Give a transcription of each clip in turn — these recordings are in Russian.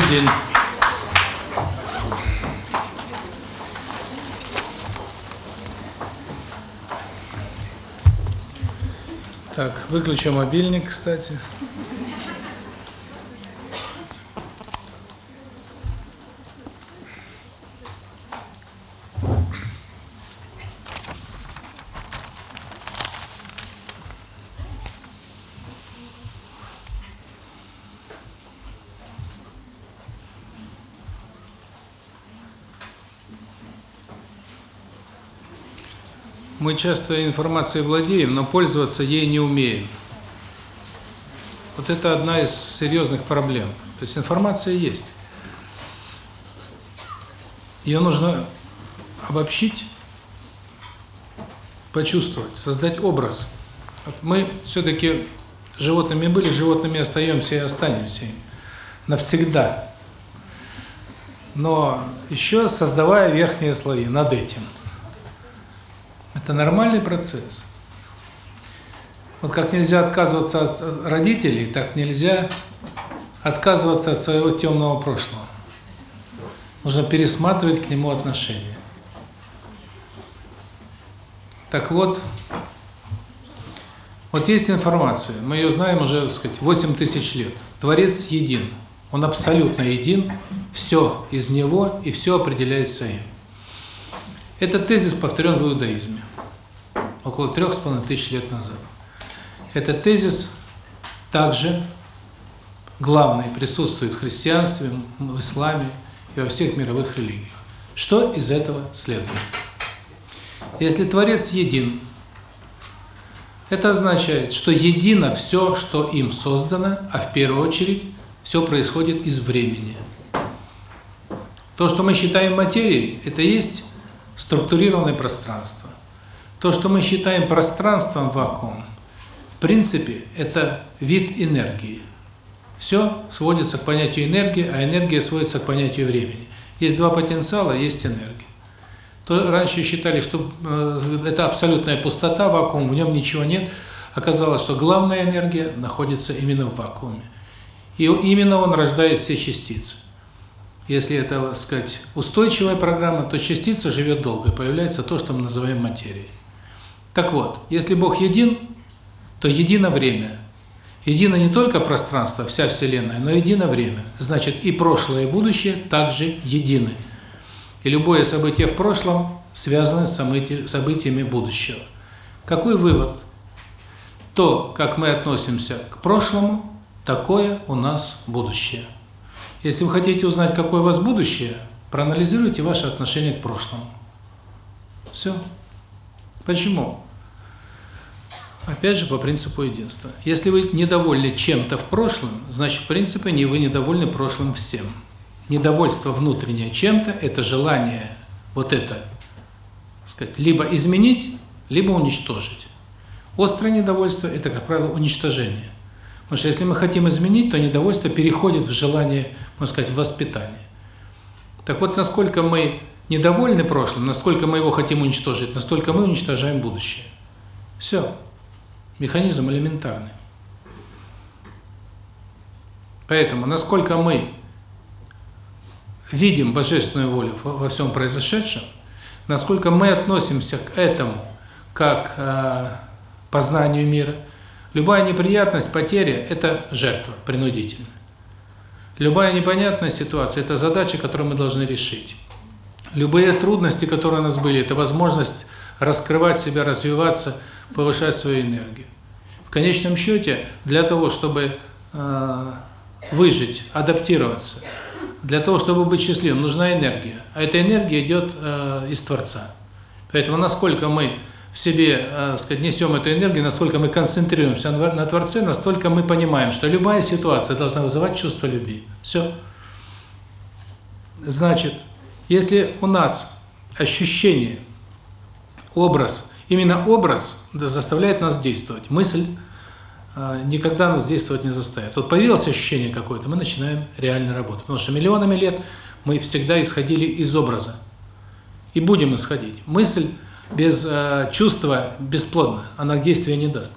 Добрый день. Так, выключу мобильник, кстати. Мы часто информацией владеем, но пользоваться ей не умеем. Вот это одна из серьезных проблем. То есть информация есть. Ее нужно обобщить, почувствовать, создать образ. Вот мы все-таки животными были, животными остаемся и останемся навсегда. Но еще создавая верхние слои над этим – это нормальный процесс. Вот как нельзя отказываться от родителей, так нельзя отказываться от своего темного прошлого. Нужно пересматривать к нему отношения. Так вот, вот есть информация, мы ее знаем уже, так сказать, 8 тысяч лет. Творец един, он абсолютно един, все из него и все определяется им. Этот тезис повторен в иудаизме около трех с половиной тысяч лет назад. Этот тезис также главный присутствует в христианстве, в исламе и во всех мировых религиях. Что из этого следует? Если Творец един, это означает, что едино все, что им создано, а в первую очередь все происходит из времени. То, что мы считаем материей, это есть структурированное пространство. То, что мы считаем пространством вакуум, в принципе, это вид энергии. Все сводится к понятию энергии, а энергия сводится к понятию времени. Есть два потенциала, есть энергия. То раньше считали, что э, это абсолютная пустота, вакуум, в нем ничего нет. Оказалось, что главная энергия находится именно в вакууме. И именно он рождает все частицы. Если это, так сказать, устойчивая программа, то частица живет долго, появляется то, что мы называем материей. Так вот, если Бог един, то едино время. Едино не только пространство, вся Вселенная, но едино время. Значит, и прошлое, и будущее также едины. И любое событие в прошлом связано с событиями будущего. Какой вывод? То, как мы относимся к прошлому, такое у нас будущее. Если вы хотите узнать, какое у вас будущее, проанализируйте ваше отношение к прошлому. Все. Почему? Опять же, по принципу единства. Если вы недовольны чем-то в прошлом, значит, в принципе, не вы недовольны прошлым всем. Недовольство внутреннее чем-то – это желание вот это, сказать, либо изменить, либо уничтожить. Острое недовольство – это, как правило, уничтожение. Потому что если мы хотим изменить, то недовольство переходит в желание, можно сказать, в воспитание. Так вот, насколько мы недовольны прошлым, насколько мы его хотим уничтожить, настолько мы уничтожаем будущее. Все. Механизм элементарный. Поэтому, насколько мы видим божественную волю во всем произошедшем, насколько мы относимся к этому как э, познанию мира, любая неприятность, потеря – это жертва принудительная. Любая непонятная ситуация – это задача, которую мы должны решить. Любые трудности, которые у нас были, это возможность раскрывать себя, развиваться, повышать свою энергию. В конечном счете, для того, чтобы э, выжить, адаптироваться, для того, чтобы быть счастливым, нужна энергия. А эта энергия идет э, из Творца. Поэтому насколько мы в себе, э, сказать, несем эту энергию, насколько мы концентрируемся на, Творце, настолько мы понимаем, что любая ситуация должна вызывать чувство любви. Все. Значит, если у нас ощущение, образ, именно образ заставляет нас действовать, мысль э, никогда нас действовать не заставит. Вот появилось ощущение какое-то, мы начинаем реально работать. Потому что миллионами лет мы всегда исходили из образа. И будем исходить. Мысль без э, чувства бесплодна, она действия не даст.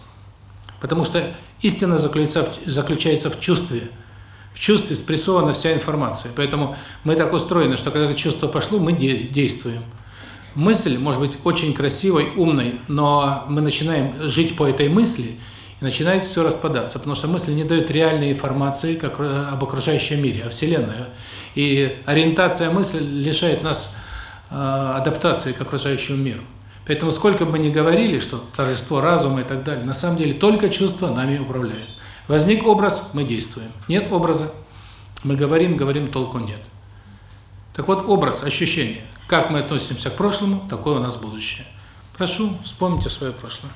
Потому что истина заключается в, заключается в чувстве. В чувстве спрессована вся информация. Поэтому мы так устроены, что когда чувство пошло, мы де действуем. Мысль может быть очень красивой, умной, но мы начинаем жить по этой мысли, и начинает все распадаться, потому что мысль не дает реальной информации как об окружающем мире, о Вселенной. И ориентация мысли лишает нас э, адаптации к окружающему миру. Поэтому сколько бы мы ни говорили, что торжество разума и так далее, на самом деле только чувство нами управляет. Возник образ, мы действуем. Нет образа, мы говорим, говорим, толку нет. Так вот, образ, ощущение. Как мы относимся к прошлому, такое у нас будущее. Прошу, вспомните свое прошлое.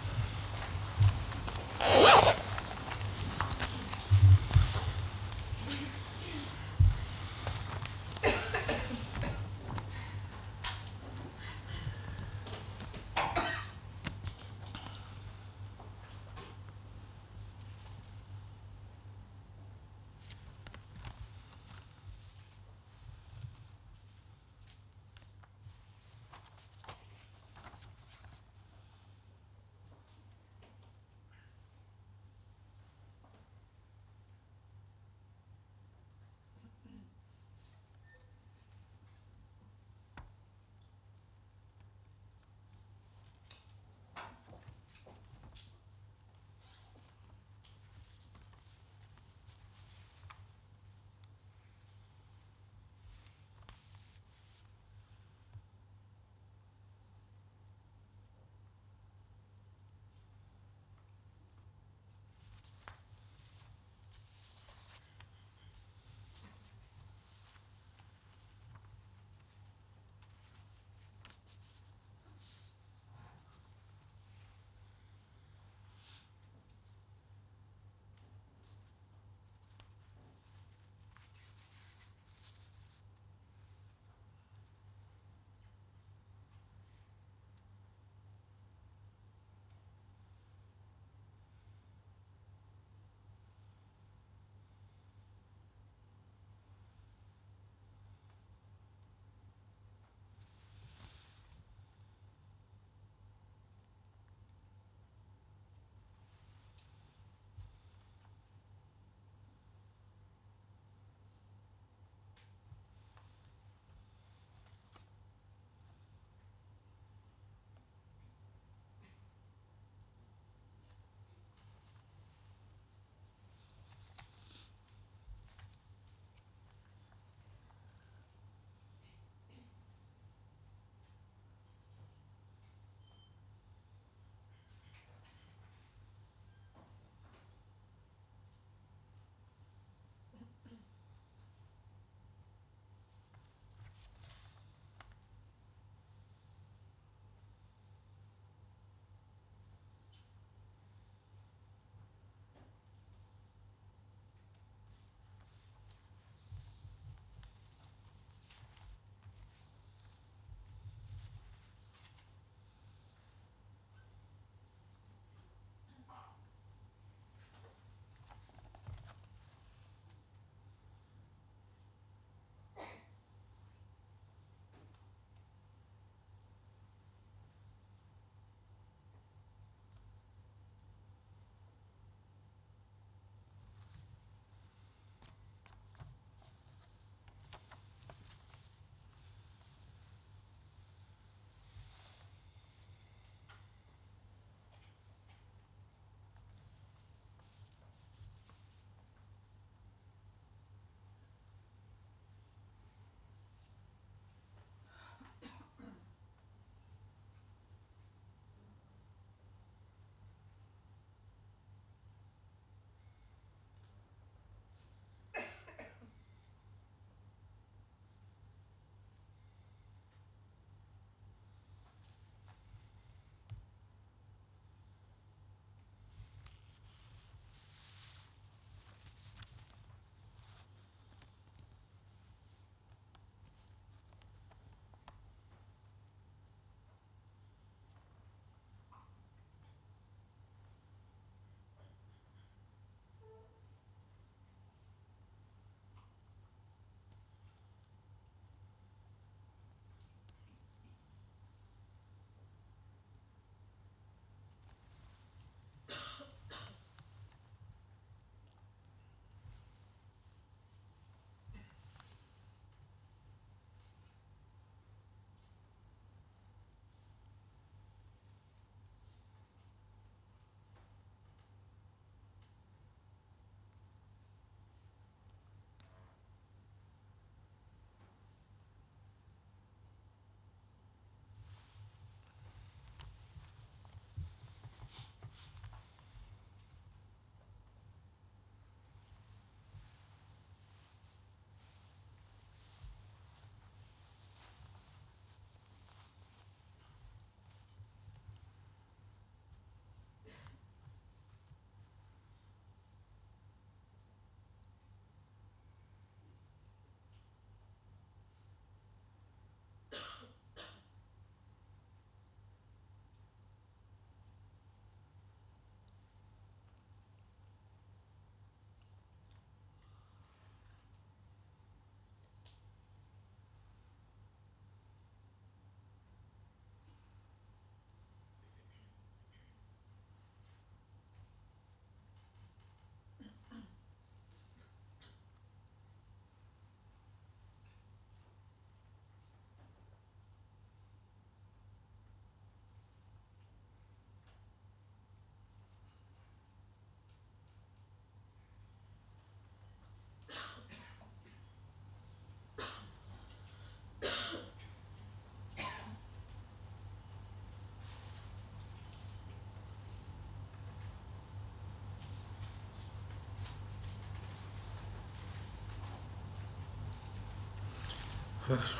Хорошо.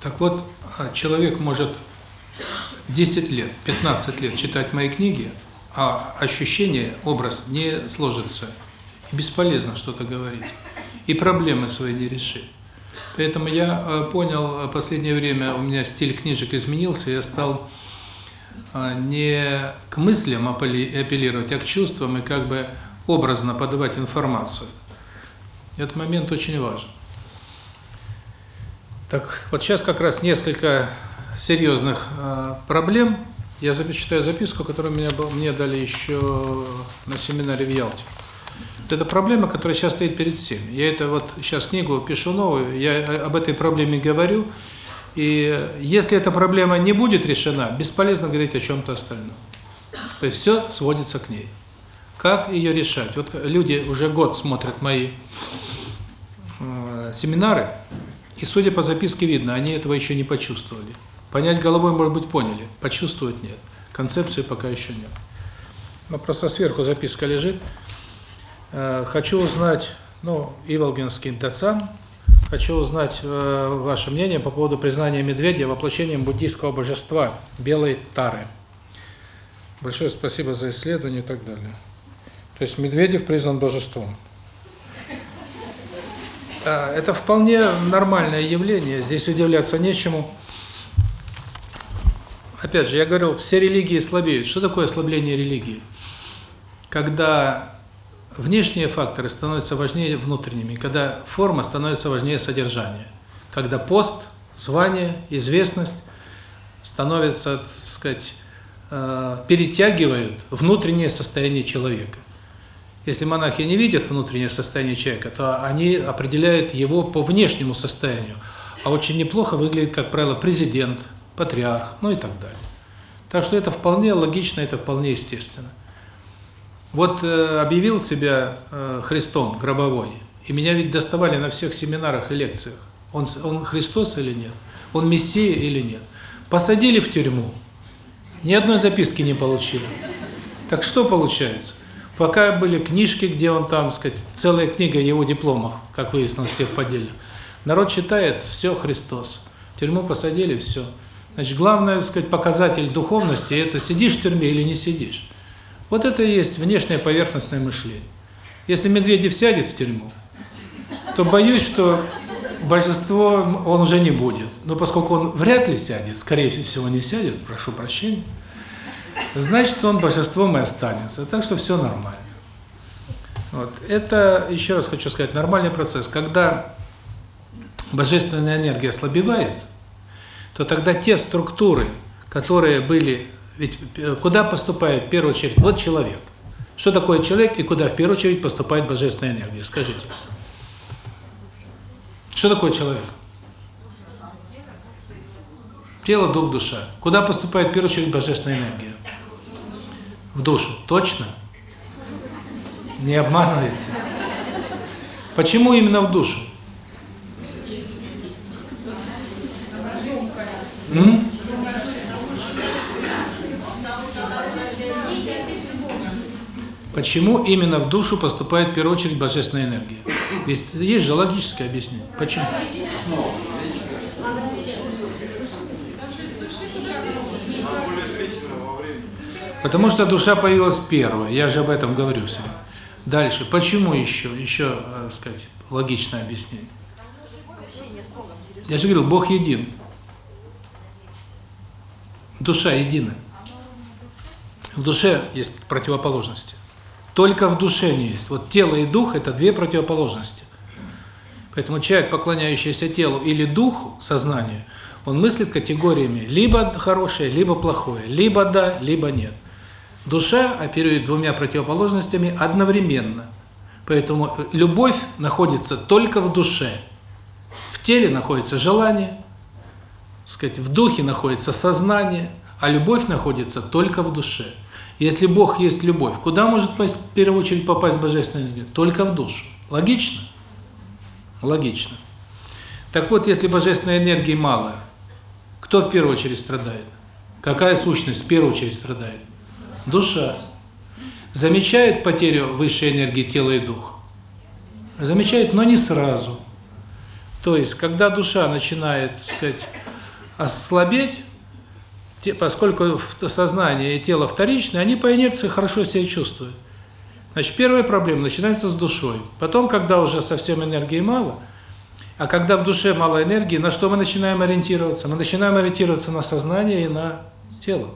Так вот, а, человек может 10 лет, 15 лет читать мои книги, а ощущение, образ не сложится. Бесполезно что-то говорить. И проблемы свои не решить. Поэтому я э, понял, в э, последнее время у меня стиль книжек изменился, я стал не к мыслям апеллировать, а к чувствам и как бы образно подавать информацию. Этот момент очень важен. Так, вот сейчас как раз несколько серьезных проблем. Я читаю записку, которую меня, мне дали еще на семинаре в Ялте. Это проблема, которая сейчас стоит перед всеми. Я это вот сейчас книгу пишу новую, я об этой проблеме говорю. И если эта проблема не будет решена, бесполезно говорить о чем-то остальном. То есть все сводится к ней. Как ее решать? Вот люди уже год смотрят мои э, семинары, и судя по записке видно, они этого еще не почувствовали. Понять головой, может быть, поняли, почувствовать нет. Концепции пока еще нет. Но просто сверху записка лежит. Э, хочу узнать, ну, Иволгинский Дацан, хочу узнать э, ваше мнение по поводу признания медведя воплощением буддийского божества белой тары. Большое спасибо за исследование и так далее. То есть Медведев признан божеством. Это вполне нормальное явление, здесь удивляться нечему. Опять же, я говорил, все религии слабеют. Что такое ослабление религии? Когда внешние факторы становятся важнее внутренними, когда форма становится важнее содержания. Когда пост, звание, известность становятся, так сказать, э, перетягивают внутреннее состояние человека. Если монахи не видят внутреннее состояние человека, то они определяют его по внешнему состоянию. А очень неплохо выглядит, как правило, президент, патриарх, ну и так далее. Так что это вполне логично, это вполне естественно. Вот э, объявил себя э, Христом гробовой, и меня ведь доставали на всех семинарах и лекциях. Он, он Христос или нет? Он Мессия или нет? Посадили в тюрьму, ни одной записки не получили. Так что получается? Пока были книжки, где он там, сказать, целая книга его дипломов, как выяснилось, всех поделил. Народ читает, все Христос. В тюрьму посадили, все. Значит, главное, сказать, показатель духовности – это сидишь в тюрьме или не сидишь. Вот это и есть внешнее поверхностное мышление. Если Медведев сядет в тюрьму, то боюсь, что божество он уже не будет. Но поскольку он вряд ли сядет, скорее всего не сядет, прошу прощения, значит он божеством и останется. Так что все нормально. Вот. Это, еще раз хочу сказать, нормальный процесс. Когда божественная энергия ослабевает, то тогда те структуры, которые были ведь э, куда поступает в первую очередь? Вот человек. Что такое человек и куда в первую очередь поступает божественная энергия? Скажите. Что такое человек? Тело, дух, душа. Куда поступает в первую очередь божественная энергия? В душу. Точно? Не обманывайте. Почему именно в душу? М? Почему именно в душу поступает в первую очередь божественная энергия? Есть, есть же логическое объяснение. Почему? Потому что душа появилась первая, я же об этом говорю все. Дальше, почему еще? Еще, так э, сказать, логичное объяснение. Я же говорил, Бог един. Душа едина. В душе есть противоположности. Только в душе не есть. Вот тело и дух – это две противоположности. Поэтому человек, поклоняющийся телу или духу, сознанию, он мыслит категориями либо хорошее, либо плохое, либо да, либо нет. Душа оперирует двумя противоположностями одновременно. Поэтому любовь находится только в душе. В теле находится желание, сказать, в духе находится сознание, а любовь находится только в душе. Если Бог есть любовь, куда может в первую очередь попасть божественная энергия? Только в душу. Логично? Логично. Так вот, если божественной энергии мало, кто в первую очередь страдает? Какая сущность в первую очередь страдает? Душа. Замечает потерю высшей энергии тела и духа? Замечает, но не сразу. То есть, когда душа начинает, так сказать, ослабеть, поскольку сознание и тело вторичные, они по инерции хорошо себя чувствуют. Значит, первая проблема начинается с душой. Потом, когда уже совсем энергии мало, а когда в душе мало энергии, на что мы начинаем ориентироваться? Мы начинаем ориентироваться на сознание и на тело.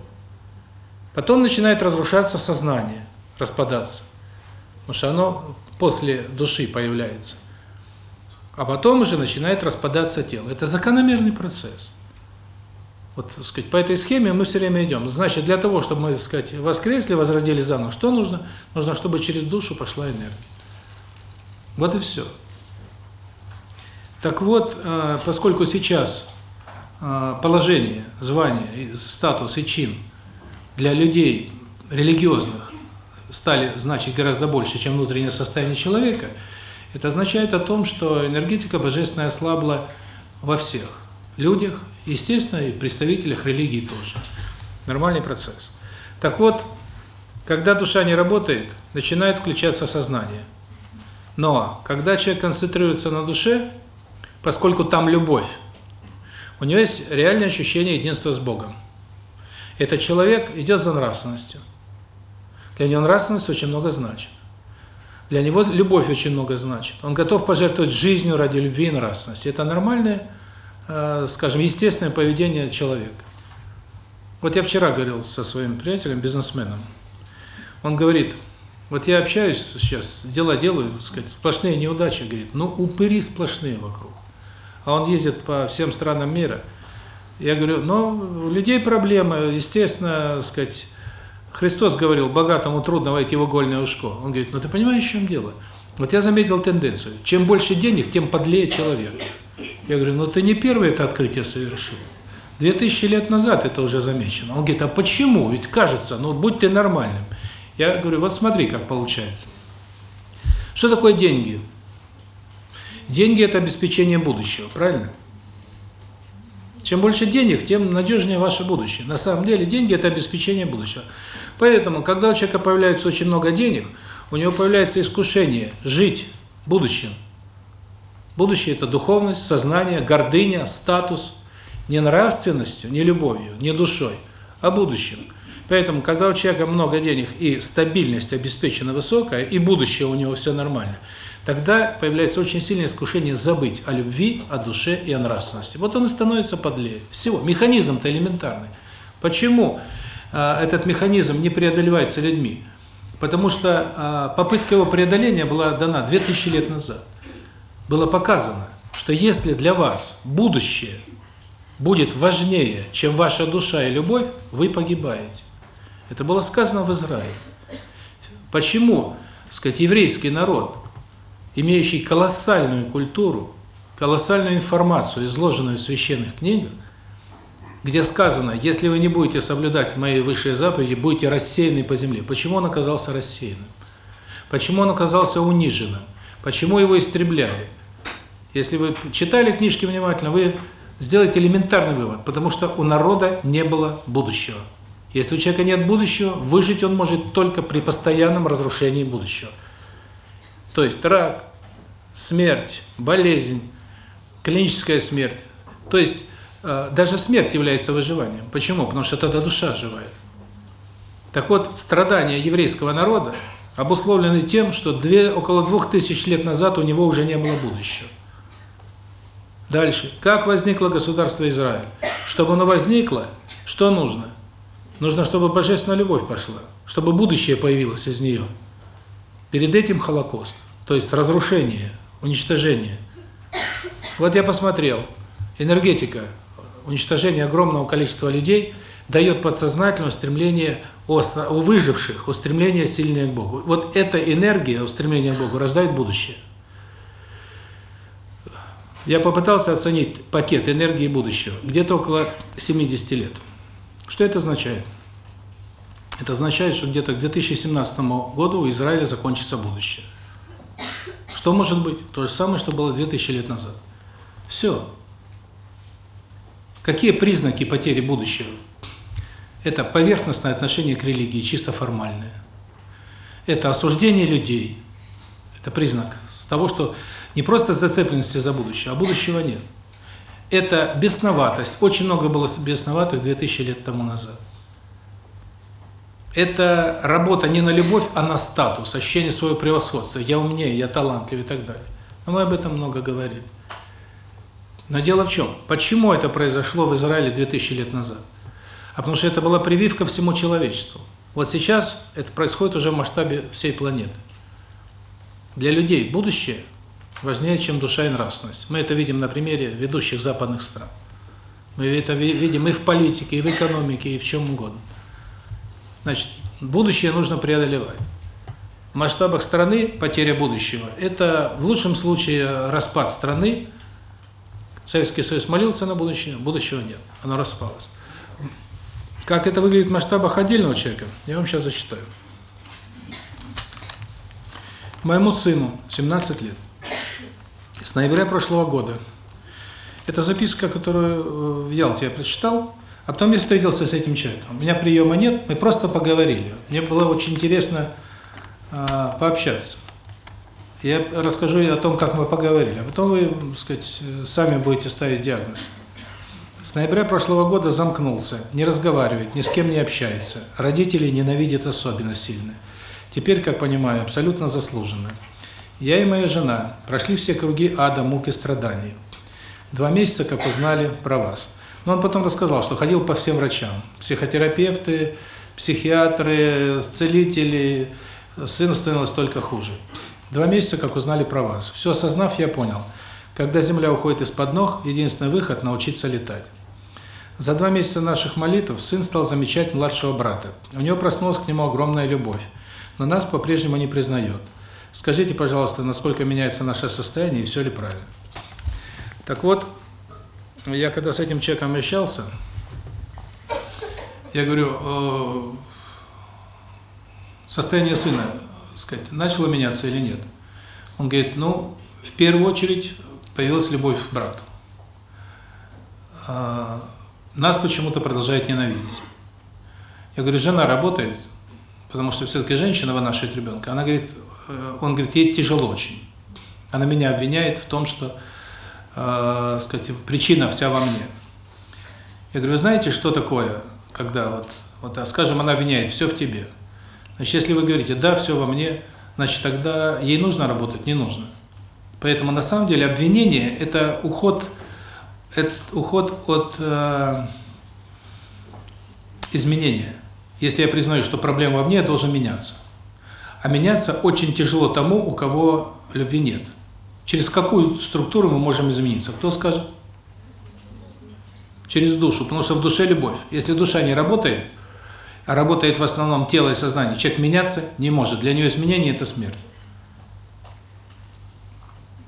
Потом начинает разрушаться сознание, распадаться. Потому что оно после души появляется. А потом уже начинает распадаться тело. Это закономерный процесс. Вот, так сказать, по этой схеме мы все время идем. Значит, для того, чтобы мы, так сказать, воскресли, возродились заново, что нужно? Нужно, чтобы через душу пошла энергия. Вот и все. Так вот, э, поскольку сейчас э, положение, звание, статус и чин для людей религиозных стали значить гораздо больше, чем внутреннее состояние человека, это означает о том, что энергетика божественная ослабла во всех людях, естественно, и представителях религии тоже. Нормальный процесс. Так вот, когда душа не работает, начинает включаться сознание. Но когда человек концентрируется на душе, поскольку там любовь, у него есть реальное ощущение единства с Богом. Этот человек идет за нравственностью. Для него нравственность очень много значит. Для него любовь очень много значит. Он готов пожертвовать жизнью ради любви и нравственности. Это нормальное, э, скажем, естественное поведение человека. Вот я вчера говорил со своим приятелем, бизнесменом. Он говорит, вот я общаюсь сейчас, дела делаю, сказать, сплошные неудачи, говорит, ну упыри сплошные вокруг. А он ездит по всем странам мира. Я говорю, ну, у людей проблемы, естественно, сказать, Христос говорил, богатому трудно войти в игольное ушко. Он говорит, ну ты понимаешь, в чем дело? Вот я заметил тенденцию. Чем больше денег, тем подлее человек. Я говорю, ну ты не первый это открытие совершил. Две тысячи лет назад это уже замечено. Он говорит, а почему? Ведь кажется, ну будь ты нормальным. Я говорю, вот смотри, как получается. Что такое деньги? Деньги – это обеспечение будущего, правильно? Чем больше денег, тем надежнее ваше будущее. На самом деле деньги – это обеспечение будущего. Поэтому, когда у человека появляется очень много денег, у него появляется искушение жить будущим. Будущее – это духовность, сознание, гордыня, статус. Не нравственностью, не любовью, не душой, а будущим. Поэтому, когда у человека много денег и стабильность обеспечена высокая, и будущее у него все нормально, тогда появляется очень сильное искушение забыть о любви, о душе и о нравственности. Вот он и становится подлее. Всего. Механизм-то элементарный. Почему? А, этот механизм не преодолевается людьми. Потому что а, попытка его преодоления была дана 2000 лет назад. Было показано, что если для вас будущее будет важнее, чем ваша душа и любовь, вы погибаете. Это было сказано в Израиле. Почему, сказать, еврейский народ, имеющий колоссальную культуру, колоссальную информацию, изложенную в священных книгах, где сказано, если вы не будете соблюдать мои высшие заповеди, будете рассеяны по земле. Почему он оказался рассеянным? Почему он оказался униженным? Почему его истребляли? Если вы читали книжки внимательно, вы сделаете элементарный вывод, потому что у народа не было будущего. Если у человека нет будущего, выжить он может только при постоянном разрушении будущего. То есть рак, смерть, болезнь, клиническая смерть. То есть Э, даже смерть является выживанием. Почему? Потому что тогда душа живая. Так вот, страдания еврейского народа обусловлены тем, что две, около двух тысяч лет назад у него уже не было будущего. Дальше. Как возникло государство Израиль? Чтобы оно возникло, что нужно? Нужно, чтобы божественная любовь пошла, чтобы будущее появилось из нее. Перед этим Холокост, то есть разрушение, уничтожение. Вот я посмотрел, энергетика уничтожение огромного количества людей дает подсознательное устремление у выживших, устремление сильное к Богу. Вот эта энергия, устремление к Богу, рождает будущее. Я попытался оценить пакет энергии будущего, где-то около 70 лет. Что это означает? Это означает, что где-то к 2017 году у Израиля закончится будущее. Что может быть? То же самое, что было 2000 лет назад. Все. Какие признаки потери будущего? Это поверхностное отношение к религии, чисто формальное. Это осуждение людей. Это признак того, что не просто зацепленности за будущее, а будущего нет. Это бесноватость. Очень много было бесноватых 2000 лет тому назад. Это работа не на любовь, а на статус, ощущение своего превосходства. Я умнее, я талантлив и так далее. Но мы об этом много говорили. Но дело в чем? Почему это произошло в Израиле 2000 лет назад? А потому что это была прививка всему человечеству. Вот сейчас это происходит уже в масштабе всей планеты. Для людей будущее важнее, чем душа и нравственность. Мы это видим на примере ведущих западных стран. Мы это видим и в политике, и в экономике, и в чем угодно. Значит, будущее нужно преодолевать. В масштабах страны потеря будущего – это в лучшем случае распад страны. Советский Союз молился на будущее, будущего нет, оно распалось. Как это выглядит в масштабах отдельного человека, я вам сейчас зачитаю. Моему сыну 17 лет. С ноября прошлого года. Это записка, которую э, в Ялте я прочитал, а потом я встретился с этим человеком. У меня приема нет, мы просто поговорили. Мне было очень интересно э, пообщаться. Я расскажу о том, как мы поговорили, а потом вы, так сказать, сами будете ставить диагноз. С ноября прошлого года замкнулся, не разговаривает, ни с кем не общается. Родители ненавидят особенно сильно. Теперь, как понимаю, абсолютно заслуженно. Я и моя жена прошли все круги ада, мук и страданий. Два месяца, как узнали про вас. Но он потом рассказал, что ходил по всем врачам. Психотерапевты, психиатры, целители. Сыну становилось только хуже. Два месяца, как узнали про вас. Все осознав, я понял – когда земля уходит из-под ног, единственный выход – научиться летать. За два месяца наших молитв сын стал замечать младшего брата. У него проснулась к нему огромная любовь, но нас по-прежнему не признает. Скажите, пожалуйста, насколько меняется наше состояние и все ли правильно? Так вот, я когда с этим человеком общался, я говорю, э, состояние сына, сказать, начало меняться или нет? Он говорит, ну, в первую очередь, появилась любовь к брату. А, нас почему-то продолжает ненавидеть. Я говорю, жена работает, потому что все-таки женщина вынашивает ребенка. Она говорит, э, он говорит, ей тяжело очень. Она меня обвиняет в том, что, э, сказать, причина вся во мне. Я говорю, вы знаете, что такое, когда вот, вот, а, скажем, она обвиняет, все в тебе. Значит, если вы говорите, да, все во мне, значит, тогда ей нужно работать, не нужно. Поэтому на самом деле обвинение – это уход, это уход от э, изменения. Если я признаю, что проблема во мне, я должен меняться. А меняться очень тяжело тому, у кого любви нет. Через какую структуру мы можем измениться? Кто скажет? Через душу, потому что в душе любовь. Если душа не работает, а работает в основном тело и сознание, человек меняться не может. Для него изменение – это смерть.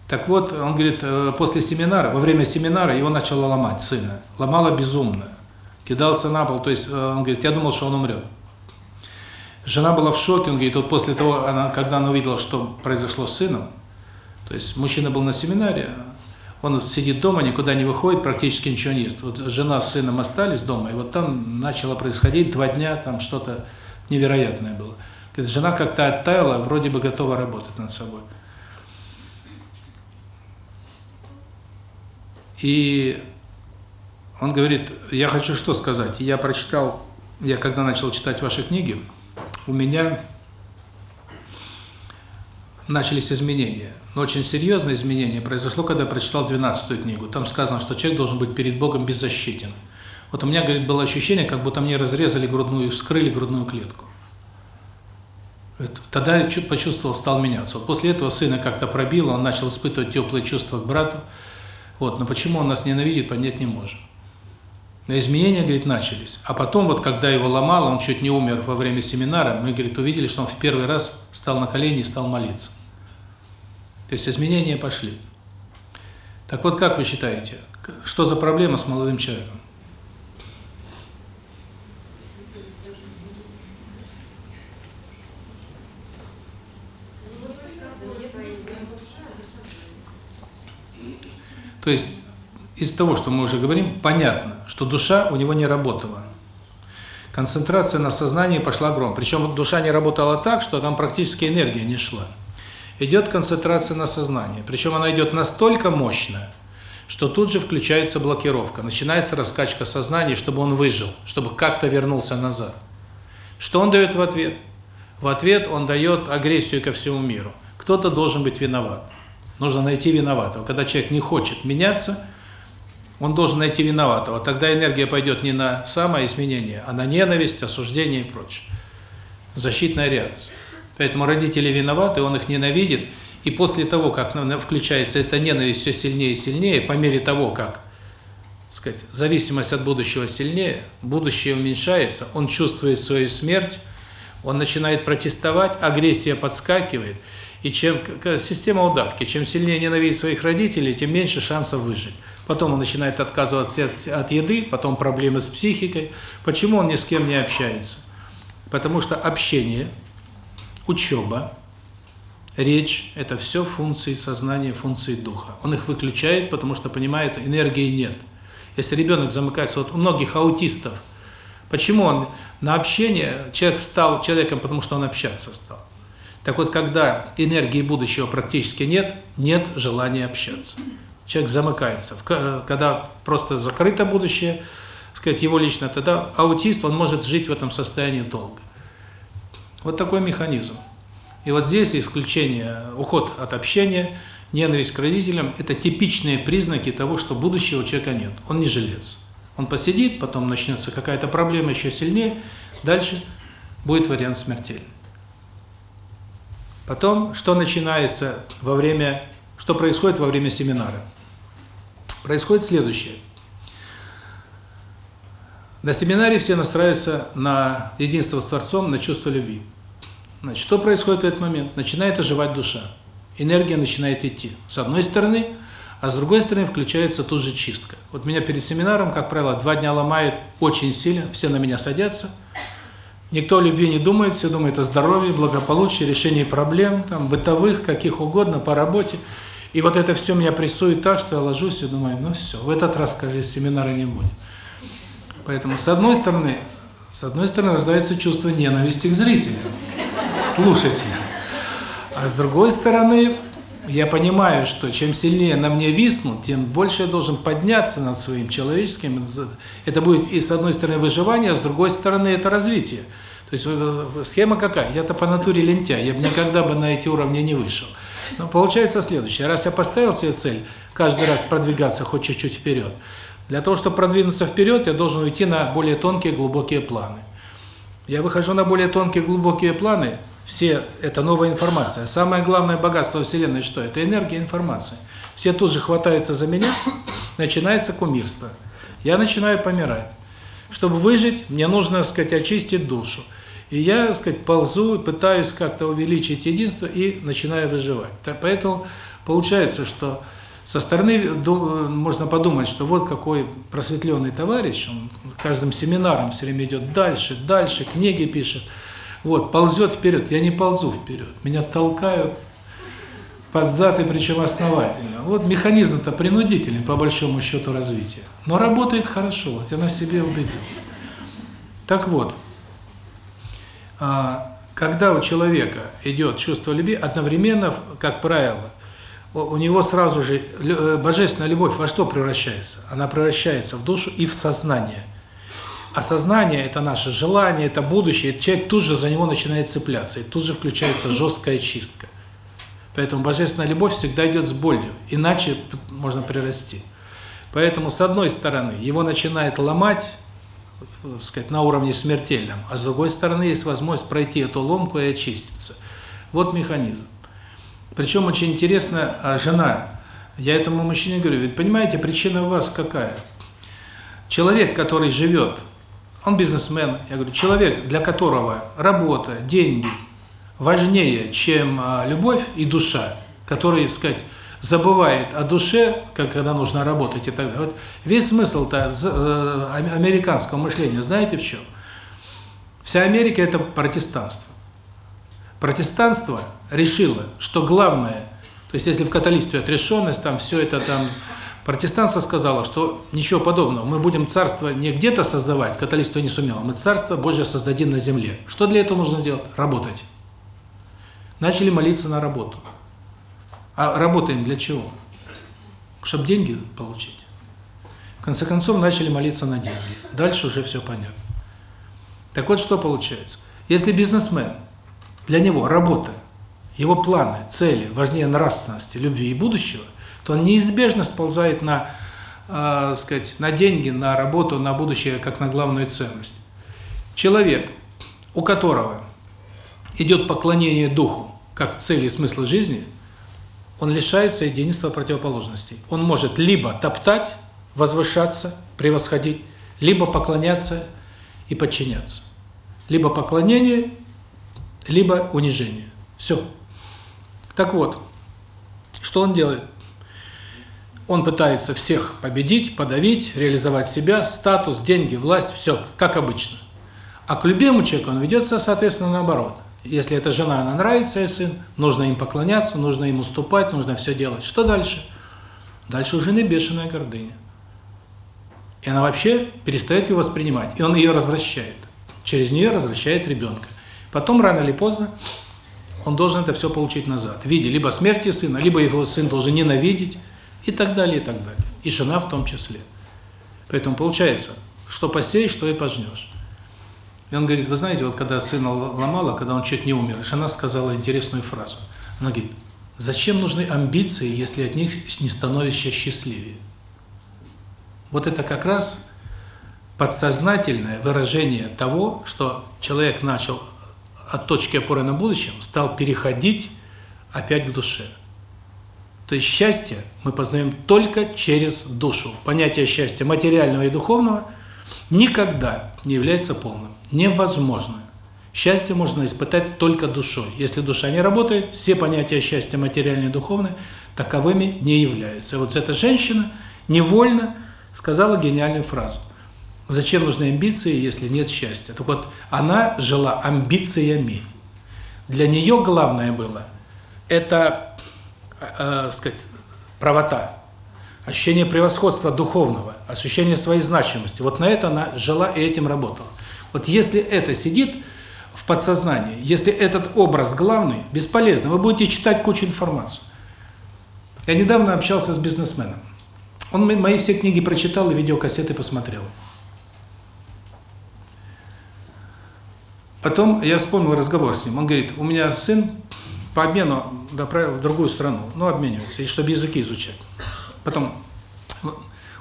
Так вот, он говорит, э, после семинара, во время семинара его начало ломать сына. Ломало безумно. Кидался на пол, то есть э, он говорит, я думал, что он умрет. Жена была в шоке, он говорит, вот после того, она, когда она увидела, что произошло с сыном, то есть мужчина был на семинаре, он сидит дома, никуда не выходит, практически ничего не ест. Вот жена с сыном остались дома, и вот там начало происходить два дня, там что-то невероятное было. Говорит, жена как-то оттаяла, вроде бы готова работать над собой. И он говорит, я хочу что сказать. Я прочитал, я когда начал читать ваши книги, у меня начались изменения. Но очень серьезное изменение произошло, когда я прочитал 12 книгу. Там сказано, что человек должен быть перед Богом беззащитен. Вот у меня, говорит, было ощущение, как будто мне разрезали грудную, вскрыли грудную клетку. Тогда я почувствовал, стал меняться. Вот после этого сына как-то пробило, он начал испытывать теплые чувства к брату. Вот, но почему он нас ненавидит, понять не можем. Но изменения, говорит, начались. А потом, вот когда его ломало, он чуть не умер во время семинара, мы, говорит, увидели, что он в первый раз стал на колени и стал молиться. То есть изменения пошли. Так вот, как вы считаете, что за проблема с молодым человеком? То есть из того, что мы уже говорим, понятно, что душа у него не работала. Концентрация на сознании пошла гром. Причем душа не работала так, что там практически энергия не шла. Идет концентрация на сознании. Причем она идет настолько мощно, что тут же включается блокировка, начинается раскачка сознания, чтобы он выжил, чтобы как-то вернулся назад. Что он дает в ответ? В ответ он дает агрессию ко всему миру. Кто-то должен быть виноват. Нужно найти виноватого. Когда человек не хочет меняться, он должен найти виноватого. Тогда энергия пойдет не на самоизменение, а на ненависть, осуждение и прочее. Защитная реакция. Поэтому родители виноваты, он их ненавидит, и после того, как включается эта ненависть все сильнее и сильнее, по мере того, как сказать, зависимость от будущего сильнее, будущее уменьшается, он чувствует свою смерть, он начинает протестовать, агрессия подскакивает, и чем система удавки, чем сильнее ненавидит своих родителей, тем меньше шансов выжить. Потом он начинает отказываться от еды, потом проблемы с психикой. Почему он ни с кем не общается? Потому что общение, учеба, речь – это все функции сознания, функции духа. Он их выключает, потому что понимает, энергии нет. Если ребенок замыкается, вот у многих аутистов, почему он на общение, человек стал человеком, потому что он общаться стал. Так вот, когда энергии будущего практически нет, нет желания общаться. Человек замыкается. Когда просто закрыто будущее, сказать, его лично, тогда аутист, он может жить в этом состоянии долго. Вот такой механизм. И вот здесь исключение, уход от общения, ненависть к родителям – это типичные признаки того, что будущего человека нет. Он не жилец. Он посидит, потом начнется какая-то проблема еще сильнее, дальше будет вариант смертельный. Потом, что начинается во время, что происходит во время семинара? Происходит следующее. На семинаре все настраиваются на единство с Творцом, на чувство любви. Значит, что происходит в этот момент? Начинает оживать душа. Энергия начинает идти. С одной стороны, а с другой стороны включается тут же чистка. Вот меня перед семинаром, как правило, два дня ломает очень сильно, все на меня садятся. Никто о любви не думает, все думают о здоровье, благополучии, решении проблем, там, бытовых, каких угодно, по работе. И вот это все меня прессует так, что я ложусь и думаю, ну все, в этот раз, скажи, семинара не будет. Поэтому, с одной стороны, с одной стороны, рождается чувство ненависти к зрителям, слушателям. А с другой стороны, я понимаю, что чем сильнее на мне виснут, тем больше я должен подняться над своим человеческим. Это будет и с одной стороны выживание, а с другой стороны это развитие. То есть схема какая? Я-то по натуре лентяй, я бы никогда бы на эти уровни не вышел. Но получается следующее. Раз я поставил себе цель каждый раз продвигаться хоть чуть-чуть вперед, для того, чтобы продвинуться вперед, я должен уйти на более тонкие, глубокие планы. Я выхожу на более тонкие, глубокие планы, все это новая информация. Самое главное богатство Вселенной что? Это энергия информации. Все тут же хватаются за меня, начинается кумирство. Я начинаю помирать. Чтобы выжить, мне нужно, так сказать, очистить душу. И я, так сказать, ползу, пытаюсь как-то увеличить единство и начинаю выживать. Поэтому получается, что со стороны можно подумать, что вот какой просветленный товарищ, он каждым семинаром все время идет дальше, дальше, книги пишет, вот, ползет вперед. Я не ползу вперед, меня толкают под зад и причем основательно. Вот механизм-то принудительный, по большому счету, развития. Но работает хорошо, вот я на себе убедился. Так вот, а, когда у человека идет чувство любви, одновременно, как правило, у него сразу же э, божественная любовь во что превращается? Она превращается в душу и в сознание. А сознание – это наше желание, это будущее. Человек тут же за него начинает цепляться, и тут же включается жесткая чистка. Поэтому божественная любовь всегда идет с болью, иначе можно прирасти. Поэтому, с одной стороны, его начинает ломать, так сказать, на уровне смертельном, а с другой стороны, есть возможность пройти эту ломку и очиститься. Вот механизм. Причем очень интересно, а жена, я этому мужчине говорю, ведь понимаете, причина у вас какая? Человек, который живет, он бизнесмен, я говорю, человек, для которого работа, деньги важнее, чем а, любовь и душа, который, так сказать, забывает о душе, когда нужно работать и так далее. Вот весь смысл-то э, американского мышления, знаете в чем? Вся Америка – это протестанство. Протестанство решило, что главное, то есть если в католичестве отрешенность, там все это там, протестанство сказало, что ничего подобного, мы будем царство не где-то создавать, католичество не сумело, мы царство Божье создадим на земле. Что для этого нужно сделать? Работать. Начали молиться на работу. А работаем для чего? Чтобы деньги получить. В конце концов, начали молиться на деньги. Дальше уже все понятно. Так вот, что получается? Если бизнесмен, для него работа, его планы, цели важнее нравственности, любви и будущего, то он неизбежно сползает на, э, сказать, на деньги, на работу, на будущее, как на главную ценность. Человек, у которого идет поклонение духу, как цели и смысла жизни, он лишается единства противоположностей. Он может либо топтать, возвышаться, превосходить, либо поклоняться и подчиняться. Либо поклонение, либо унижение. Все. Так вот, что он делает? Он пытается всех победить, подавить, реализовать себя, статус, деньги, власть, все, как обычно. А к любимому человеку он ведется, соответственно, наоборот. Если эта жена, она нравится, и сын, нужно им поклоняться, нужно им уступать, нужно все делать. Что дальше? Дальше у жены бешеная гордыня. И она вообще перестает его воспринимать. И он ее развращает. Через нее развращает ребенка. Потом, рано или поздно, он должен это все получить назад. В виде либо смерти сына, либо его сын должен ненавидеть, и так далее, и так далее. И жена в том числе. Поэтому получается, что посеешь, что и пожнешь. И он говорит, вы знаете, вот когда сына ломала, когда он чуть не умер, жена сказала интересную фразу. Она говорит, зачем нужны амбиции, если от них не становишься счастливее? Вот это как раз подсознательное выражение того, что человек начал от точки опоры на будущем, стал переходить опять к душе. То есть счастье мы познаем только через душу. Понятие счастья материального и духовного никогда не является полным. Невозможно. Счастье можно испытать только душой. Если душа не работает, все понятия счастья материальное и духовное таковыми не являются. И вот эта женщина невольно сказала гениальную фразу. Зачем нужны амбиции, если нет счастья? Так вот, она жила амбициями. Для нее главное было это, э, сказать, правота, ощущение превосходства духовного, ощущение своей значимости. Вот на это она жила и этим работала. Вот если это сидит в подсознании, если этот образ главный, бесполезно, вы будете читать кучу информации. Я недавно общался с бизнесменом. Он мои все книги прочитал и видеокассеты посмотрел. Потом я вспомнил разговор с ним. Он говорит, у меня сын по обмену доправил в другую страну, ну, обменивается, и чтобы языки изучать. Потом,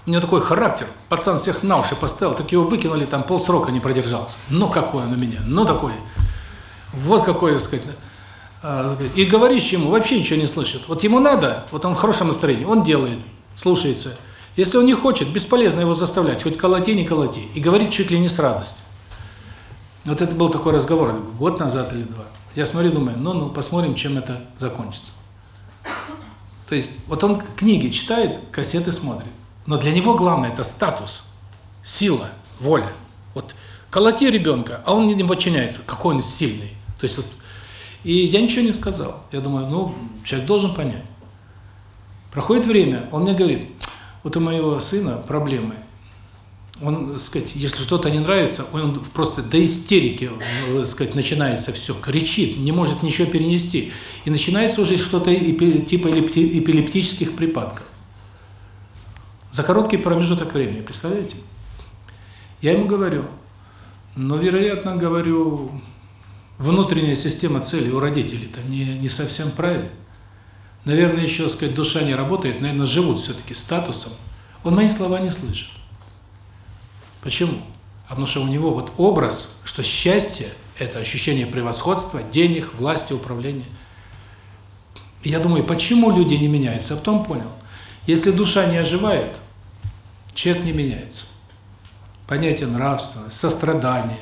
у него такой характер, пацан всех на уши поставил, так его выкинули, там полсрока не продержался. Ну, какой он у меня, ну, такой. Вот какой, так сказать, и говоришь ему, вообще ничего не слышит. Вот ему надо, вот он в хорошем настроении, он делает, слушается. Если он не хочет, бесполезно его заставлять, хоть колоти, не колоти. И говорит чуть ли не с радостью. Вот это был такой разговор, год назад или два. Я смотрю, думаю, ну, ну, посмотрим, чем это закончится. То есть, вот он книги читает, кассеты смотрит. Но для него главное – это статус, сила, воля. Вот колоти ребенка, а он не подчиняется. Какой он сильный. То есть, вот, и я ничего не сказал. Я думаю, ну, человек должен понять. Проходит время, он мне говорит, вот у моего сына проблемы он, сказать, если что-то не нравится, он просто до истерики, так сказать, начинается все, кричит, не может ничего перенести. И начинается уже что-то типа эпилептических припадков. За короткий промежуток времени, представляете? Я ему говорю, но, вероятно, говорю, внутренняя система цели у родителей-то не, не совсем правильная. Наверное, еще, сказать, душа не работает, наверное, живут все-таки статусом. Он мои слова не слышит. Почему? А потому что у него вот образ, что счастье – это ощущение превосходства, денег, власти, управления. И я думаю, почему люди не меняются? А потом понял. Если душа не оживает, человек не меняется. Понятие нравственность, сострадание,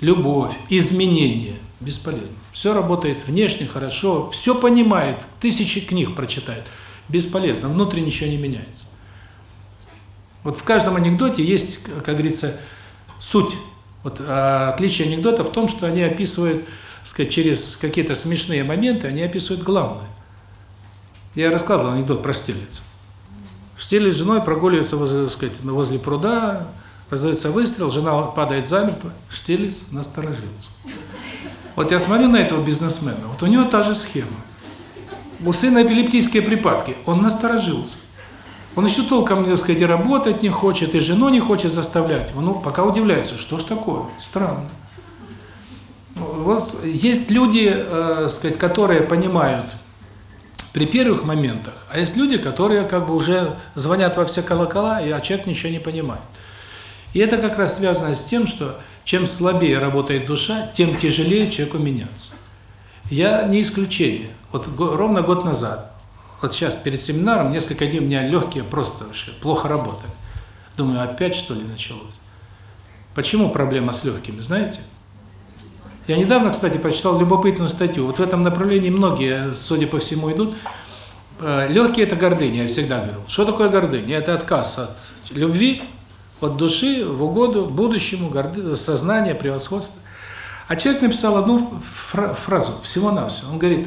любовь, изменение – бесполезно. Все работает внешне хорошо, все понимает, тысячи книг прочитает – бесполезно, внутри ничего не меняется. Вот в каждом анекдоте есть, как говорится, суть. Вот а, отличие анекдота в том, что они описывают, сказать, через какие-то смешные моменты, они описывают главное. Я рассказывал анекдот про Штирлица. Штирлиц с женой прогуливается возле, сказать, возле пруда, раздается выстрел, жена падает замертво, Штирлиц насторожился. Вот я смотрю на этого бизнесмена, вот у него та же схема. у сына эпилептические припадки, он насторожился. Он еще толком, так сказать, работать не хочет, и жену не хочет заставлять. Он ну, пока удивляется, что ж такое, странно. Вот есть люди, э, сказать, которые понимают при первых моментах, а есть люди, которые как бы уже звонят во все колокола, и а человек ничего не понимает. И это как раз связано с тем, что чем слабее работает душа, тем тяжелее человеку меняться. Я не исключение. Вот ровно год назад, вот сейчас перед семинаром, несколько дней у меня легкие просто плохо работали. Думаю, опять что ли началось? Почему проблема с легкими, знаете? Я недавно, кстати, прочитал любопытную статью. Вот в этом направлении многие, судя по всему, идут. Э, легкие – это гордыня, я всегда говорил. Что такое гордыня? Это отказ от любви, от души, в угоду будущему, горды, сознания, превосходства. А человек написал одну фразу, всего-навсего. Он говорит,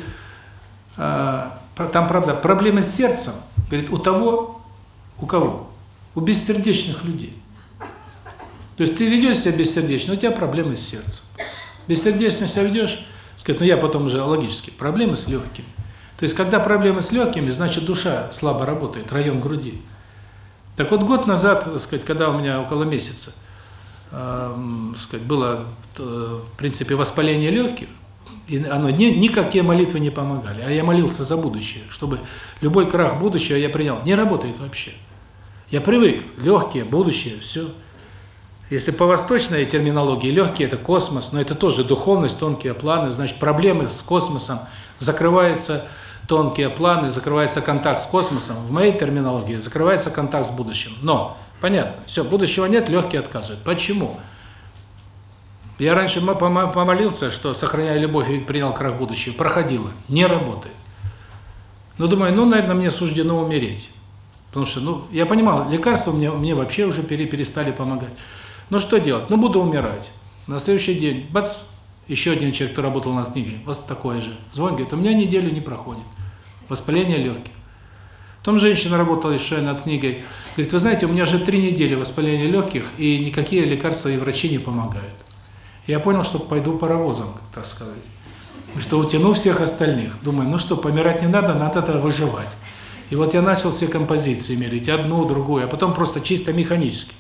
э, там, правда, проблемы с сердцем, говорит, у того, у кого? У бессердечных людей. То есть ты ведешь себя бессердечно, у тебя проблемы с сердцем. Бессердечно себя ведешь, сказать, ну я потом уже логически, проблемы с легкими. То есть, когда проблемы с легкими, значит, душа слабо работает, район груди. Так вот, год назад, сказать, когда у меня около месяца, э, сказать, было, э, в принципе, воспаление легких, и оно ни, никакие молитвы не помогали, а я молился за будущее, чтобы любой крах будущего я принял. Не работает вообще. Я привык, легкие, будущее, все. Если по восточной терминологии легкие – это космос, но это тоже духовность, тонкие планы, значит, проблемы с космосом, закрываются тонкие планы, закрывается контакт с космосом. В моей терминологии закрывается контакт с будущим. Но, понятно, все, будущего нет, легкие отказывают. Почему? Я раньше помолился, что, сохраняя любовь, и принял крах будущего. Проходило. Не работает. Но думаю, ну, наверное, мне суждено умереть. Потому что, ну, я понимал, лекарства мне, мне вообще уже перестали помогать. Ну что делать? Ну буду умирать. На следующий день, бац, еще один человек, кто работал над книгой, вот такой же. Звонит, говорит, у меня неделю не проходит. Воспаление легких. Потом женщина работала еще над книгой. Говорит, вы знаете, у меня уже три недели воспаления легких, и никакие лекарства и врачи не помогают. Я понял, что пойду паровозом, так сказать. Что утяну всех остальных. Думаю, ну что, помирать не надо, надо это выживать. И вот я начал все композиции мерить, одну, другую, а потом просто чисто механически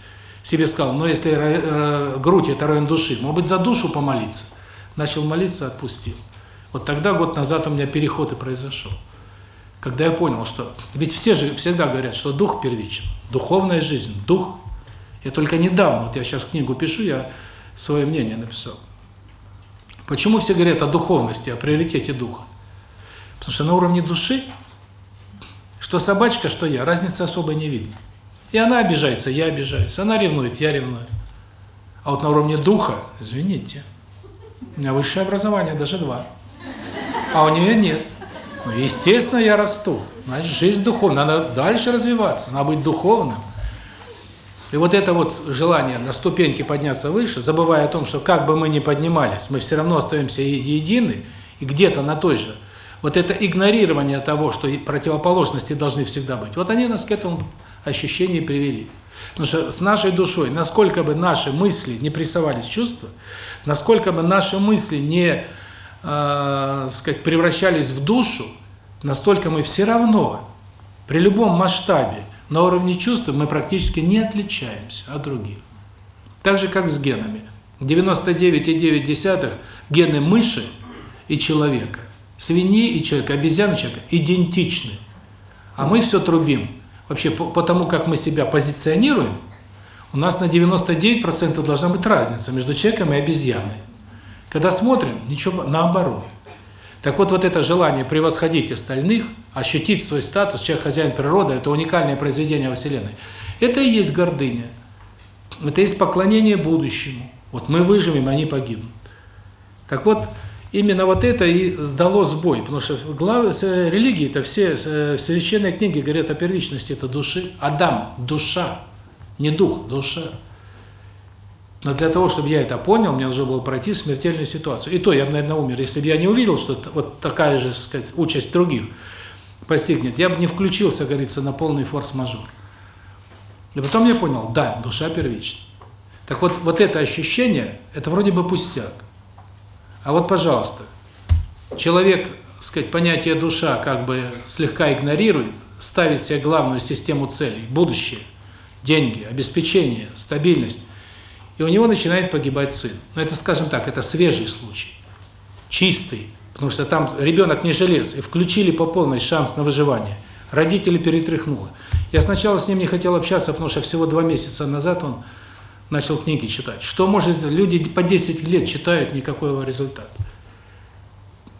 себе сказал, но если э, грудь – это район души, может быть, за душу помолиться. Начал молиться, отпустил. Вот тогда, год назад, у меня переход и произошел. Когда я понял, что... Ведь все же всегда говорят, что дух первичен. Духовная жизнь, дух. Я только недавно, вот я сейчас книгу пишу, я свое мнение написал. Почему все говорят о духовности, о приоритете духа? Потому что на уровне души, что собачка, что я, разницы особо не видно. И она обижается, я обижаюсь. Она ревнует, я ревную. А вот на уровне духа, извините, у меня высшее образование, даже два. А у нее нет. Ну, естественно, я расту. Значит, жизнь духовная. Надо дальше развиваться, надо быть духовным. И вот это вот желание на ступеньки подняться выше, забывая о том, что как бы мы ни поднимались, мы все равно остаемся едины, и где-то на той же. Вот это игнорирование того, что противоположности должны всегда быть. Вот они нас к этому ощущения привели. Потому что с нашей душой, насколько бы наши мысли не прессовались чувства, насколько бы наши мысли не, э, сказать, превращались в душу, настолько мы все равно, при любом масштабе, на уровне чувств мы практически не отличаемся от других. Так же, как с генами. 99,9 гены мыши и человека, свиньи и человека, обезьяны и человека идентичны. А мы все трубим – вообще по, по тому, как мы себя позиционируем, у нас на 99% должна быть разница между человеком и обезьяной. Когда смотрим, ничего наоборот. Так вот, вот это желание превосходить остальных, ощутить свой статус, человек хозяин природы, это уникальное произведение Вселенной, это и есть гордыня. Это и есть поклонение будущему. Вот мы выживем, они погибнут. Так вот, именно вот это и сдало сбой, потому что главы религии это все священные книги говорят о первичности это души. Адам душа, не дух, душа. Но для того, чтобы я это понял, мне нужно было пройти смертельную ситуацию. И то я бы, наверное, умер, если бы я не увидел, что вот такая же, сказать, участь других постигнет. Я бы не включился, говорится, на полный форс-мажор. И потом я понял, да, душа первична. Так вот, вот это ощущение, это вроде бы пустяк. А вот, пожалуйста, человек сказать, понятие душа как бы слегка игнорирует, ставит себе главную систему целей, будущее, деньги, обеспечение, стабильность, и у него начинает погибать сын. Но это, скажем так, это свежий случай, чистый, потому что там ребенок не желез, и включили по полной шанс на выживание. Родители перетряхнуло. Я сначала с ним не хотел общаться, потому что всего два месяца назад он начал книги читать. Что может люди по 10 лет читают никакого результата.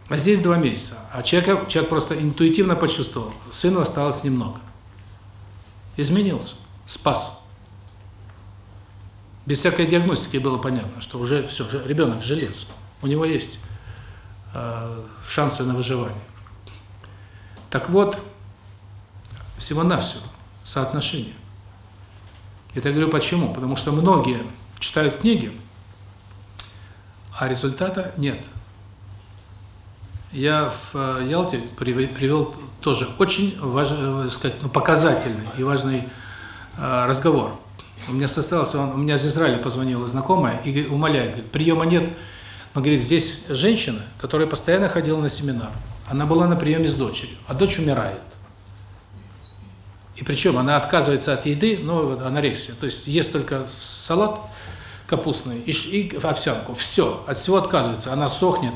А здесь два месяца. А человек, человек просто интуитивно почувствовал, сыну осталось немного. Изменился, спас. Без всякой диагностики было понятно, что уже все, ребенок жилец. У него есть э, шансы на выживание. Так вот, всего-навсего соотношение. Это я говорю почему? Потому что многие читают книги, а результата нет. Я в э, Ялте привел тоже очень важный, э, сказать, ну, показательный и важный э, разговор. У меня состоялся, он, у меня из Израиля позвонила знакомая и умоляет, говорит, приема нет, но говорит, здесь женщина, которая постоянно ходила на семинар. Она была на приеме с дочерью, а дочь умирает. И причем она отказывается от еды, ну, анорексия, то есть ест только салат капустный и, и овсянку. Все, от всего отказывается. Она сохнет,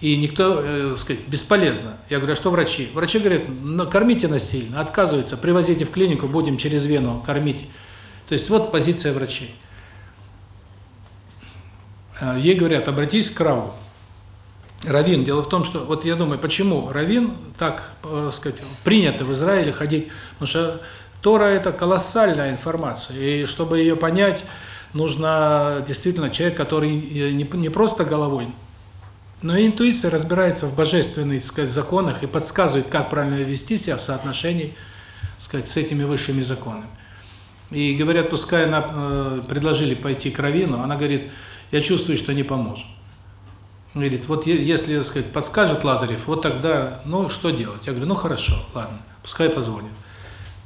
и никто, э, сказать, бесполезно. Я говорю, а что врачи? Врачи говорят, ну, кормите насильно, отказываются, привозите в клинику, будем через вену кормить. То есть вот позиция врачей. Э, ей говорят, обратись к Раву. Равин. Дело в том, что, вот я думаю, почему Равин так, э, сказать, принято в Израиле ходить, потому что Тора – это колоссальная информация, и чтобы ее понять, нужно действительно человек, который не, просто головой, но и интуиция разбирается в божественных, сказать, законах и подсказывает, как правильно вести себя в соотношении, сказать, с этими высшими законами. И говорят, пускай она э, предложили пойти к Равину, она говорит, я чувствую, что не поможет. Говорит, вот если, сказать, подскажет Лазарев, вот тогда, ну, что делать? Я говорю, ну, хорошо, ладно, пускай позвонит.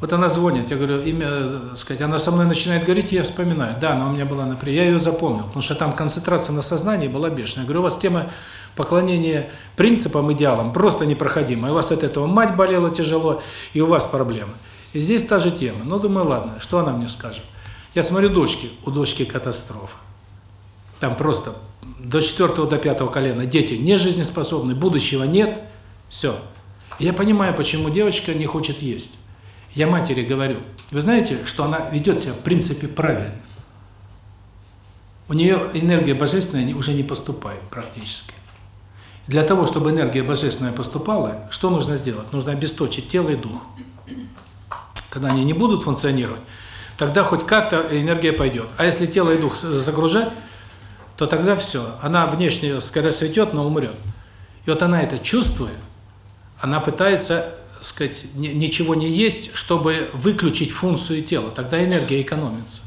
Вот она звонит, я говорю, имя, так сказать, она со мной начинает говорить, я вспоминаю, да, она у меня была, например, я ее запомнил, потому что там концентрация на сознании была бешеная. Я говорю, у вас тема поклонения принципам, идеалам просто непроходимая, у вас от этого мать болела тяжело, и у вас проблемы. И здесь та же тема. Ну, думаю, ладно, что она мне скажет? Я смотрю дочки, у дочки катастрофа. Там просто до четвертого, до пятого колена дети не жизнеспособны, будущего нет, все. Я понимаю, почему девочка не хочет есть. Я матери говорю, вы знаете, что она ведет себя в принципе правильно. У нее энергия божественная уже не поступает практически. Для того, чтобы энергия божественная поступала, что нужно сделать? Нужно обесточить тело и дух. Когда они не будут функционировать, тогда хоть как-то энергия пойдет. А если тело и дух загружать, то тогда все. Она внешне, скорее светет, но умрет. И вот она это чувствует, она пытается, сказать, ничего не есть, чтобы выключить функцию тела. Тогда энергия экономится.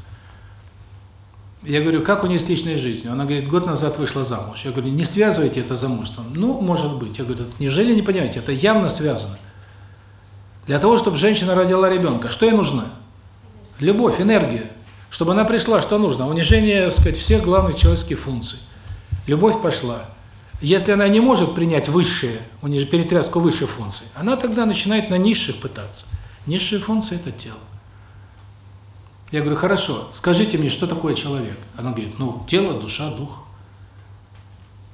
Я говорю, как у нее с личной жизнью? Она говорит, год назад вышла замуж. Я говорю, не связывайте это замужеством. Ну, может быть. Я говорю, неужели не понимаете? Это явно связано. Для того, чтобы женщина родила ребенка, что ей нужно? Любовь, энергия. Чтобы она пришла, что нужно? Унижение, так сказать, всех главных человеческих функций. Любовь пошла. Если она не может принять высшие, перетряску высших функций, она тогда начинает на низших пытаться. Низшие функции – это тело. Я говорю, хорошо, скажите мне, что такое человек? Она говорит, ну, тело, душа, дух.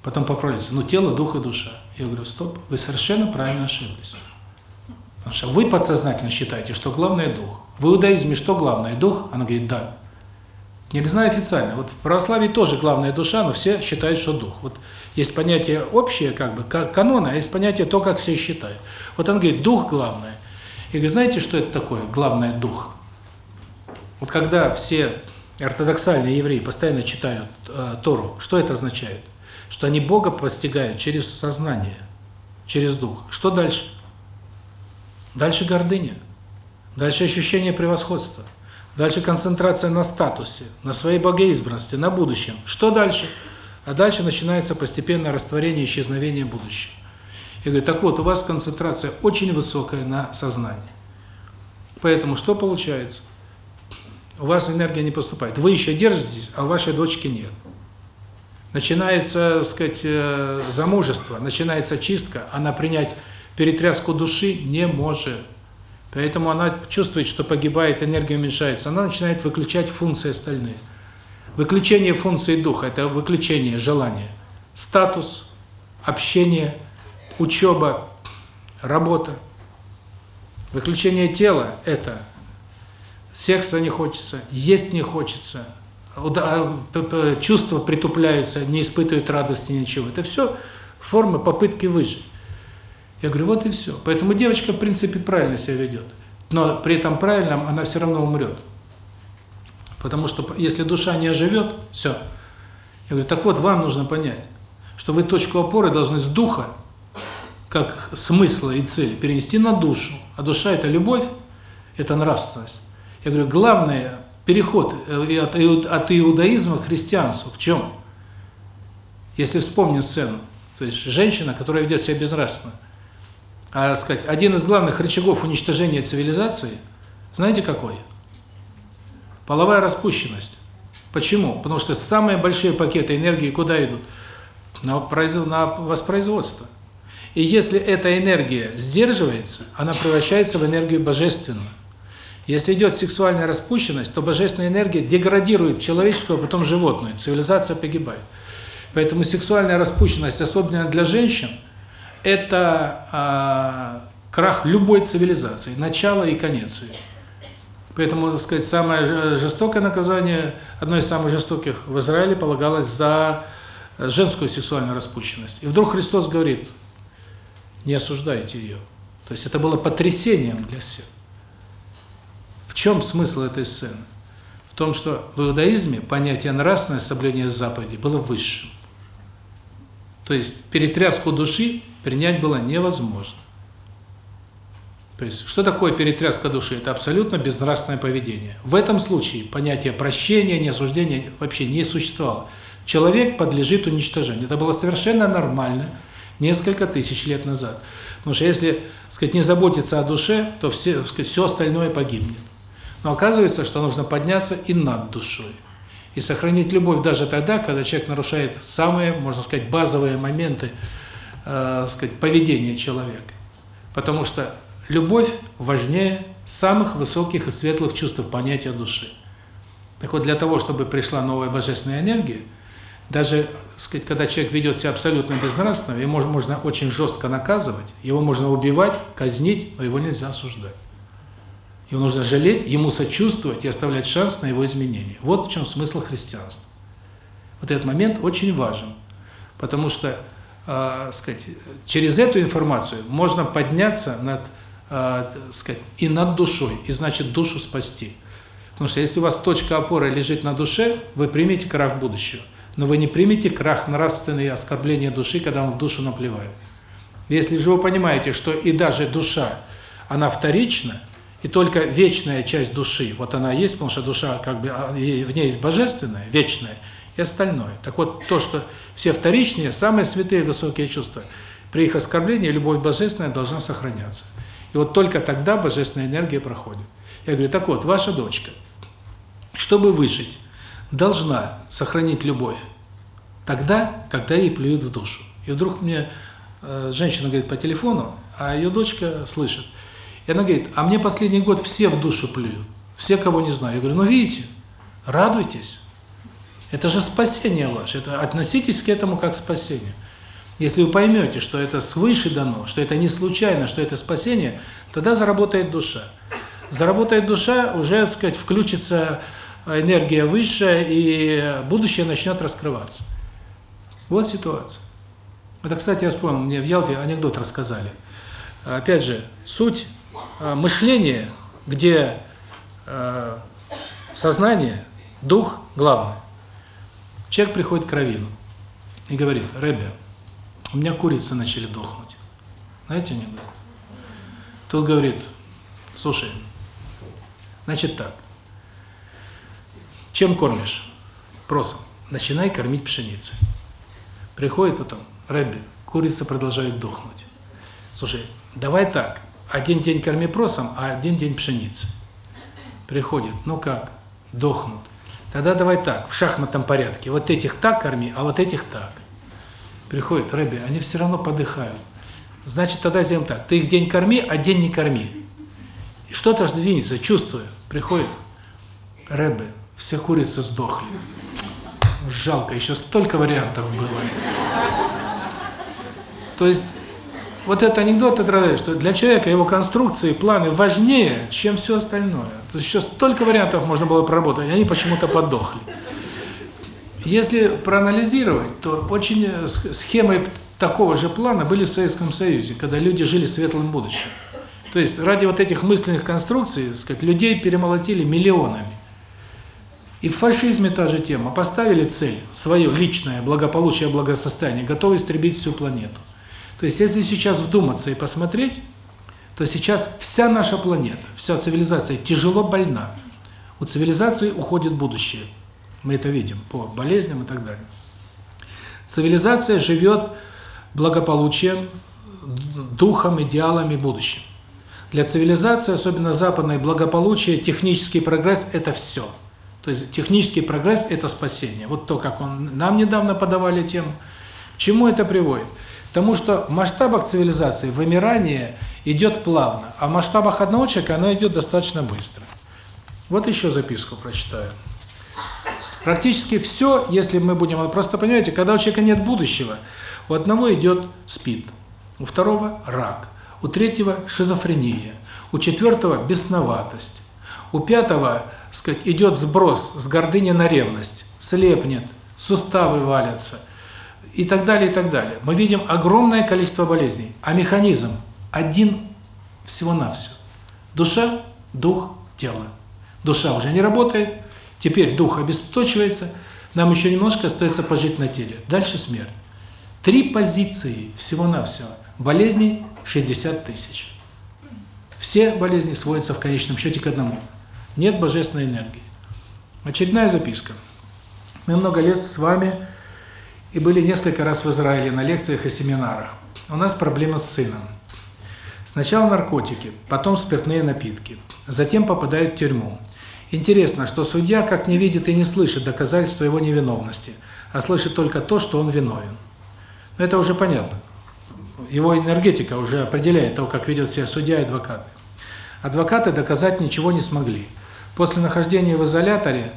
Потом поправляется, ну, тело, дух и душа. Я говорю, стоп, вы совершенно правильно ошиблись. Потому что вы подсознательно считаете, что главное – дух. В иудаизме что главное – дух? Она говорит, да. Не знаю официально. Вот в православии тоже главная душа, но все считают, что дух. Вот есть понятие общее, как бы, канона, а есть понятие то, как все считают. Вот он говорит, дух главное. И вы знаете, что это такое, главное дух? Вот когда все ортодоксальные евреи постоянно читают э, Тору, что это означает? Что они Бога постигают через сознание, через дух. Что дальше? Дальше гордыня. Дальше ощущение превосходства. Дальше концентрация на статусе, на своей богоизбранности, на будущем. Что дальше? А дальше начинается постепенное растворение, исчезновение будущего. Я говорю, так вот, у вас концентрация очень высокая на сознании. Поэтому что получается? У вас энергия не поступает. Вы еще держитесь, а вашей дочки нет. начинается, так сказать, э, замужество, начинается чистка, она принять перетряску души не может. Поэтому она чувствует, что погибает, энергия уменьшается. Она начинает выключать функции остальные. Выключение функции духа – это выключение желания. Статус, общение, учеба, работа. Выключение тела – это секса не хочется, есть не хочется, а, чувства притупляются, не испытывают радости, ничего. Это все формы попытки выжить. Я говорю, вот и все. Поэтому девочка, в принципе, правильно себя ведет. Но при этом правильном она все равно умрет. Потому что если душа не оживет, все. Я говорю, так вот, вам нужно понять, что вы точку опоры должны с духа, как смысла и цели, перенести на душу. А душа – это любовь, это нравственность. Я говорю, главное переход э, от, иудаизма к христианству в чем? Если вспомнить сцену, то есть женщина, которая ведет себя безнравственно, а сказать, один из главных рычагов уничтожения цивилизации, знаете какой? Половая распущенность. Почему? Потому что самые большие пакеты энергии куда идут? На, производ... на воспроизводство. И если эта энергия сдерживается, она превращается в энергию божественную. Если идет сексуальная распущенность, то божественная энергия деградирует человеческую, а потом животную, цивилизация погибает. Поэтому сексуальная распущенность, особенно для женщин, это а, крах любой цивилизации, начало и конец ее. Поэтому, так сказать, самое жестокое наказание, одно из самых жестоких в Израиле полагалось за женскую сексуальную распущенность. И вдруг Христос говорит, не осуждайте ее. То есть это было потрясением для всех. В чем смысл этой сцены? В том, что в иудаизме понятие нравственное соблюдение заповедей было высшим. То есть перетряску души принять было невозможно. То есть, что такое перетряска души? Это абсолютно безнравственное поведение. В этом случае понятие прощения, неосуждения вообще не существовало. Человек подлежит уничтожению. Это было совершенно нормально несколько тысяч лет назад. Потому что если, сказать, не заботиться о душе, то все, сказать, все остальное погибнет. Но оказывается, что нужно подняться и над душой. И сохранить любовь даже тогда, когда человек нарушает самые, можно сказать, базовые моменты э, сказать, поведения человека. Потому что любовь важнее самых высоких и светлых чувств понятия души. Так вот, для того, чтобы пришла новая божественная энергия, даже, сказать, когда человек ведет себя абсолютно безнравственно, его можно очень жестко наказывать, его можно убивать, казнить, но его нельзя осуждать. Его нужно жалеть, ему сочувствовать и оставлять шанс на его изменение. Вот в чем смысл христианства. Вот этот момент очень важен, потому что, э, сказать, через эту информацию можно подняться над, э, сказать, и над душой, и значит душу спасти. Потому что если у вас точка опоры лежит на душе, вы примете крах будущего, но вы не примете крах нравственные оскорбления души, когда вам в душу наплевают. Если же вы понимаете, что и даже душа, она вторична, и только вечная часть души, вот она есть, потому что душа, как бы, а, в ней есть божественное, вечное, и остальное. Так вот, то, что все вторичные, самые святые высокие чувства, при их оскорблении любовь божественная должна сохраняться. И вот только тогда божественная энергия проходит. Я говорю, так вот, ваша дочка, чтобы выжить, должна сохранить любовь тогда, когда ей плюют в душу. И вдруг мне э, женщина говорит по телефону, а ее дочка слышит – и она говорит, а мне последний год все в душу плюют, все, кого не знаю. Я говорю, ну видите, радуйтесь. Это же спасение ваше, это относитесь к этому как к спасению. Если вы поймете, что это свыше дано, что это не случайно, что это спасение, тогда заработает душа. Заработает душа, уже, так сказать, включится энергия высшая, и будущее начнет раскрываться. Вот ситуация. Это, кстати, я вспомнил, мне в Ялте анекдот рассказали. Опять же, суть мышление, где э, сознание, дух главное. Человек приходит к раввину и говорит, Рэбе, у меня курицы начали дохнуть. Знаете анекдот? Тот говорит, слушай, значит так, чем кормишь? Просом. Начинай кормить пшеницей. Приходит потом, Рэбби, курица продолжает дохнуть. Слушай, давай так, один день корми просом, а один день пшеницы. Приходит, ну как, дохнут. Тогда давай так, в шахматном порядке. Вот этих так корми, а вот этих так. Приходит Рэбби, они все равно подыхают. Значит, тогда сделаем так. Ты их день корми, а день не корми. И что-то сдвинется, чувствую. Приходит Рэбби, все курицы сдохли. Жалко, еще столько вариантов было. То есть, вот этот анекдот отражает, что для человека его конструкции, планы важнее, чем все остальное. То есть еще столько вариантов можно было проработать, они почему-то подохли. Если проанализировать, то очень схемы такого же плана были в Советском Союзе, когда люди жили светлым будущим. То есть ради вот этих мысленных конструкций, сказать, людей перемолотили миллионами. И в фашизме та же тема. Поставили цель, свое личное благополучие, благосостояние, готовы истребить всю планету. То есть если сейчас вдуматься и посмотреть, то сейчас вся наша планета, вся цивилизация тяжело больна. У цивилизации уходит будущее. Мы это видим по болезням и так далее. Цивилизация живет благополучием, духом, идеалами, будущим. Для цивилизации, особенно западной, благополучие, технический прогресс – это все – то есть технический прогресс – это спасение. Вот то, как он нам недавно подавали тему. К чему это приводит? Потому что в масштабах цивилизации вымирание идет плавно, а в масштабах одного человека оно идет достаточно быстро. Вот еще записку прочитаю. Практически все, если мы будем... Просто понимаете, когда у человека нет будущего, у одного идет СПИД, у второго – рак, у третьего – шизофрения, у четвертого – бесноватость, у пятого – сказать, идет сброс с гордыни на ревность, слепнет, суставы валятся и так далее, и так далее. Мы видим огромное количество болезней, а механизм один всего-навсего. Душа, дух, тело. Душа уже не работает, теперь дух обесточивается, нам еще немножко остается пожить на теле. Дальше смерть. Три позиции всего-навсего. Болезней 60 тысяч. Все болезни сводятся в конечном счете к одному – нет божественной энергии. Очередная записка. Мы много лет с вами и были несколько раз в Израиле на лекциях и семинарах. У нас проблема с сыном. Сначала наркотики, потом спиртные напитки, затем попадают в тюрьму. Интересно, что судья как не видит и не слышит доказательства его невиновности, а слышит только то, что он виновен. Но это уже понятно. Его энергетика уже определяет то, как ведет себя судья и адвокаты. Адвокаты доказать ничего не смогли. После нахождения в изоляторе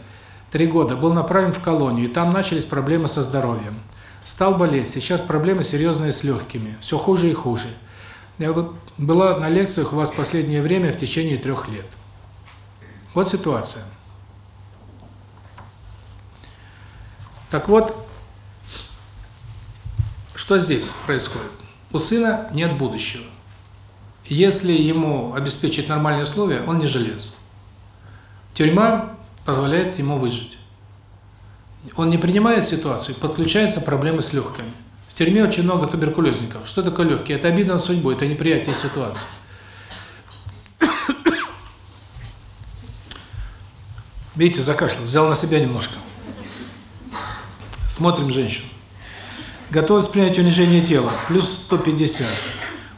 три года был направлен в колонию, и там начались проблемы со здоровьем. Стал болеть, сейчас проблемы серьезные с легкими, все хуже и хуже. Я была на лекциях у вас последнее время в течение трех лет. Вот ситуация. Так вот, что здесь происходит? У сына нет будущего. Если ему обеспечить нормальные условия, он не жилец. Тюрьма позволяет ему выжить. Он не принимает ситуацию, подключаются проблемы с легкими. В тюрьме очень много туберкулезников. Что такое легкие? Это обида на судьбу, это неприятие ситуации. Видите, закашлял, взял на себя немножко. Смотрим женщину. Готовность принять унижение тела, плюс 150.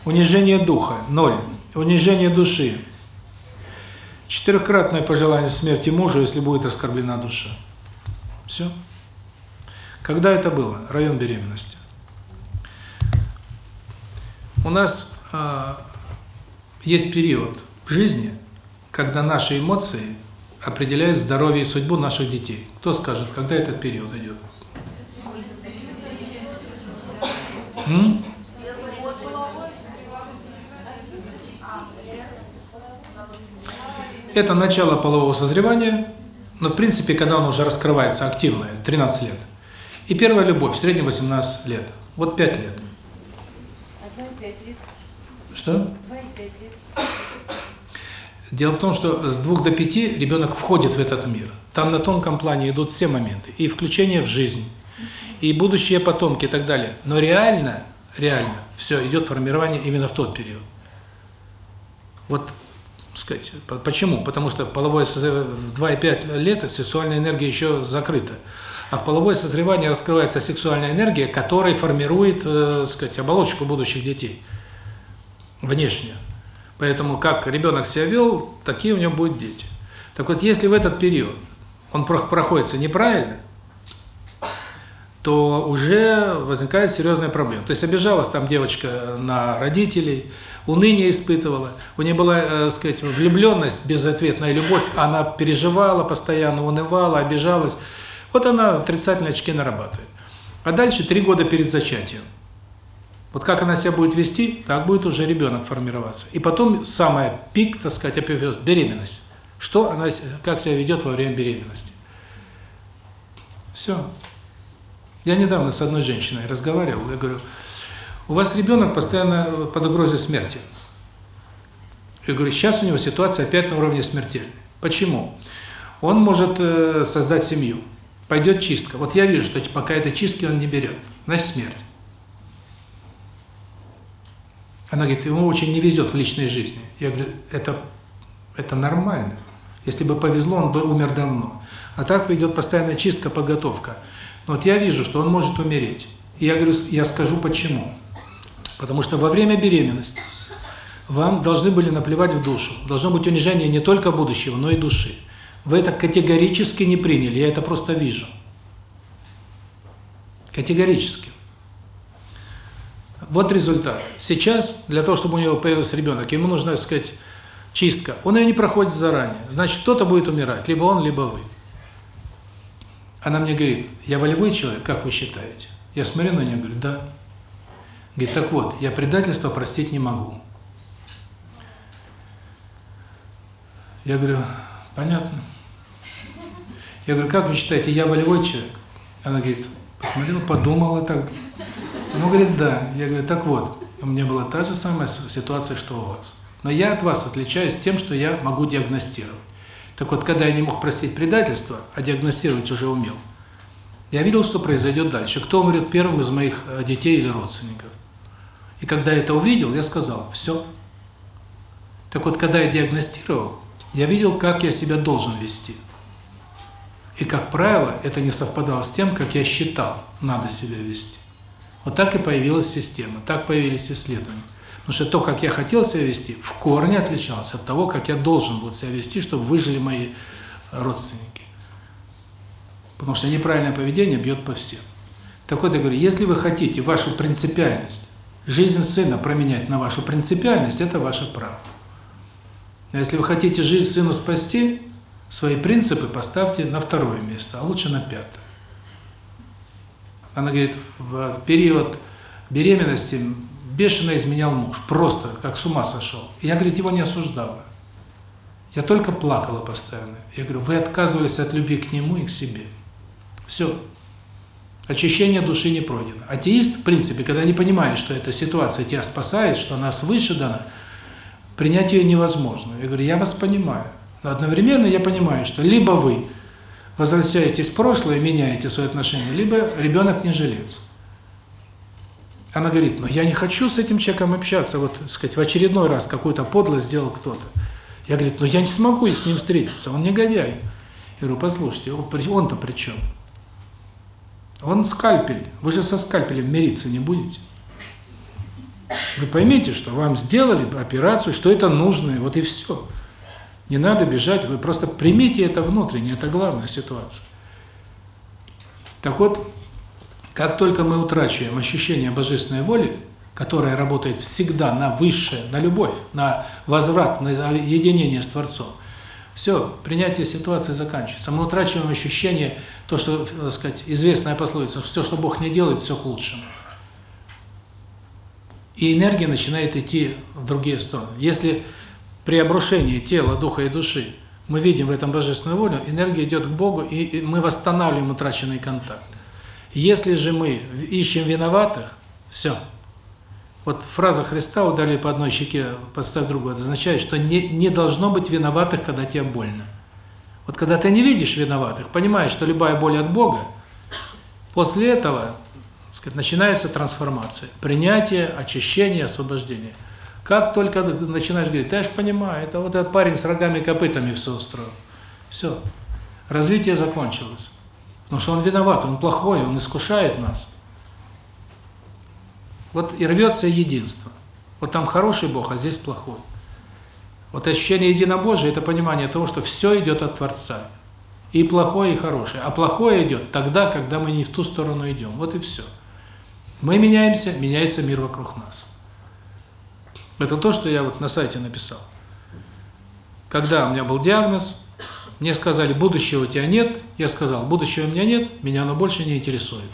Унижение духа, 0. Унижение души, Четырехкратное пожелание смерти мужа, если будет оскорблена душа. Все. Когда это было? Район беременности. У нас э, есть период в жизни, когда наши эмоции определяют здоровье и судьбу наших детей. Кто скажет, когда этот период идет? Это начало полового созревания, но в принципе, когда он уже раскрывается активно, 13 лет. И первая любовь, в среднем 18 лет. Вот 5 лет. Что? Дело в том, что с двух до пяти ребенок входит в этот мир. Там на тонком плане идут все моменты. И включение в жизнь, и будущие потомки и так далее. Но реально, реально, все идет формирование именно в тот период. Вот сказать. Почему? Потому что половое созревание в 2,5 лет сексуальная энергия еще закрыта. А в половое созревание раскрывается сексуальная энергия, которая формирует, э, сказать, оболочку будущих детей. Внешнюю. Поэтому как ребенок себя вел, такие у него будут дети. Так вот, если в этот период он проходится неправильно, то уже возникает серьезная проблема. То есть обижалась там девочка на родителей, уныние испытывала, у нее была, э, сказать, влюбленность, безответная любовь, она переживала постоянно, унывала, обижалась. Вот она отрицательные очки нарабатывает. А дальше три года перед зачатием. Вот как она себя будет вести, так будет уже ребенок формироваться. И потом самая пик, так сказать, беременность. Что она, как себя ведет во время беременности. Все. Я недавно с одной женщиной разговаривал, я говорю, у вас ребенок постоянно под угрозой смерти. Я говорю, сейчас у него ситуация опять на уровне смертельной. Почему? Он может э, создать семью, пойдет чистка. Вот я вижу, что пока этой чистки он не берет, значит смерть. Она говорит, ему очень не везет в личной жизни. Я говорю, это, это нормально. Если бы повезло, он бы умер давно. А так идет постоянная чистка, подготовка. Но вот я вижу, что он может умереть. И я говорю, я скажу почему. Потому что во время беременности вам должны были наплевать в душу. Должно быть унижение не только будущего, но и души. Вы это категорически не приняли, я это просто вижу. Категорически. Вот результат. Сейчас, для того, чтобы у него появился ребенок, ему нужна, так сказать, чистка. Он ее не проходит заранее. Значит, кто-то будет умирать, либо он, либо вы. Она мне говорит, я волевой человек, как вы считаете? Я смотрю на нее, говорю, да. Говорит, так вот, я предательство простить не могу. Я говорю, понятно. Я говорю, как вы считаете, я волевой человек? Она говорит, посмотрела, подумала так. Ну, говорит, да. Я говорю, так вот, у меня была та же самая ситуация, что у вас. Но я от вас отличаюсь тем, что я могу диагностировать. Так вот, когда я не мог простить предательство, а диагностировать уже умел, я видел, что произойдет дальше. Кто умрет первым из моих э, детей или родственников. И когда это увидел, я сказал, все. Так вот, когда я диагностировал, я видел, как я себя должен вести. И, как правило, это не совпадало с тем, как я считал, надо себя вести. Вот так и появилась система, так появились исследования. Потому что то, как я хотел себя вести, в корне отличалось от того, как я должен был себя вести, чтобы выжили мои родственники. Потому что неправильное поведение бьет по всем. Так вот, я говорю, если вы хотите вашу принципиальность, жизнь сына променять на вашу принципиальность, это ваше право. А если вы хотите жизнь сына спасти, свои принципы поставьте на второе место, а лучше на пятое. Она говорит, в период беременности бешено изменял муж, просто как с ума сошел. я, говорит, его не осуждала. Я только плакала постоянно. Я говорю, вы отказывались от любви к нему и к себе. Все. Очищение души не пройдено. Атеист, в принципе, когда не понимает, что эта ситуация тебя спасает, что она свыше дана, принять ее невозможно. Я говорю, я вас понимаю. Но одновременно я понимаю, что либо вы возвращаетесь в прошлое, меняете свои отношения, либо ребенок не жилец. Она говорит, но я не хочу с этим человеком общаться, вот, сказать, в очередной раз какую-то подлость сделал кто-то. Я говорю, но я не смогу с ним встретиться, он негодяй. Я говорю, послушайте, он-то при чем? Он скальпель, вы же со скальпелем мириться не будете. Вы поймите, что вам сделали операцию, что это нужно, вот и все. Не надо бежать, вы просто примите это внутренне, это главная ситуация. Так вот, как только мы утрачиваем ощущение божественной воли, которая работает всегда на высшее, на любовь, на возврат, на единение с Творцом, все, принятие ситуации заканчивается. Мы утрачиваем ощущение, то, что, так сказать, известная пословица, все, что Бог не делает, все к лучшему. И энергия начинает идти в другие стороны. Если при обрушении тела, духа и души мы видим в этом божественную волю, энергия идет к Богу, и мы восстанавливаем утраченный контакт. Если же мы ищем виноватых, все. Вот фраза Христа «удали по одной щеке, подставь другую» означает, что не, не должно быть виноватых, когда тебе больно. Вот когда ты не видишь виноватых, понимаешь, что любая боль от Бога, после этого сказать, начинается трансформация, принятие, очищение, освобождение. Как только начинаешь говорить, да я же понимаю, это вот этот парень с рогами и копытами все устроил. Все. Развитие закончилось. Потому что он виноват, он плохой, он искушает нас. Вот и рвется единство. Вот там хороший Бог, а здесь плохой. Вот ощущение единобожия – это понимание того, что все идет от Творца. И плохое, и хорошее. А плохое идет тогда, когда мы не в ту сторону идем. Вот и все. Мы меняемся, меняется мир вокруг нас. Это то, что я вот на сайте написал. Когда у меня был диагноз, мне сказали, будущего у тебя нет, я сказал, будущего у меня нет, меня оно больше не интересует.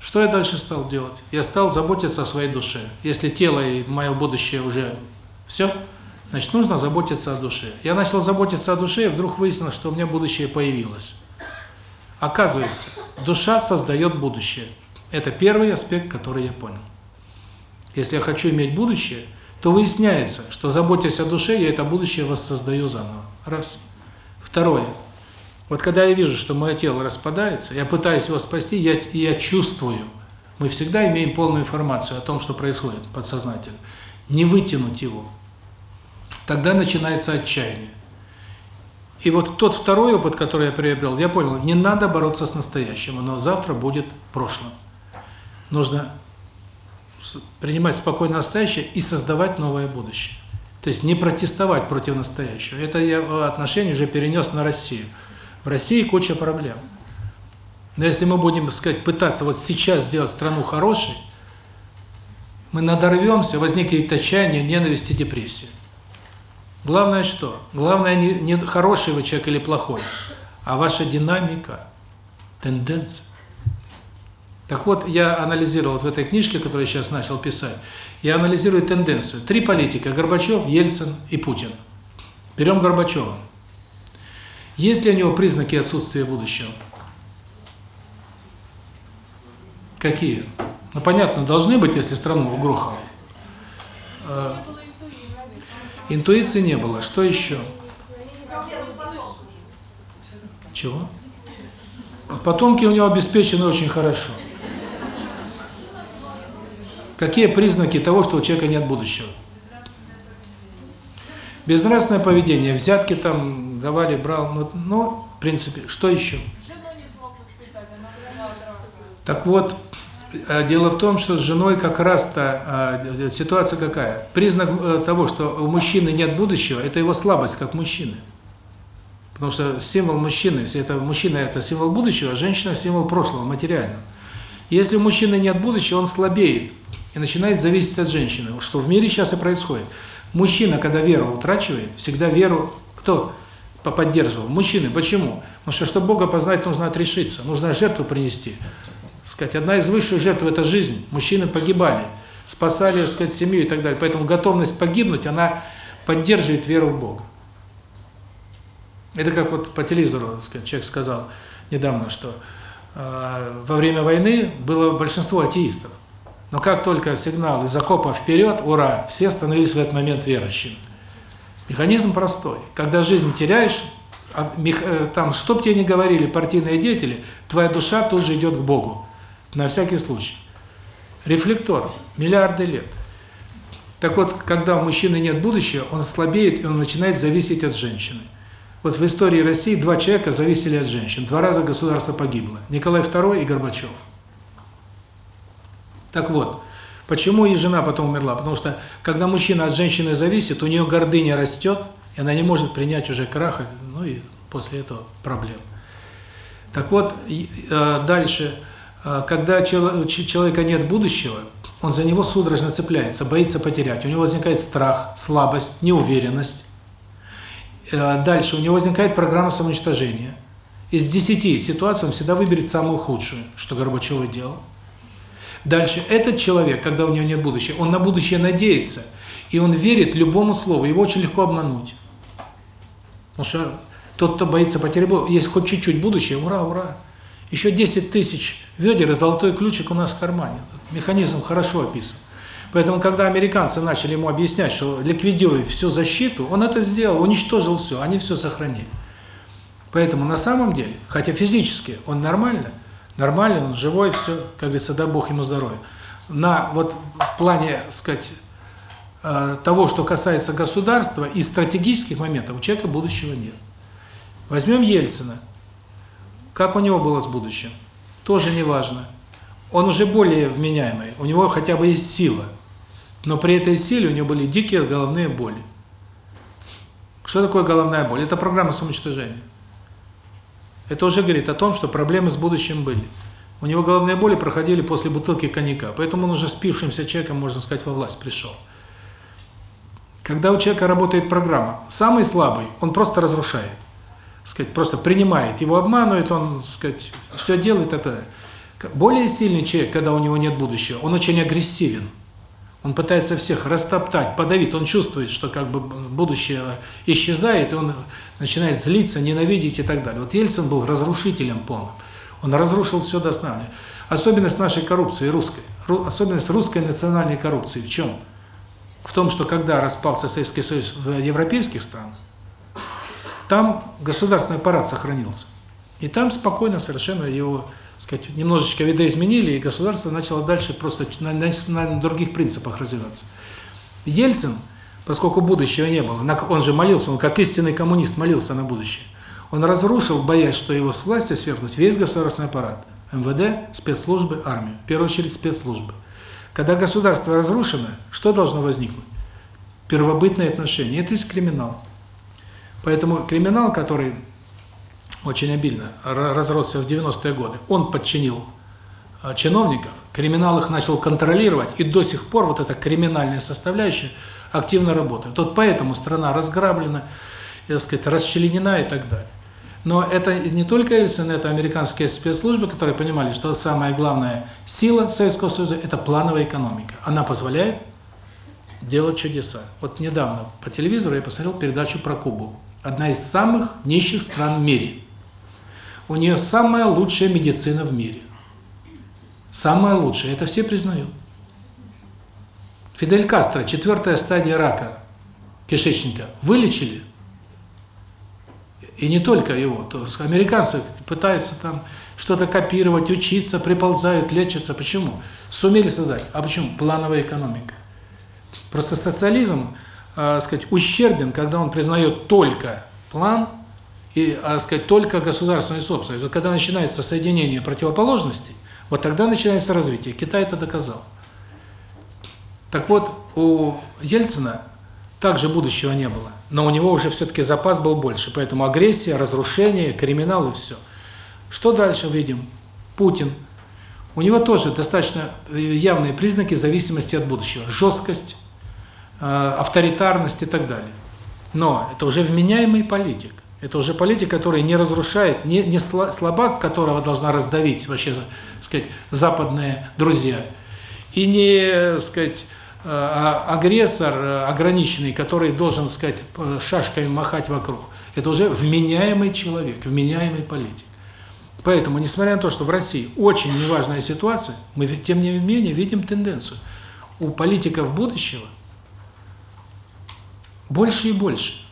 Что я дальше стал делать? Я стал заботиться о своей душе. Если тело и мое будущее уже все, значит, нужно заботиться о душе. Я начал заботиться о душе, и вдруг выяснилось, что у меня будущее появилось. Оказывается, душа создает будущее. Это первый аспект, который я понял. Если я хочу иметь будущее, то выясняется, что заботясь о душе, я это будущее воссоздаю заново. Раз. Второе. Вот когда я вижу, что мое тело распадается, я пытаюсь его спасти, я, я чувствую. Мы всегда имеем полную информацию о том, что происходит подсознательно. Не вытянуть его. Тогда начинается отчаяние. И вот тот второй опыт, который я приобрел, я понял, не надо бороться с настоящим, оно завтра будет прошлым. Нужно принимать спокойно настоящее и создавать новое будущее. То есть не протестовать против настоящего. Это я отношение уже перенес на Россию. В России куча проблем. Но если мы будем, так сказать, пытаться вот сейчас сделать страну хорошей, мы надорвемся, возникнет отчаяние, ненависть и депрессия. Главное что? Главное не, не хороший вы человек или плохой, а ваша динамика, тенденция. Так вот, я анализировал вот в этой книжке, которую я сейчас начал писать, я анализирую тенденцию. Три политика – Горбачев, Ельцин и Путин. Берем Горбачева. Есть ли у него признаки отсутствия будущего? Какие? Ну, понятно, должны быть, если страну угрохал. Э, интуиции не было. Что еще? Чего? Потомки у него обеспечены очень хорошо. Какие признаки того, что у человека нет будущего? Безнравственное поведение, взятки там давали, брал, но, но в принципе, что еще? Так вот, э, дело в том, что с женой как раз-то э, ситуация какая? Признак э, того, что у мужчины нет будущего, это его слабость как мужчины. Потому что символ мужчины, если это мужчина это символ будущего, а женщина символ прошлого, материального. Если у мужчины нет будущего, он слабеет и начинает зависеть от женщины, что в мире сейчас и происходит. Мужчина, когда веру утрачивает, всегда веру кто поддерживал? Мужчины. Почему? Потому что, чтобы Бога познать, нужно отрешиться, нужно жертву принести. Сказать, одна из высших жертв – это жизнь. Мужчины погибали, спасали, сказать, семью и так далее. Поэтому готовность погибнуть, она поддерживает веру в Бога. Это как вот по телевизору, сказать, человек сказал недавно, что э, во время войны было большинство атеистов. Но как только сигнал из окопа вперед, ура, все становились в этот момент верующими. Механизм простой. Когда жизнь теряешь, а, э, там, что бы тебе ни говорили партийные деятели, твоя душа тут же идет к Богу. На всякий случай. Рефлектор. Миллиарды лет. Так вот, когда у мужчины нет будущего, он слабеет, и он начинает зависеть от женщины. Вот в истории России два человека зависели от женщин. Два раза государство погибло. Николай II и Горбачев. Так вот, почему и жена потом умерла? Потому что, когда мужчина от женщины зависит, у нее гордыня растет, и она не может принять уже краха, ну и после этого проблем. Так вот, э, дальше, э, когда у человека нет будущего, он за него судорожно цепляется, боится потерять. У него возникает страх, слабость, неуверенность. Э, дальше у него возникает программа самоуничтожения. Из 10 ситуаций он всегда выберет самую худшую, что Горбачев и делал. Дальше, этот человек, когда у него нет будущего, он на будущее надеется, и он верит любому слову, его очень легко обмануть. Потому что тот, кто боится потери, если хоть чуть-чуть будущее, ура, ура. Еще 10 тысяч ведер и золотой ключик у нас в кармане. Механизм хорошо описан. Поэтому, когда американцы начали ему объяснять, что ликвидирует всю защиту, он это сделал, уничтожил все, они все сохранили. Поэтому на самом деле, хотя физически он нормально, нормальный, он живой, все, как говорится, да Бог ему здоровья. На вот в плане, сказать, э, того, что касается государства и стратегических моментов, у человека будущего нет. Возьмем Ельцина. Как у него было с будущим? Тоже не важно. Он уже более вменяемый, у него хотя бы есть сила. Но при этой силе у него были дикие головные боли. Что такое головная боль? Это программа самоуничтожения. Это уже говорит о том, что проблемы с будущим были. У него головные боли проходили после бутылки коньяка, поэтому он уже спившимся человеком, можно сказать, во власть пришел. Когда у человека работает программа, самый слабый, он просто разрушает. Сказать, просто принимает, его обманывает, он, сказать, все делает это. Более сильный человек, когда у него нет будущего, он очень агрессивен. Он пытается всех растоптать, подавить, он чувствует, что как бы будущее исчезает, и он начинает злиться, ненавидеть и так далее. Вот Ельцин был разрушителем полным. Он разрушил все до основания. Особенность нашей коррупции русской, особенность русской национальной коррупции в чем? В том, что когда распался Советский Союз в европейских странах, там государственный аппарат сохранился. И там спокойно совершенно его, сказать, немножечко видоизменили, и государство начало дальше просто на, на, на других принципах развиваться. Ельцин, поскольку будущего не было, он же молился, он как истинный коммунист молился на будущее. Он разрушил, боясь, что его с власти свергнуть, весь государственный аппарат. МВД, спецслужбы, армию. В первую очередь спецслужбы. Когда государство разрушено, что должно возникнуть? Первобытные отношения. Это есть криминал. Поэтому криминал, который очень обильно разросся в 90-е годы, он подчинил а, чиновников, криминал их начал контролировать, и до сих пор вот эта криминальная составляющая активно работает. Вот поэтому страна разграблена, так сказать, расчленена и так далее. Но это не только Эльцин, это американские спецслужбы, которые понимали, что самая главная сила Советского Союза – это плановая экономика. Она позволяет делать чудеса. Вот недавно по телевизору я посмотрел передачу про Кубу. Одна из самых нищих стран в мире. У нее самая лучшая медицина в мире. Самая лучшая. Это все признают. Фидель Кастро, четвертая стадия рака кишечника, вылечили – и не только его. То есть американцы пытаются там что-то копировать, учиться, приползают, лечатся. Почему? Сумели создать. А почему? Плановая экономика. Просто социализм, э, сказать, ущербен, когда он признает только план и, э, сказать, только государственную собственность. Вот когда начинается соединение противоположностей, вот тогда начинается развитие. Китай это доказал. Так вот, у Ельцина также будущего не было. Но у него уже все-таки запас был больше. Поэтому агрессия, разрушение, криминал и все. Что дальше видим? Путин. У него тоже достаточно явные признаки зависимости от будущего. Жесткость, э, авторитарность и так далее. Но это уже вменяемый политик. Это уже политик, который не разрушает, не, не слабак, которого должна раздавить вообще, сказать, западные друзья. И не, сказать, Э, а агрессор э, ограниченный, который должен, сказать, шашкой махать вокруг, это уже вменяемый человек, вменяемый политик. Поэтому, несмотря на то, что в России очень неважная ситуация, мы, тем не менее, видим тенденцию. У политиков будущего больше и больше.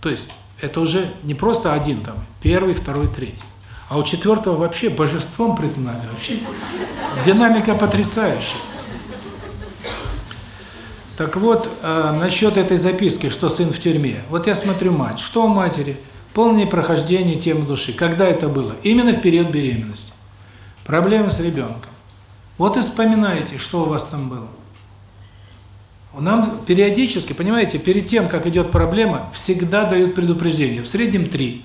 То есть, это уже не просто один там, первый, второй, третий. А у четвертого вообще божеством признали. Вообще динамика потрясающая. Так вот, э, насчет этой записки, что сын в тюрьме. Вот я смотрю мать. Что у матери? Полное прохождение темы души. Когда это было? Именно в период беременности. Проблемы с ребенком. Вот и вспоминайте, что у вас там было. Нам периодически, понимаете, перед тем, как идет проблема, всегда дают предупреждение. В среднем три.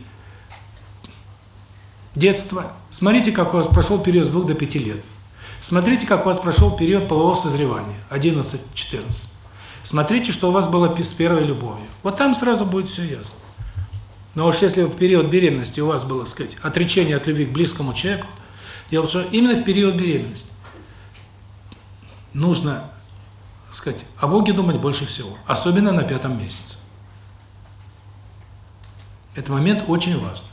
Детство. Смотрите, как у вас прошел период с 2 до 5 лет. Смотрите, как у вас прошел период полового созревания. 11-14. Смотрите, что у вас было с первой любовью. Вот там сразу будет все ясно. Но уж если в период беременности у вас было, сказать, отречение от любви к близкому человеку, дело в том, что именно в период беременности нужно, сказать, о Боге думать больше всего, особенно на пятом месяце. Этот момент очень важен.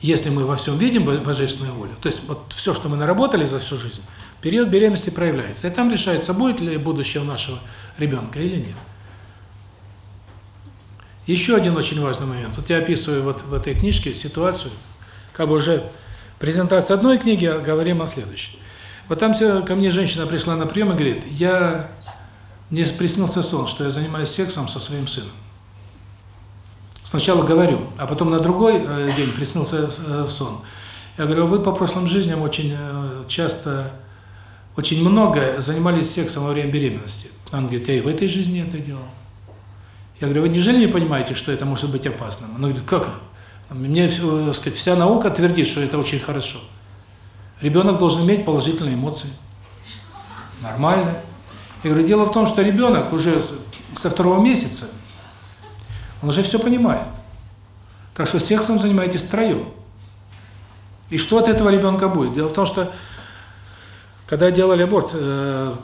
Если мы во всем видим божественную волю, то есть вот все, что мы наработали за всю жизнь, период беременности проявляется. И там решается, будет ли будущее у нашего ребенка или нет. Еще один очень важный момент. Вот я описываю вот в этой книжке ситуацию, как бы уже презентация одной книги, а говорим о следующей. Вот там ко мне женщина пришла на прием и говорит, я мне приснился сон, что я занимаюсь сексом со своим сыном. Сначала говорю, а потом на другой э, день приснился э, сон. Я говорю, вы по прошлым жизням очень э, часто, очень много занимались сексом во время беременности. Он говорит, я и в этой жизни это делал. Я говорю, вы неужели не понимаете, что это может быть опасным? Он говорит, как? Мне, э, сказать, вся наука твердит, что это очень хорошо. Ребенок должен иметь положительные эмоции. Нормально. Я говорю, дело в том, что ребенок уже со второго месяца, он уже все понимает. Так что сексом занимаетесь втроем. И что от этого ребенка будет? Дело в том, что когда делали аборт, э,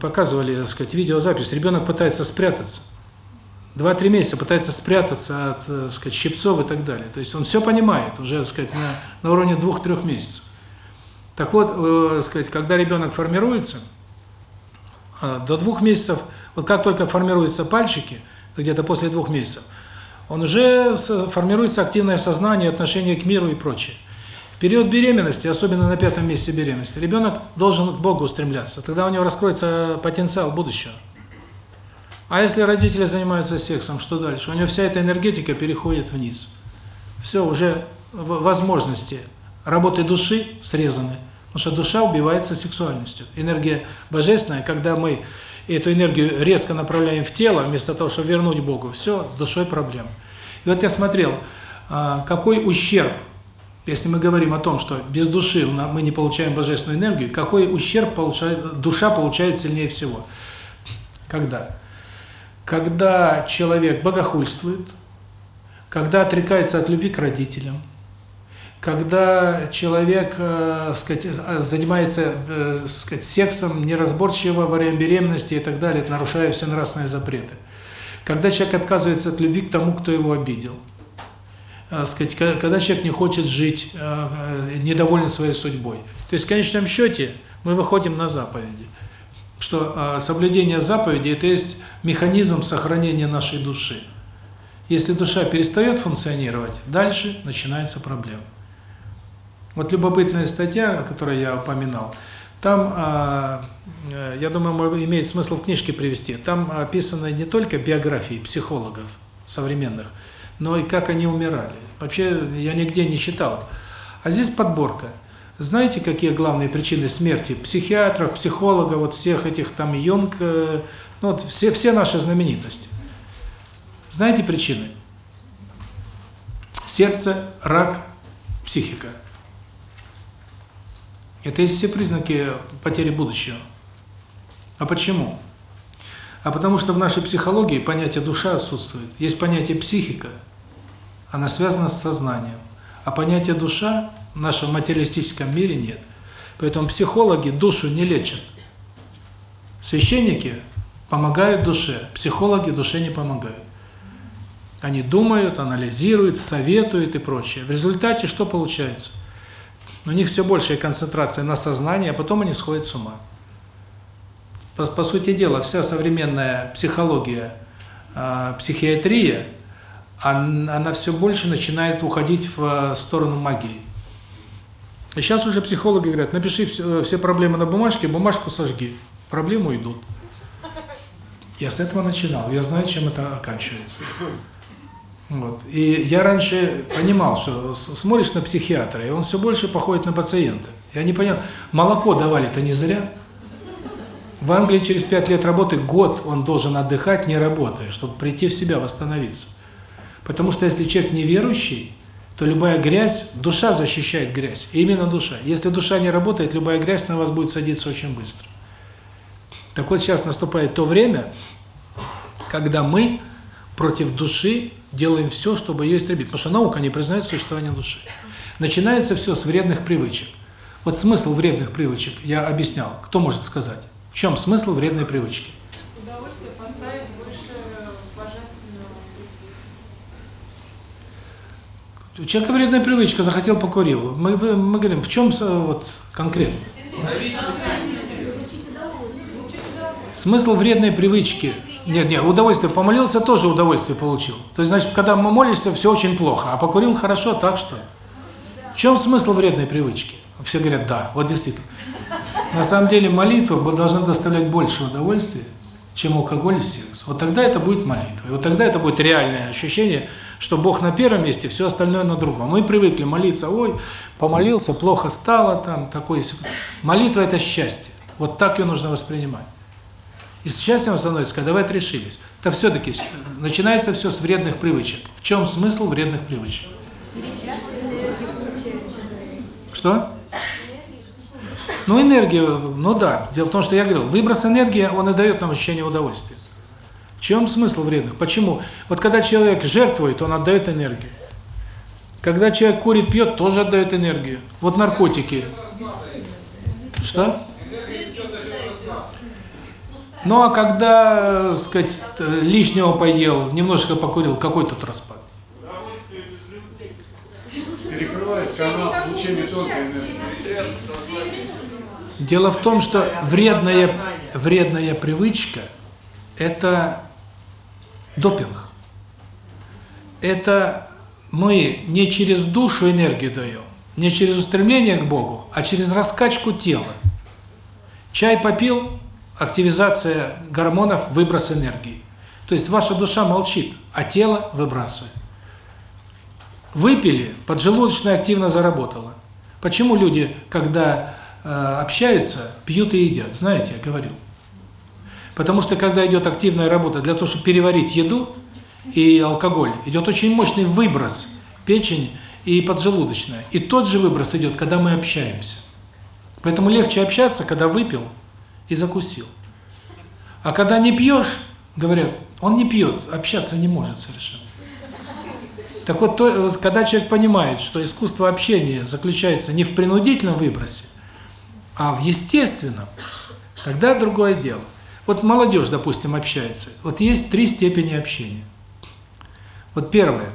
показывали, так сказать, видеозапись, ребенок пытается спрятаться. Два-три месяца пытается спрятаться от, так сказать, щипцов и так далее. То есть он все понимает уже, так сказать, на, на уровне двух-трех месяцев. Так вот, э, сказать, когда ребенок формируется, э, до двух месяцев, вот как только формируются пальчики, где-то после двух месяцев, он уже формируется активное сознание, отношение к миру и прочее. Период беременности, особенно на пятом месяце беременности, ребенок должен к Богу устремляться, тогда у него раскроется потенциал будущего. А если родители занимаются сексом, что дальше? У него вся эта энергетика переходит вниз. Все, уже возможности работы души срезаны, потому что душа убивается сексуальностью. Энергия божественная, когда мы эту энергию резко направляем в тело, вместо того, чтобы вернуть Богу, все, с душой проблем. И вот я смотрел, а, какой ущерб, если мы говорим о том, что без души мы не получаем божественную энергию, какой ущерб получает, душа получает сильнее всего. Когда? Когда человек богохульствует, когда отрекается от любви к родителям, когда человек, э, сказать, э, занимается, э, сказать, сексом неразборчиво во время беременности и так далее, нарушая все нравственные запреты. Когда человек отказывается от любви к тому, кто его обидел. Э, сказать, когда человек не хочет жить, э, э, недоволен своей судьбой. То есть в конечном счете мы выходим на заповеди. Что соблюдение заповедей – это есть механизм сохранения нашей души. Если душа перестает функционировать, дальше начинается проблема. Вот любопытная статья, которую я упоминал, там, я думаю, имеет смысл в книжке привести, там описаны не только биографии психологов современных, но и как они умирали. Вообще, я нигде не читал. А здесь подборка. Знаете, какие главные причины смерти психиатров, психологов, вот всех этих там Юнг, э, ну вот все, все наши знаменитости. Знаете причины? Сердце, рак, психика. Это есть все признаки потери будущего. А почему? А потому что в нашей психологии понятие душа отсутствует. Есть понятие психика, она связана с сознанием. А понятие душа в нашем материалистическом мире нет. Поэтому психологи душу не лечат. Священники помогают душе, психологи душе не помогают. Они думают, анализируют, советуют и прочее. В результате что получается? У них все большая концентрация на сознании, а потом они сходят с ума. По, по сути дела, вся современная психология, э, психиатрия, она, все больше начинает уходить в а, сторону магии. И сейчас уже психологи говорят, напиши все, все проблемы на бумажке, бумажку сожги, проблемы уйдут. Я с этого начинал, я знаю, чем это оканчивается. Вот. И я раньше понимал, что смотришь на психиатра, и он все больше походит на пациента. Я не понял, молоко давали-то не зря. В Англии через пять лет работы, год он должен отдыхать, не работая, чтобы прийти в себя, восстановиться. Потому что если человек неверующий, то любая грязь, душа защищает грязь, именно душа. Если душа не работает, любая грязь на вас будет садиться очень быстро. Так вот сейчас наступает то время, когда мы против души делаем все, чтобы ее истребить. Потому что наука не признает существование души. Начинается все с вредных привычек. Вот смысл вредных привычек я объяснял. Кто может сказать? В чем смысл вредной привычки? Удовольствие поставить выше божественного. У человека вредная привычка, захотел покурил. Мы, мы говорим, в чем вот конкретно? Смысл вредной привычки – нет, нет, удовольствие помолился, тоже удовольствие получил. То есть, значит, когда мы молишься, все очень плохо, а покурил хорошо, так что? В чем смысл вредной привычки? Все говорят, да, вот действительно. На самом деле молитва должна доставлять больше удовольствия, чем алкоголь и секс. Вот тогда это будет молитва. И вот тогда это будет реальное ощущение, что Бог на первом месте, все остальное на другом. Мы привыкли молиться, ой, помолился, плохо стало, там, такое. Молитва – это счастье. Вот так ее нужно воспринимать. И счастьем становится, когда вы отрешились. То все-таки начинается все с вредных привычек. В чем смысл вредных привычек? Что? Ну, энергия, ну да. Дело в том, что я говорил, выброс энергии, он и дает нам ощущение удовольствия. В чем смысл вредных? Почему? Вот когда человек жертвует, он отдает энергию. Когда человек курит, пьет, тоже отдает энергию. Вот наркотики. Что? Ну а когда, сказать, лишнего поел, немножко покурил, какой тут распад? Перекрывает канал тонкой энергии. Дело в том, что вредная вредная привычка это допинг. Это мы не через душу энергию даем, не через устремление к Богу, а через раскачку тела. Чай попил, активизация гормонов, выброс энергии. То есть ваша душа молчит, а тело выбрасывает. Выпили, поджелудочная активно заработала. Почему люди, когда э, общаются, пьют и едят? Знаете, я говорил. Потому что когда идет активная работа для того, чтобы переварить еду и алкоголь, идет очень мощный выброс печень и поджелудочная. И тот же выброс идет, когда мы общаемся. Поэтому легче общаться, когда выпил и закусил. А когда не пьешь, говорят, он не пьет, общаться не может совершенно. Так вот, то, когда человек понимает, что искусство общения заключается не в принудительном выбросе, а в естественном, тогда другое дело. Вот молодежь, допустим, общается. Вот есть три степени общения. Вот первое.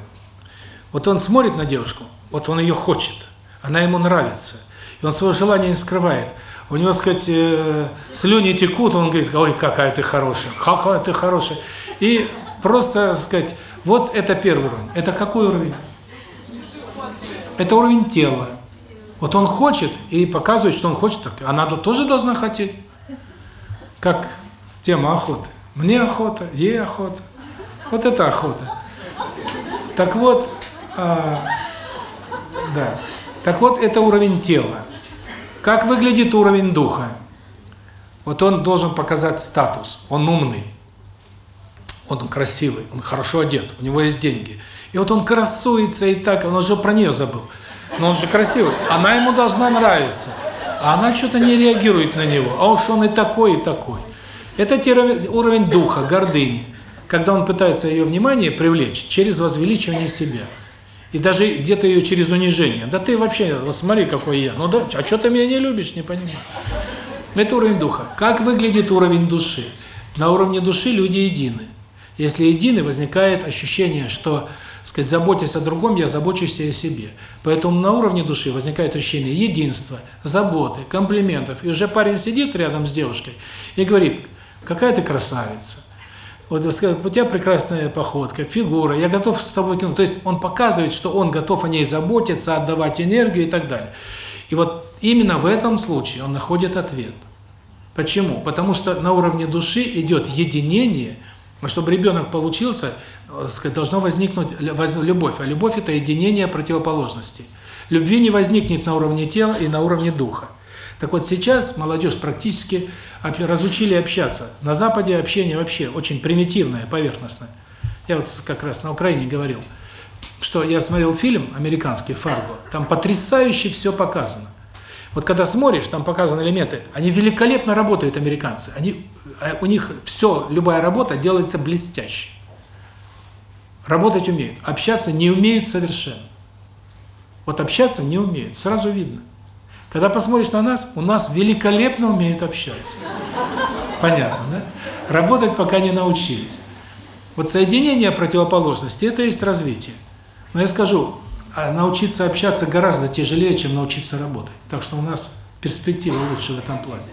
Вот он смотрит на девушку, вот он ее хочет, она ему нравится, и он свое желание не скрывает. У него, сказать, э, слюни текут, он говорит, ой, какая ты хорошая, какая ты хорошая. И просто, сказать, вот это первый уровень. Это какой уровень? Это уровень тела. Вот он хочет и показывает, что он хочет, она тоже должна хотеть. Как тема охоты. Мне охота, ей охота. Вот это охота. Так вот, а, да. Так вот, это уровень тела. Как выглядит уровень духа? Вот он должен показать статус. Он умный. Он красивый, он хорошо одет, у него есть деньги. И вот он красуется и так, он уже про нее забыл. Но он же красивый. Она ему должна нравиться. А она что-то не реагирует на него. А уж он и такой, и такой. Это уровень духа, гордыни. Когда он пытается ее внимание привлечь через возвеличивание себя. И даже где-то ее через унижение. Да ты вообще, вот смотри, какой я. Ну да, а что ты меня не любишь, не понимаю. Это уровень духа. Как выглядит уровень души? На уровне души люди едины. Если едины, возникает ощущение, что, сказать, заботясь о другом, я забочусь и о себе. Поэтому на уровне души возникает ощущение единства, заботы, комплиментов. И уже парень сидит рядом с девушкой и говорит, какая ты красавица. Вот у тебя прекрасная походка, фигура, я готов с тобой тянуть. То есть он показывает, что он готов о ней заботиться, отдавать энергию и так далее. И вот именно в этом случае он находит ответ. Почему? Потому что на уровне души идет единение, а чтобы ребенок получился, сказать, должно возникнуть любовь. А любовь – это единение противоположностей. Любви не возникнет на уровне тела и на уровне духа. Так вот сейчас молодежь практически разучили общаться. На Западе общение вообще очень примитивное, поверхностное. Я вот как раз на Украине говорил, что я смотрел фильм американский «Фарго», там потрясающе все показано. Вот когда смотришь, там показаны элементы, они великолепно работают, американцы. Они, а у них все, любая работа делается блестяще. Работать умеют, общаться не умеют совершенно. Вот общаться не умеют, сразу видно. Когда посмотришь на нас, у нас великолепно умеют общаться. Понятно, да? Работать пока не научились. Вот соединение противоположности – это есть развитие. Но я скажу, а научиться общаться гораздо тяжелее, чем научиться работать. Так что у нас перспектива лучше в этом плане.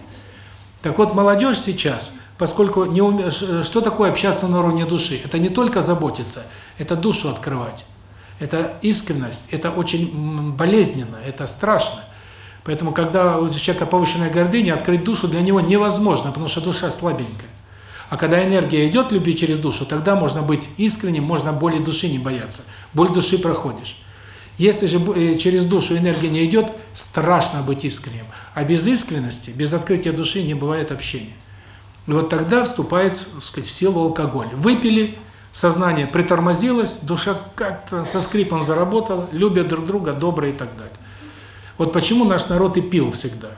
Так вот, молодежь сейчас, поскольку не уме... что такое общаться на уровне души? Это не только заботиться, это душу открывать. Это искренность, это очень болезненно, это страшно. Поэтому, когда у человека повышенная гордыня, открыть душу для него невозможно, потому что душа слабенькая. А когда энергия идет любви через душу, тогда можно быть искренним, можно боли души не бояться. Боль души проходишь. Если же э, через душу энергия не идет, страшно быть искренним. А без искренности, без открытия души не бывает общения. И вот тогда вступает, так сказать, в силу алкоголь. Выпили, сознание притормозилось, душа как-то со скрипом заработала, любят друг друга, добрые и так далее. Вот почему наш народ и пил всегда.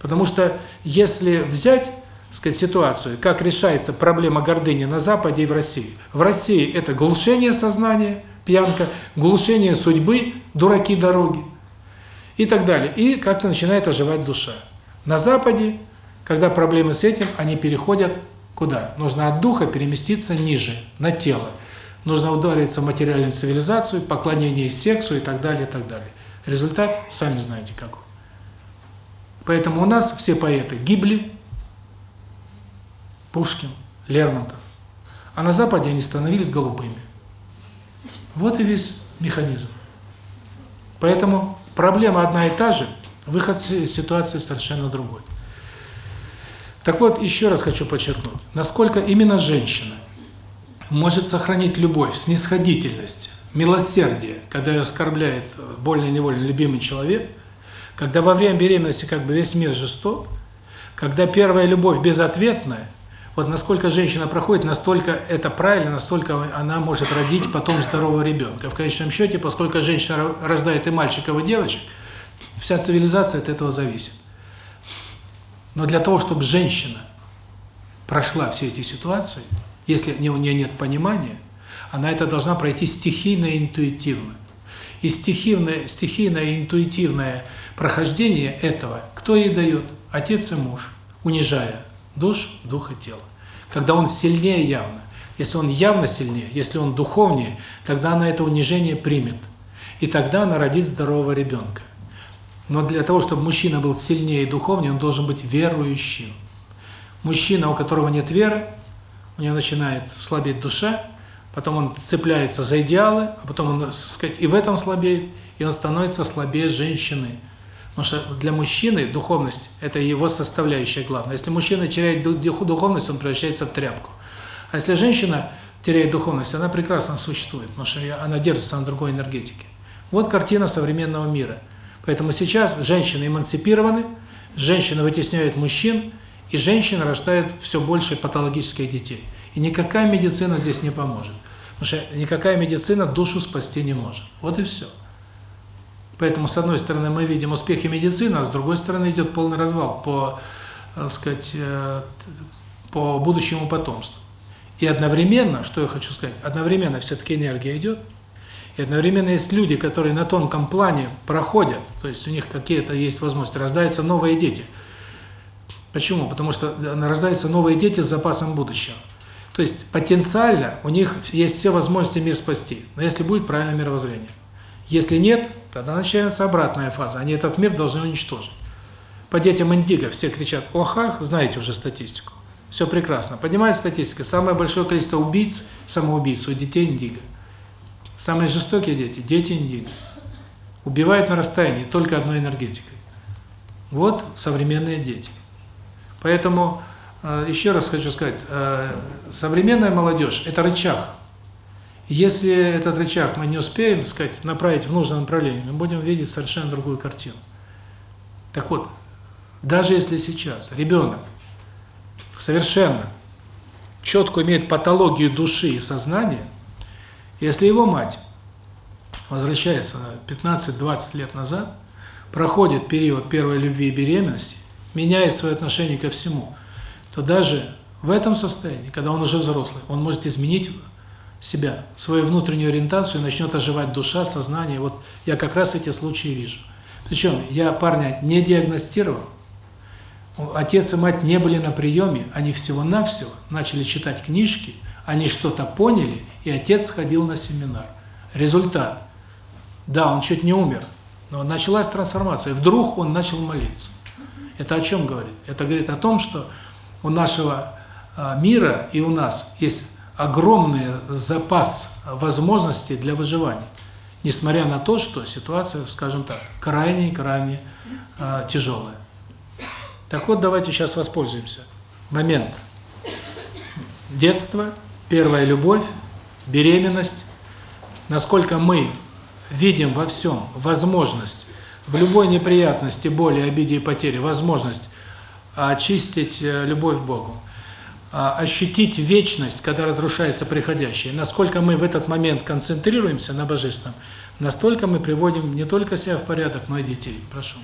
Потому что если взять, сказать, ситуацию, как решается проблема гордыни на Западе и в России. В России это глушение сознания, пьянка, глушение судьбы, дураки дороги и так далее. И как-то начинает оживать душа. На Западе, когда проблемы с этим, они переходят куда? Нужно от духа переместиться ниже, на тело. Нужно удариться в материальную цивилизацию, поклонение сексу и так далее, и так далее. Результат, сами знаете какой. Поэтому у нас все поэты гибли, Пушкин, Лермонтов. А на Западе они становились голубыми. Вот и весь механизм. Поэтому проблема одна и та же, выход из ситуации совершенно другой. Так вот, еще раз хочу подчеркнуть, насколько именно женщина может сохранить любовь, снисходительность, милосердие, когда ее оскорбляет больно-невольно любимый человек, когда во время беременности как бы весь мир жесток, когда первая любовь безответная, вот насколько женщина проходит, настолько это правильно, настолько она может родить потом здорового ребенка. В конечном счете, поскольку женщина рождает и мальчиков, и девочек, вся цивилизация от этого зависит. Но для того, чтобы женщина прошла все эти ситуации, если у нее нет понимания, она это должна пройти стихийно и интуитивно. И стихийное, стихийное и интуитивное прохождение этого, кто ей дает? Отец и муж, унижая душ, дух и тело. Когда он сильнее явно, если он явно сильнее, если он духовнее, тогда она это унижение примет. И тогда она родит здорового ребенка. Но для того, чтобы мужчина был сильнее и духовнее, он должен быть верующим. Мужчина, у которого нет веры, у него начинает слабеть душа, потом он цепляется за идеалы, а потом он, сказать, и в этом слабеет, и он становится слабее женщины. Потому что для мужчины духовность – это его составляющая главная. Если мужчина теряет духовность, он превращается в тряпку. А если женщина теряет духовность, она прекрасно существует, потому что она держится на другой энергетике. Вот картина современного мира. Поэтому сейчас женщины эмансипированы, женщины вытесняют мужчин, и женщины рождают все больше патологических детей. И никакая медицина здесь не поможет. Потому что никакая медицина душу спасти не может. Вот и все. Поэтому, с одной стороны, мы видим успехи медицины, а с другой стороны идет полный развал по, так сказать, э, по будущему потомству. И одновременно, что я хочу сказать, одновременно все-таки энергия идет, и одновременно есть люди, которые на тонком плане проходят, то есть у них какие-то есть возможности, рождаются новые дети. Почему? Потому что рождаются новые дети с запасом будущего. То есть потенциально у них есть все возможности мир спасти, но если будет правильное мировоззрение. Если нет, тогда начинается обратная фаза. Они этот мир должны уничтожить. По детям индиго все кричат «Охах», знаете уже статистику. Все прекрасно. Поднимает статистика. Самое большое количество убийц, самоубийц у детей индиго. Самые жестокие дети – дети индиго. Убивают на расстоянии только одной энергетикой. Вот современные дети. Поэтому, еще раз хочу сказать, э, современная молодежь – это рычаг – если этот рычаг мы не успеем, так сказать, направить в нужное направление, мы будем видеть совершенно другую картину. Так вот, даже если сейчас ребенок совершенно четко имеет патологию души и сознания, если его мать возвращается 15-20 лет назад, проходит период первой любви и беременности, меняет свое отношение ко всему, то даже в этом состоянии, когда он уже взрослый, он может изменить себя, свою внутреннюю ориентацию, начнет оживать душа, сознание. Вот я как раз эти случаи вижу. Причем я парня не диагностировал, отец и мать не были на приеме, они всего-навсего начали читать книжки, они что-то поняли, и отец сходил на семинар. Результат. Да, он чуть не умер, но началась трансформация. Вдруг он начал молиться. Это о чем говорит? Это говорит о том, что у нашего а, мира и у нас есть огромный запас возможностей для выживания, несмотря на то, что ситуация, скажем так, крайне-крайне э, тяжелая. Так вот, давайте сейчас воспользуемся. Момент. Детство, первая любовь, беременность. Насколько мы видим во всем возможность, в любой неприятности, боли, обиде и потере, возможность очистить э, любовь к Богу. а, ощутить вечность, когда разрушается приходящее. Насколько мы в этот момент концентрируемся на Божественном, настолько мы приводим не только себя в порядок, но и детей. Прошу.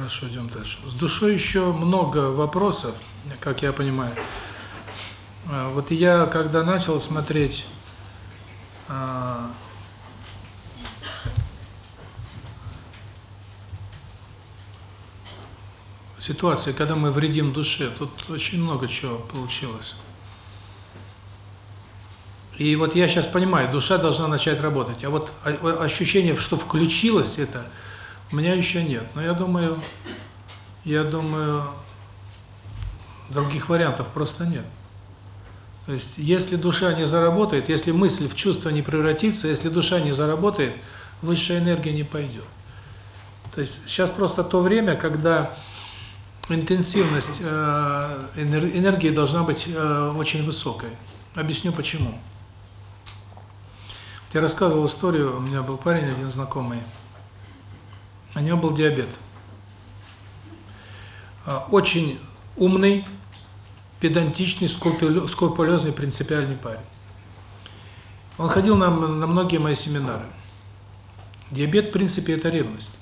Хорошо, идем дальше. С душой еще много вопросов, как я понимаю. А, Вот я, когда начал смотреть а, ситуации, когда мы вредим душе, тут очень много чего получилось. И вот я сейчас понимаю, душа должна начать работать. А вот о- ощущение, что включилось это, у меня еще нет. Но я думаю, я думаю, других вариантов просто нет. То есть, если душа не заработает, если мысль в чувство не превратится, если душа не заработает, высшая энергия не пойдет. То есть, сейчас просто то время, когда интенсивность э, энер- энергии должна быть э, очень высокой. Объясню почему. Я рассказывал историю, у меня был парень один знакомый, у него был диабет. А, Очень умный, педантичный, скрупулезный, принципиальный парень. Он ходил на, на многие мои семинары. Диабет, в принципе, это ревность.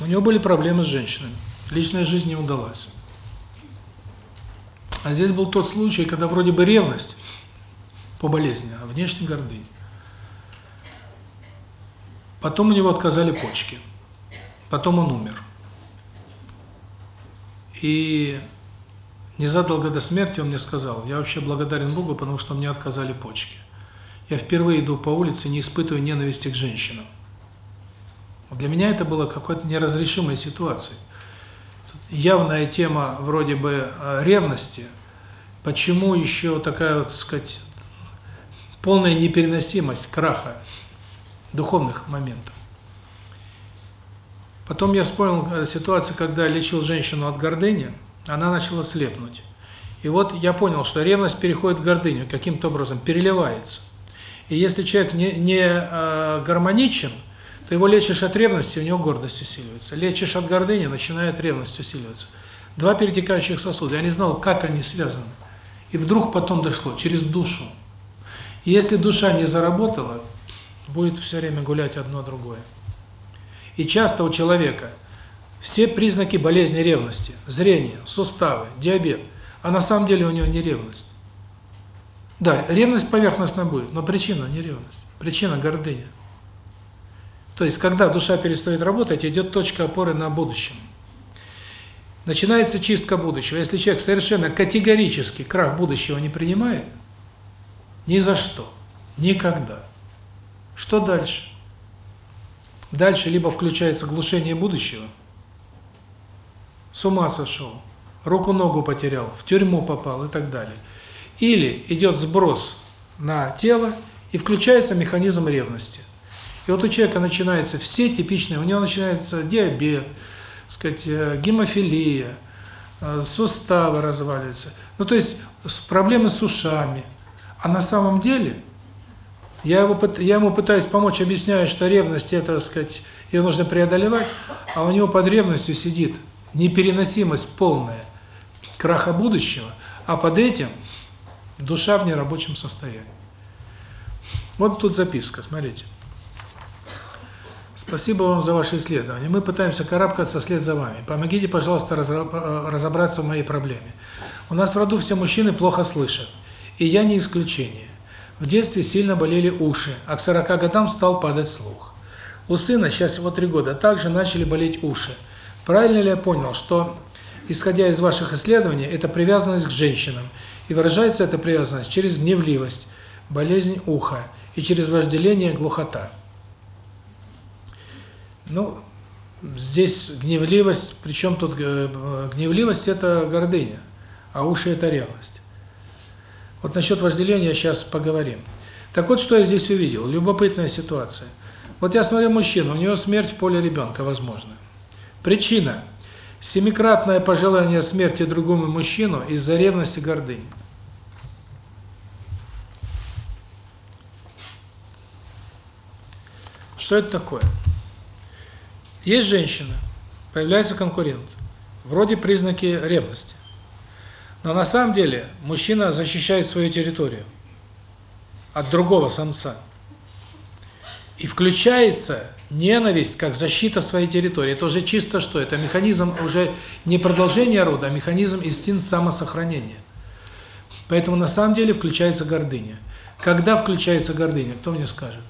У него были проблемы с женщинами. Личная жизнь не удалась. А здесь был тот случай, когда вроде бы ревность по болезни, а внешне гордыня. Потом у него отказали почки. Потом он умер. И незадолго до смерти он мне сказал, я вообще благодарен Богу, потому что мне отказали почки. Я впервые иду по улице, не испытываю ненависти к женщинам. Для меня это было какой-то неразрешимой ситуацией. Тут Явная тема вроде бы э, ревности. Почему еще такая, вот, сказать, полная непереносимость краха духовных моментов? Потом я вспомнил э, ситуацию, когда лечил женщину от гордыни, она начала слепнуть. И вот я понял, что ревность переходит в гордыню, каким-то образом переливается. И если человек не, не э, гармоничен, то его лечишь от ревности, у него гордость усиливается. Лечишь от гордыни, начинает ревность усиливаться. Два перетекающих сосуда. Я не знал, как они связаны. И вдруг потом дошло, через душу. И если душа не заработала, будет все время гулять одно другое. И часто у человека все признаки болезни ревности, зрение, суставы, диабет, а на самом деле у него не ревность. Да, ревность поверхностно будет, но причина не ревность, причина гордыня. То есть, когда душа перестает работать, идет точка опоры на будущем. Начинается чистка будущего. Если человек совершенно категорически крах будущего не принимает, ни за что, никогда. Что дальше? Дальше либо включается глушение будущего, с ума сошел, руку-ногу потерял, в тюрьму попал и так далее. Или идет сброс на тело и включается механизм ревности. И вот у человека начинаются все типичные, у него начинается диабет, сказать, э, гемофилия, э, суставы разваливаются. Ну, то есть проблемы с ушами. А на самом деле я его я ему пытаюсь помочь, объясняю, что ревность это, так сказать, ее нужно преодолевать, а у него под ревностью сидит непереносимость полная краха будущего, а под этим душа в нерабочем состоянии. Вот тут записка, смотрите. Спасибо вам за ваше исследование. Мы пытаемся карабкаться вслед за вами. Помогите, пожалуйста, э, разобраться в моей проблеме. У нас в роду все мужчины плохо слышат. И я не исключение. В детстве сильно болели уши, а к 40 годам стал падать слух. У сына, сейчас его 3 года, также начали болеть уши. Правильно ли я понял, что, исходя из ваших исследований, это привязанность к женщинам, и выражается эта привязанность через гневливость, болезнь уха и через вожделение, глухота? Ну, здесь гневливость, причем тут э, гневливость – это гордыня, а уши – это ревность. Вот насчет вожделения сейчас поговорим. Так вот, что я здесь увидел. Любопытная ситуация. Вот я смотрю мужчину, у него смерть в поле ребенка, возможно. Причина – семикратное пожелание смерти другому мужчину из-за ревности гордыни. Что это такое? Есть женщина, появляется конкурент. Вроде признаки ревности. Но на самом деле мужчина защищает свою территорию от другого самца. И включается ненависть как защита своей территории. Это уже чисто что? Это механизм уже не продолжение рода, а механизм инстинкт самосохранения. Поэтому на самом деле включается гордыня. Когда включается гордыня, кто мне скажет?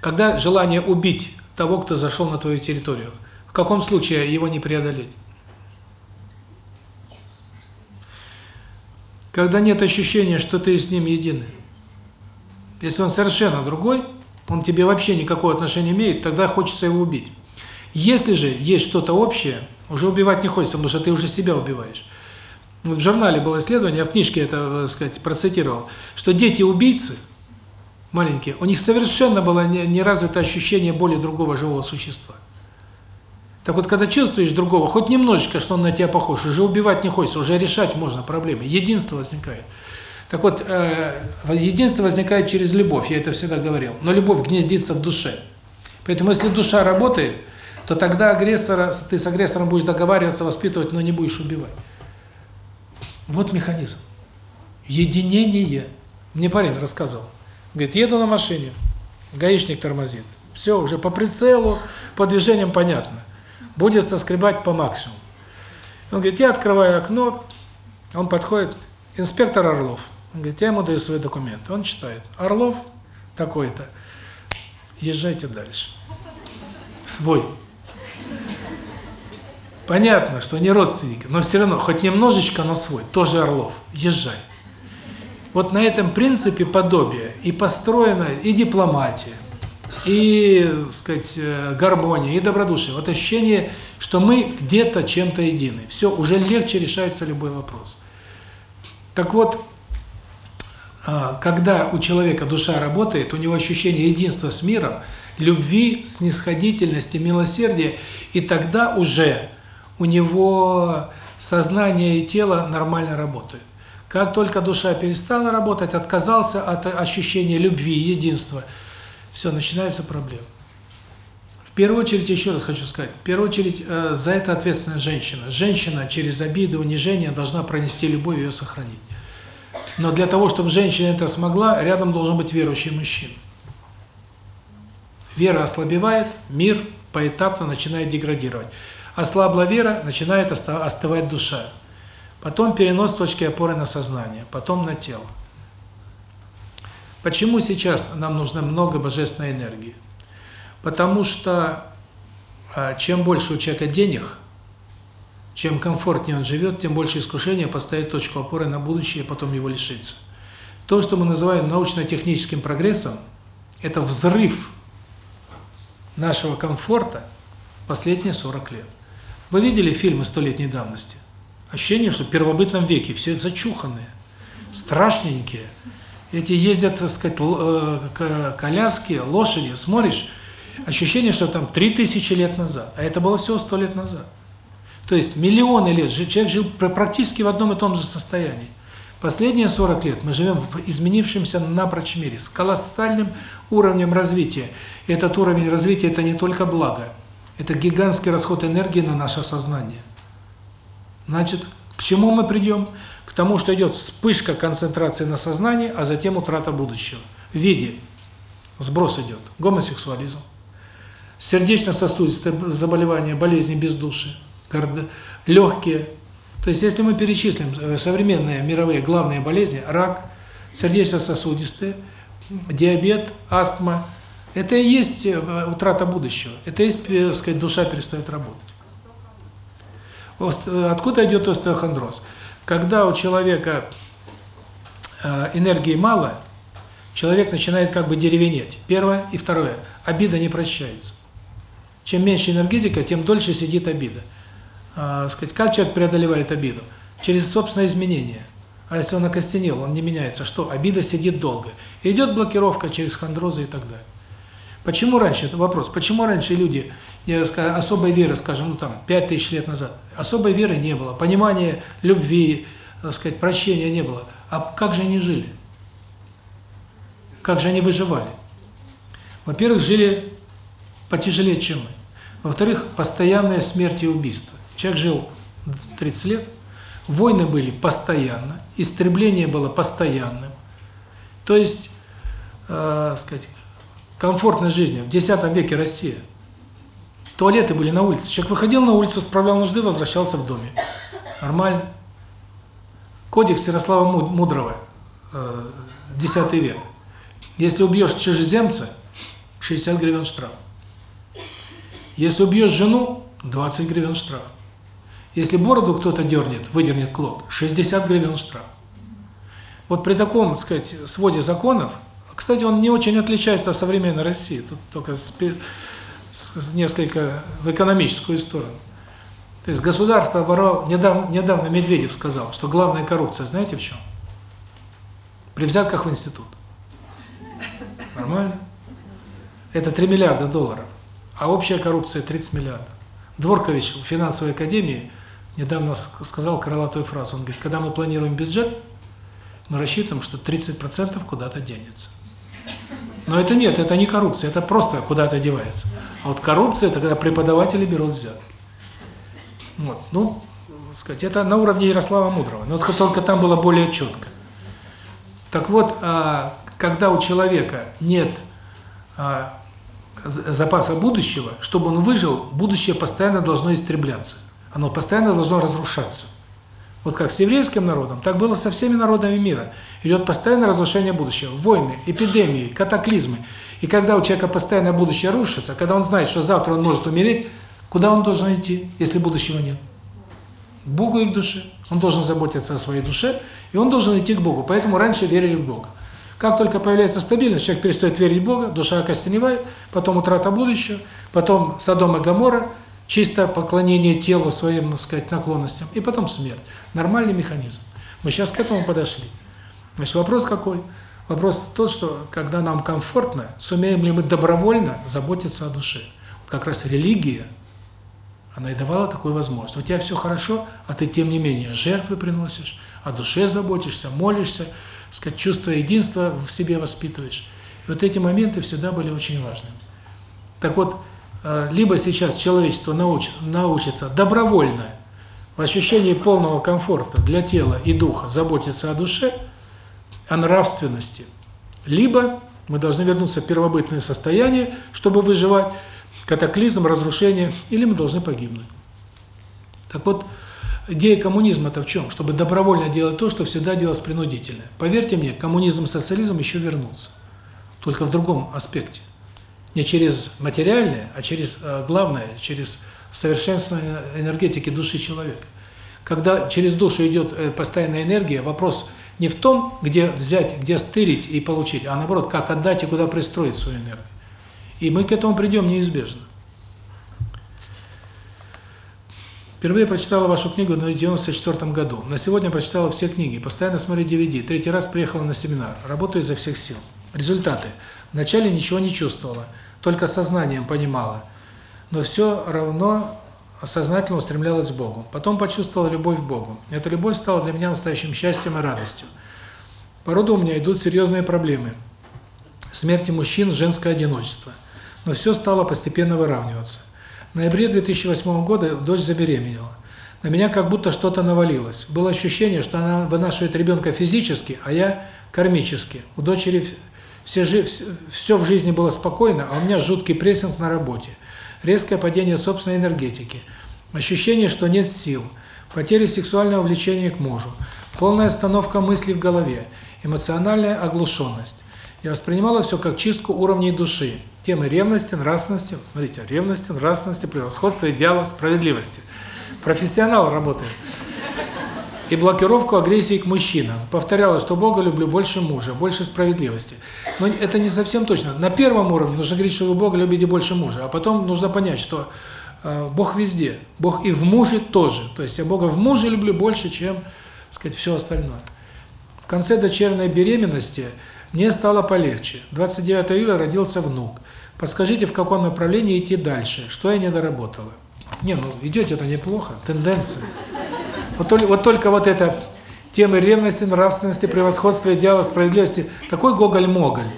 Когда желание убить того, кто зашел на твою территорию, в каком случае его не преодолеть? Когда нет ощущения, что ты с ним едины. Если он совершенно другой, он тебе вообще никакого отношения имеет, тогда хочется его убить. Если же есть что-то общее, уже убивать не хочется, потому что ты уже себя убиваешь. В журнале было исследование, я в книжке это, так сказать, процитировал, что дети-убийцы, маленькие, у них совершенно было не, не развито ощущение боли другого живого существа. Так вот, когда чувствуешь другого, хоть немножечко, что он на тебя похож, уже убивать не хочется, уже решать можно проблемы, единство возникает. Так вот, э, единство возникает через любовь, я это всегда говорил. Но любовь гнездится в душе. Поэтому если душа работает, то тогда агрессора, ты с агрессором будешь договариваться, воспитывать, но не будешь убивать. Вот механизм. Единение. Мне парень рассказывал. Говорит, еду на машине, гаишник тормозит. Все, уже по прицелу, по движениям понятно. Будет соскребать по максимуму. Он говорит, я открываю окно, он подходит, инспектор Орлов. Он говорит, я ему даю свои документы. Он читает. Орлов такой-то. Езжайте дальше. Свой. Понятно, что не родственники, но все равно, хоть немножечко, но свой. Тоже Орлов. Езжай. Вот на этом принципе подобия и построена и дипломатия, и, сказать, э, гармония, и добродушие. Вот ощущение, что мы где-то чем-то едины. Все, уже легче решается любой вопрос. Так вот, а, когда у человека душа работает, у него ощущение единства с миром, любви, снисходительности, милосердия, и тогда уже у него сознание и тело нормально работают. Как только душа перестала работать, отказался от ощущения любви, единства, все, начинается проблема. В первую очередь, еще раз хочу сказать, в первую очередь э, за это ответственна женщина. Женщина через обиды, унижение должна пронести любовь и ее сохранить. Но для того, чтобы женщина это смогла, рядом должен быть верующий мужчина. Вера ослабевает, мир поэтапно начинает деградировать. Ослабла вера, начинает остывать душа. Потом перенос точки опоры на сознание, потом на тело. Почему сейчас нам нужно много божественной энергии? Потому что а, чем больше у человека денег, чем комфортнее он живет, тем больше искушения поставить точку опоры на будущее и потом его лишиться. То, что мы называем научно-техническим прогрессом, это взрыв нашего комфорта последние 40 лет. Вы видели фильмы столетней давности? Ощущение, что в первобытном веке все зачуханные, страшненькие. Эти ездят, так сказать, э, коляски, лошади, смотришь, ощущение, что там 3000 лет назад, а это было всего 100 лет назад. То есть миллионы лет человек жил практически в одном и том же состоянии. Последние 40 лет мы живем в изменившемся напрочь мире, с колоссальным уровнем развития. И этот уровень развития – это не только благо, это гигантский расход энергии на наше сознание. Значит, к чему мы придем? К тому, что идет вспышка концентрации на сознании, а затем утрата будущего. В виде сброс идет гомосексуализм, сердечно-сосудистые заболевания, болезни бездушия, легкие. То есть, если мы перечислим э, современные мировые главные болезни, рак, сердечно-сосудистые, диабет, астма, это и есть э, утрата будущего. Это и есть, так э, сказать, душа перестает работать. Откуда идет остеохондроз? Когда у человека энергии мало, человек начинает как бы деревенеть. Первое. И второе. Обида не прощается. Чем меньше энергетика, тем дольше сидит обида э, сказать, как человек преодолевает обиду? Через собственное изменение. А если он окостенел, он не меняется, что? Обида сидит долго. идет блокировка через хондрозы и так далее. Почему раньше, это вопрос, почему раньше люди, я скажу, особой веры, скажем, ну там, 5000 лет назад, особой веры не было, понимания любви, так сказать, прощения не было. А как же они жили? Как же они выживали? Во-первых, жили потяжелее, чем мы. Во-вторых, постоянная смерть и убийство. Человек жил 30 лет, войны были постоянно, истребление было постоянным. То есть, э, сказать, комфортной жизни в X веке Россия. Туалеты были на улице. Человек выходил на улицу, справлял нужды, возвращался в доме. Нормально. Кодекс Ярослава Мудрого, X век. Если убьешь чужеземца, 60 гривен штраф. Если убьешь жену, 20 гривен штраф. Если бороду кто-то дернет, выдернет клок, 60 гривен штраф. Вот при таком, так сказать, своде законов, кстати, он не очень отличается от современной России, тут только несколько в экономическую сторону. То есть государство воровало, недавно, недавно Медведев сказал, что главная коррупция, знаете в чем? При взятках в институт. Нормально? Это 3 миллиарда долларов, а общая коррупция 30 миллиардов. Дворкович в финансовой академии недавно сказал крылатую фразу. Он говорит, когда мы планируем бюджет, мы рассчитываем, что 30% куда-то денется. Но это нет, это не коррупция, это просто куда-то девается. А вот коррупция – это когда преподаватели берут взятки. Вот, ну, сказать, это на уровне Ярослава Мудрого, но только там было более четко. Так вот, а, когда у человека нет а, запаса будущего, чтобы он выжил, будущее постоянно должно истребляться. Оно постоянно должно разрушаться. Вот как с еврейским народом, так было со всеми народами мира. Идет постоянное разрушение будущего. Войны, эпидемии, катаклизмы. И когда у человека постоянно будущее рушится, когда он знает, что завтра он может умереть, куда он должен идти, если будущего нет? К Богу и к душе. Он должен заботиться о своей душе, и он должен идти к Богу. Поэтому раньше верили в Бога. Как только появляется стабильность, человек перестает верить в Бога, душа окостеневает, потом утрата будущего, потом Содом и Гоморра, чисто поклонение телу своим, так сказать, наклонностям, и потом смерть. Нормальный механизм. Мы сейчас к этому подошли. Значит, вопрос какой? Вопрос тот, что когда нам комфортно, сумеем ли мы добровольно заботиться о душе. Как раз религия, она и давала такую возможность. У тебя все хорошо, а ты тем не менее жертвы приносишь, о душе заботишься, молишься, сказать, чувство единства в себе воспитываешь. И вот эти моменты всегда были очень важными. Так вот, э, либо сейчас человечество науч, научится добровольно, в ощущении полного комфорта для тела и духа заботиться о душе, о нравственности, либо мы должны вернуться в первобытное состояние, чтобы выживать, катаклизм, разрушение, или мы должны погибнуть. Так вот, Идея коммунизма-то в чем? Чтобы добровольно делать то, что всегда делалось принудительно. Поверьте мне, коммунизм и социализм еще вернутся. Только в другом аспекте. Не через материальное, а через э, главное, через совершенствование энергетики души человека. Когда через душу идет э, постоянная энергия, вопрос не в том, где взять, где стырить и получить, а наоборот, как отдать и куда пристроить свою энергию. И мы к этому придем неизбежно. Впервые прочитала вашу книгу в 1994 году. На сегодня прочитала все книги, постоянно смотрю DVD. Третий раз приехала на семинар. Работаю изо всех сил. Результаты. Вначале ничего не чувствовала, только сознанием понимала. Но все равно сознательно устремлялась к Богу. Потом почувствовала любовь к Богу. Эта любовь стала для меня настоящим счастьем и радостью. По роду у меня идут серьезные проблемы. Смерти мужчин, женское одиночество. Но все стало постепенно выравниваться. В ноябре 2008 года дочь забеременела. На меня как будто что-то навалилось. Было ощущение, что она вынашивает ребенка физически, а я кармически. У дочери все, все в жизни было спокойно, а у меня жуткий прессинг на работе. Резкое падение собственной энергетики. Ощущение, что нет сил. Потеря сексуального влечения к мужу. Полная остановка мыслей в голове. Эмоциональная оглушенность. Я воспринимала все как чистку уровней души. Темы ревности, нравственности, смотрите, ревности, нравственности, превосходства, идеалов, справедливости. Профессионал работает. И блокировку агрессии к мужчинам. Повторяла, что Бога люблю больше мужа, больше справедливости. Но это не совсем точно. На первом уровне нужно говорить, что вы Бога любите больше мужа, а потом нужно понять, что э, Бог везде. Бог и в муже тоже. То есть я Бога в муже люблю больше, чем, сказать, все остальное. В конце дочерней беременности мне стало полегче. 29 июля родился внук. Подскажите, в каком направлении идти дальше? Что я не доработала? Не, ну идете-то неплохо, тенденции. Вот вот только вот это темы ревности, нравственности, превосходства, идеала, справедливости, такой гоголь-моголь.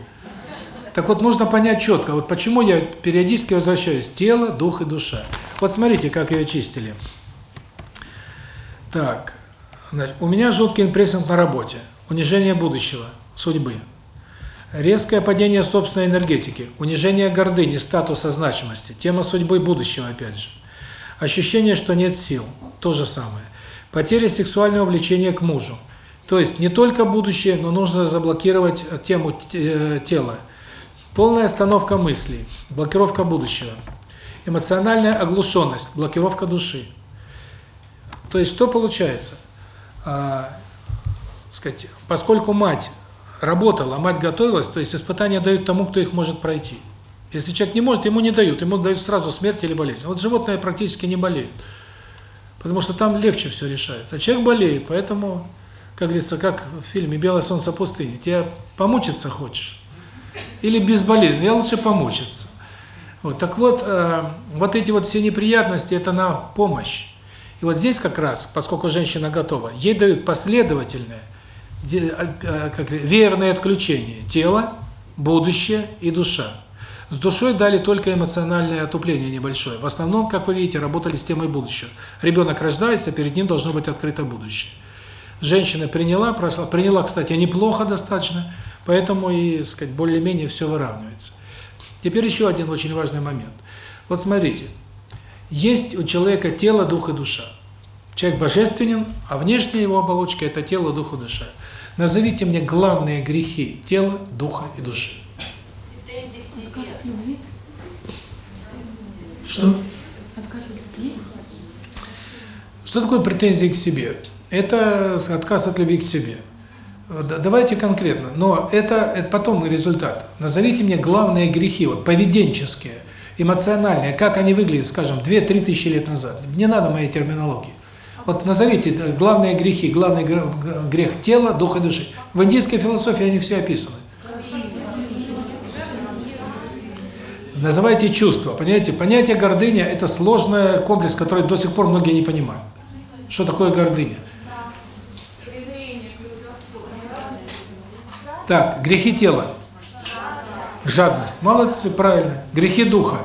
Так вот, нужно понять четко, вот почему я периодически возвращаюсь. Тело, дух и душа. Вот смотрите, как ее чистили. Так, значит, у меня жуткий импрессинг на работе, унижение будущего, судьбы. Резкое падение собственной энергетики, унижение гордыни, статуса, значимости, тема судьбы будущего опять же. Ощущение, что нет сил, то же самое. Потеря сексуального влечения к мужу. То есть не только будущее, но нужно заблокировать тему э, тела. Полная остановка мыслей, блокировка будущего. Эмоциональная оглушенность, блокировка души. То есть что получается? А, сказать, поскольку мать работала, мать готовилась, то есть испытания дают тому, кто их может пройти. Если человек не может, ему не дают, ему дают сразу смерть или болезнь. Вот животные практически не болеют, потому что там легче все решается. А человек болеет, поэтому, как говорится, как в фильме «Белое солнце пустыни», тебе помучиться хочешь? Или безболезненно? Я лучше помучиться. Вот, так вот, э, вот эти вот все неприятности – это на помощь. И вот здесь как раз, поскольку женщина готова, ей дают последовательное, э, как верное отключение тела, будущее и душа. С душой дали только эмоциональное отупление небольшое. В основном, как вы видите, работали с темой будущего. Ребенок рождается, перед ним должно быть открыто будущее. Женщина приняла, прошла, приняла, кстати, неплохо достаточно, поэтому и, сказать, более-менее все выравнивается. Теперь еще один очень важный момент. Вот смотрите, есть у человека тело, дух и душа. Человек божественен, а внешняя его оболочка – это тело, дух и душа. Назовите мне главные грехи тела, духа и души. Что? Что такое претензии к себе? Это отказ от любви к себе. Давайте конкретно, но это, это потом результат. Назовите мне главные грехи, вот поведенческие, эмоциональные, как они выглядят, скажем, 2-3 тысячи лет назад. Не надо моей терминологии. Вот назовите главные грехи, главный грех тела, духа и души. В индийской философии они все описаны. Называйте чувства. Понимаете, понятие гордыня – это сложный комплекс, который до сих пор многие не понимают. Что такое гордыня? Так, грехи тела. Жадность. Молодцы, правильно. Грехи духа.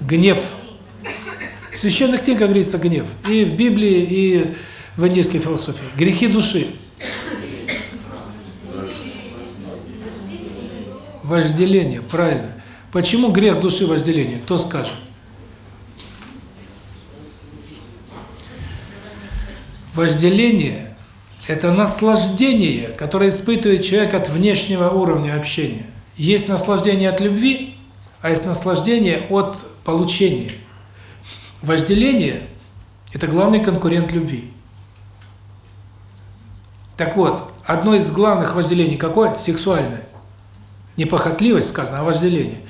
Гнев. В священных книгах говорится гнев. И в Библии, и в индийской философии. Грехи души. Вожделение, правильно. Почему грех души вожделение? Кто скажет? Вожделение это наслаждение, которое испытывает человек от внешнего уровня общения. Есть наслаждение от любви, а есть наслаждение от получения. Вожделение – это главный конкурент любви. Так вот, одно из главных вожделений какое? Сексуальное. Не похотливость сказано, а вожделение.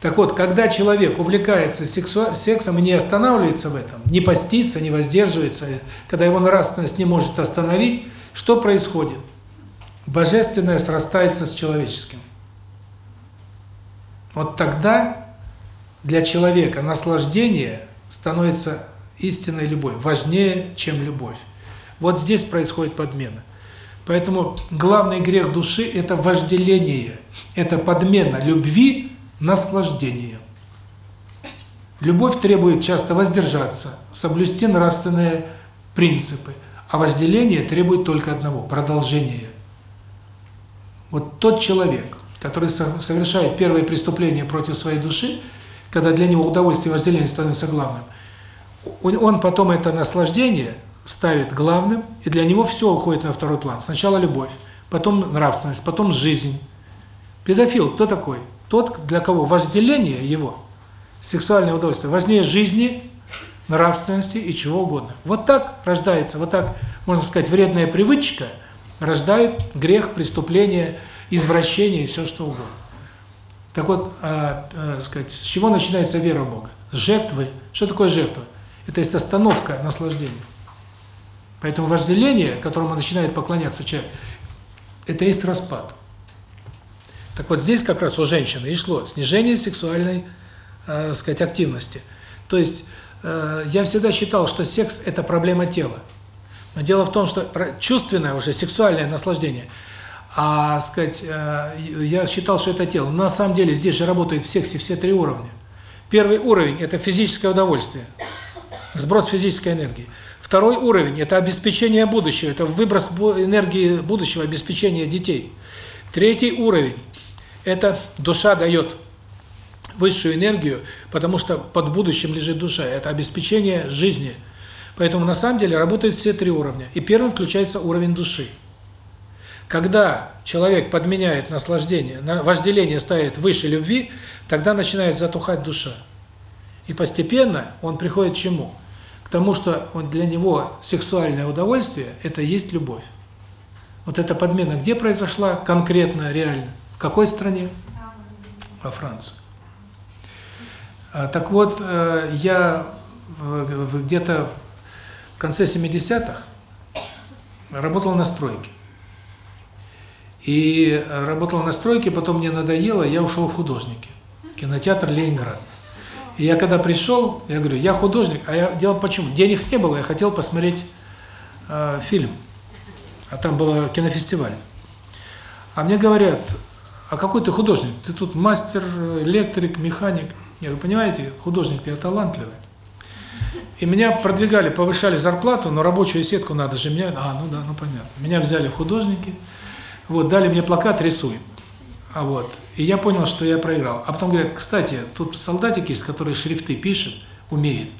Так вот, когда человек увлекается сексу... сексом и не останавливается в этом, не постится, не воздерживается, когда его нравственность не может остановить, что происходит? Божественное срастается с человеческим. Вот тогда для человека наслаждение становится истинной любовью, важнее, чем любовь. Вот здесь происходит подмена. Поэтому главный грех души – это вожделение, это подмена любви наслаждением. Любовь требует часто воздержаться, соблюсти нравственные принципы. А вожделение требует только одного – продолжения. Вот тот человек, который совершает первое преступление против своей души, когда для него удовольствие и вожделение становятся главным, он потом это наслаждение ставит главным, и для него все уходит на второй план. Сначала любовь, потом нравственность, потом жизнь. Педофил кто такой? Тот, для кого вожделение его, сексуальное удовольствие, важнее жизни, нравственности и чего угодно. Вот так рождается, вот так, можно сказать, вредная привычка рождает грех, преступление, извращение и все что угодно. Так вот, а, а, сказать, с чего начинается вера в Бога? С жертвы. Что такое жертва? Это есть остановка наслаждения. Поэтому вожделение, которому начинает поклоняться человек, это есть распад. Так вот здесь как раз у женщины и шло снижение сексуальной, э, сказать, активности. То есть Э, я всегда считал, что секс – это проблема тела. Но дело в том, что чувственное уже, сексуальное наслаждение, а, сказать, э, я считал, что это тело. Но на самом деле здесь же работают в сексе все три уровня. Первый уровень – это физическое удовольствие, сброс физической энергии. Второй уровень – это обеспечение будущего, это выброс энергии будущего, обеспечение детей. Третий уровень – это душа дает высшую энергию, потому что под будущим лежит душа. Это обеспечение жизни. Поэтому на самом деле работают все три уровня. И первым включается уровень души. Когда человек подменяет наслаждение, вожделение ставит выше любви, тогда начинает затухать душа. И постепенно он приходит к чему? К тому, что для него сексуальное удовольствие – это есть любовь. Вот эта подмена где произошла конкретно, реально? В какой стране? Во Франции. А, так вот, э, я где-то в конце 70-х работал на стройке. И работал на стройке, потом мне надоело, я ушел в художники. Кинотеатр Ленинград. И я когда пришел, я говорю, я художник, а я делал почему? Денег не было, я хотел посмотреть э, фильм. А там был кинофестиваль. А мне говорят, а какой ты художник? Ты тут мастер, электрик, механик. Я говорю, понимаете, художник я талантливый. И меня продвигали, повышали зарплату, но рабочую сетку надо же мне. А, ну да, ну понятно. Меня взяли в художники. Вот, дали мне плакат «Рисуй». А вот. И я понял, что я проиграл. А потом говорят, кстати, тут солдатик есть, который шрифты пишет, умеет,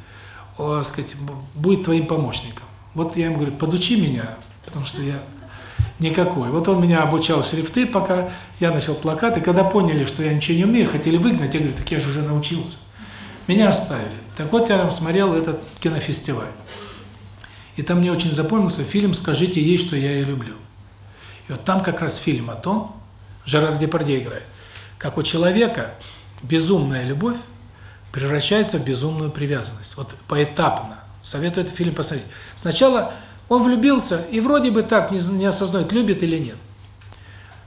о, сказать, будет твоим помощником. Вот я ему говорю, подучи меня, потому что я никакой. Вот он меня обучал шрифты, пока я начал плакаты. Когда поняли, что я ничего не умею, хотели выгнать, я говорю, так я же уже научился. Меня оставили. Так вот, я там смотрел этот кинофестиваль. И там мне очень запомнился фильм «Скажите ей, что я ее люблю». И вот там как раз фильм о том, Жерар Депардье играет, как у человека безумная любовь превращается в безумную привязанность. Вот поэтапно. Советую этот фильм посмотреть. Сначала он влюбился и вроде бы так не, не осознает, любит или нет.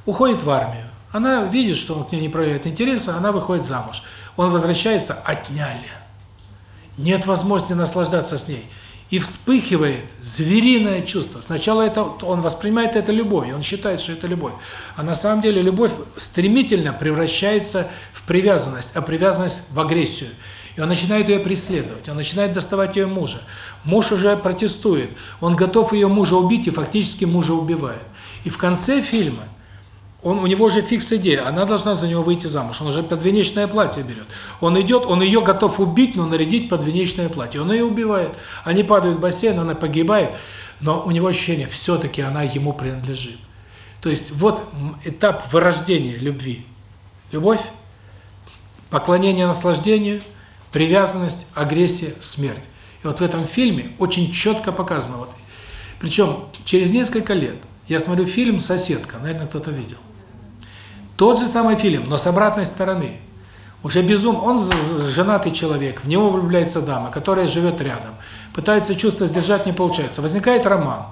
Уходит в армию. Она видит, что он к ней не проявляет интереса, она выходит замуж. Он возвращается, отняли. Нет возможности наслаждаться с ней и вспыхивает звериное чувство. Сначала это он воспринимает это любовь, он считает, что это любовь. А на самом деле любовь стремительно превращается в привязанность, а привязанность в агрессию. И он начинает ее преследовать, он начинает доставать ее мужа. Муж уже протестует, он готов ее мужа убить и фактически мужа убивает. И в конце фильма он, у него уже фикс идея, она должна за него выйти замуж. Он уже подвенечное платье берет. Он идет, он ее готов убить, но нарядить подвенечное платье. Он ее убивает. Они падают в бассейн, она погибает, но у него ощущение, все-таки она ему принадлежит. То есть вот этап вырождения любви. Любовь, поклонение наслаждению, привязанность, агрессия, смерть. И вот в этом фильме очень четко показано. Вот. Причем через несколько лет я смотрю фильм «Соседка», наверное, кто-то видел. Тот же самый фильм, но с обратной стороны. Уже безум, он женатый человек, в него влюбляется дама, которая живет рядом. Пытается чувство сдержать, не получается. Возникает роман.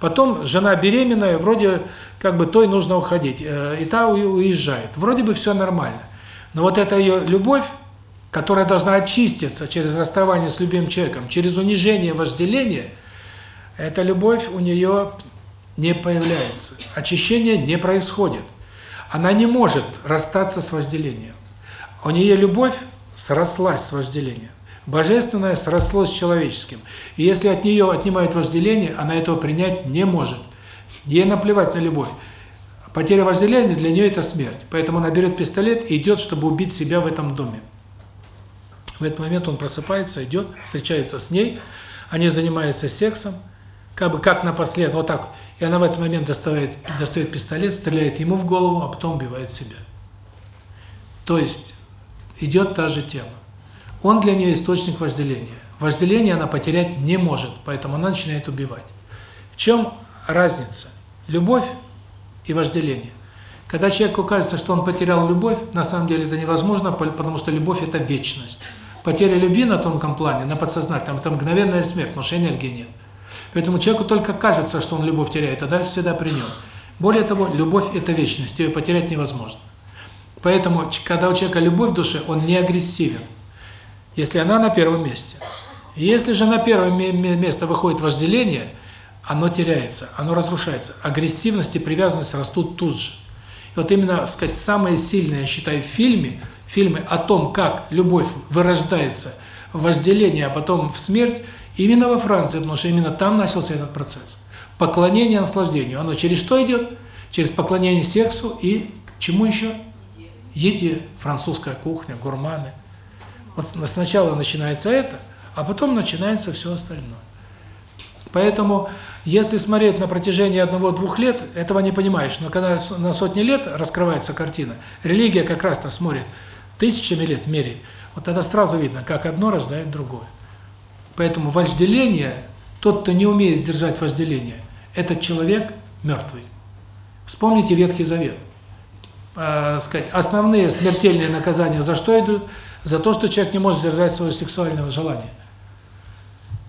Потом жена беременная, вроде как бы той нужно уходить. Э, и та уезжает. Вроде бы все нормально. Но вот эта ее любовь, которая должна очиститься через расставание с любимым человеком, через унижение, вожделение, эта любовь у нее не появляется. Очищение не происходит. Она не может расстаться с вожделением. У нее любовь срослась с вожделением. Божественное срослось с человеческим. И если от нее отнимают вожделение, она этого принять не может. Ей наплевать на любовь. Потеря вожделения для нее это смерть. Поэтому она берет пистолет и идет, чтобы убить себя в этом доме. В этот момент он просыпается, идет, встречается с ней, они занимаются сексом, как бы как напоследок, вот так. И она в этот момент достает, достает пистолет, стреляет ему в голову, а потом убивает себя. То есть идет та же тема. Он для нее источник вожделения. Вожделение она потерять не может, поэтому она начинает убивать. В чем разница? Любовь и вожделение. Когда человеку кажется, что он потерял любовь, на самом деле это невозможно, потому что любовь – это вечность. Потеря любви на тонком плане, на подсознательном – это мгновенная смерть, потому что энергии нет. Поэтому человеку только кажется, что он любовь теряет, тогда всегда при нем. Более того, любовь – это вечность, ее потерять невозможно. Поэтому, когда у человека любовь в душе, он не агрессивен, если она на первом месте. Если же на первое место выходит вожделение, оно теряется, оно разрушается. Агрессивность и привязанность растут тут же. И вот именно, сказать, самое сильное, я считаю, в фильме, фильмы о том, как любовь вырождается в вожделение, а потом в смерть – Именно во Франции, потому что именно там начался этот процесс. Поклонение наслаждению. Оно через что идет? Через поклонение сексу и чему еще? Еде. Французская кухня, гурманы. Вот сначала начинается это, а потом начинается все остальное. Поэтому, если смотреть на протяжении одного-двух лет, этого не понимаешь. Но когда на сотни лет раскрывается картина, религия как раз-то смотрит, тысячами лет меряет, вот тогда сразу видно, как одно рождает другое. Поэтому вожделение, тот, кто не умеет сдержать вожделение, этот человек мертвый. Вспомните Ветхий Завет. Э, сказать, основные смертельные наказания за что идут? За то, что человек не может сдержать свое сексуальное желание.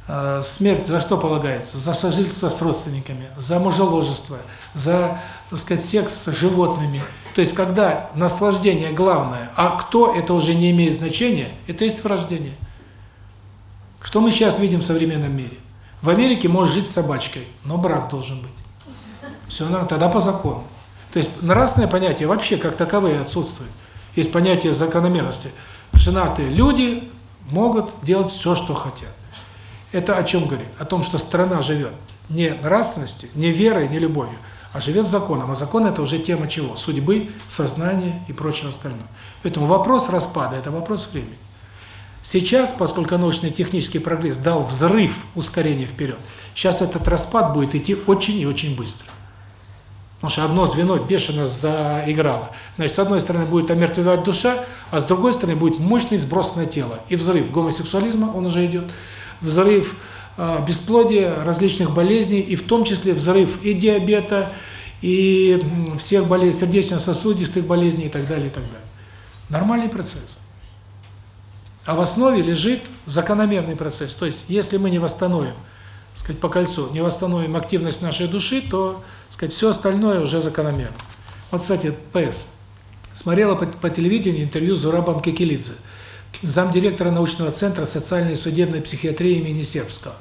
Э, смерть за что полагается? За сожительство с родственниками, за мужеложество, за, сказать, секс с животными. То есть, когда наслаждение главное, а кто, это уже не имеет значения, это есть врождение. Что мы сейчас видим в современном мире? В Америке может жить с собачкой, но брак должен быть. Все нормально, тогда по закону. То есть нравственные понятия вообще как таковые отсутствуют. Есть понятие закономерности. Женатые люди могут делать все, что хотят. Это о чем говорит? О том, что страна живет не нравственностью, не верой, не любовью, а живет законом. А закон – это уже тема чего? Судьбы, сознания и прочего остального. Поэтому вопрос распада – это вопрос времени. Сейчас, поскольку научный и технический прогресс дал взрыв ускорения вперед, сейчас этот распад будет идти очень и очень быстро. Потому что одно звено бешено заиграло. Значит, с одной стороны будет омертвевать душа, а с другой стороны будет мощный сброс на тело. И взрыв гомосексуализма, он уже идет, взрыв э, бесплодия, различных болезней, и в том числе взрыв и диабета, и всех болезней, сердечно-сосудистых болезней и так далее, и так далее. Нормальный процесс. А в основе лежит закономерный процесс. То есть, если мы не восстановим, сказать, по кольцу, не восстановим активность нашей души, то, сказать, все остальное уже закономерно. Вот, кстати, ПС. Смотрела по, по телевидению интервью с Зурабом Кекелидзе, замдиректора научного центра социальной и судебной психиатрии имени Сербского.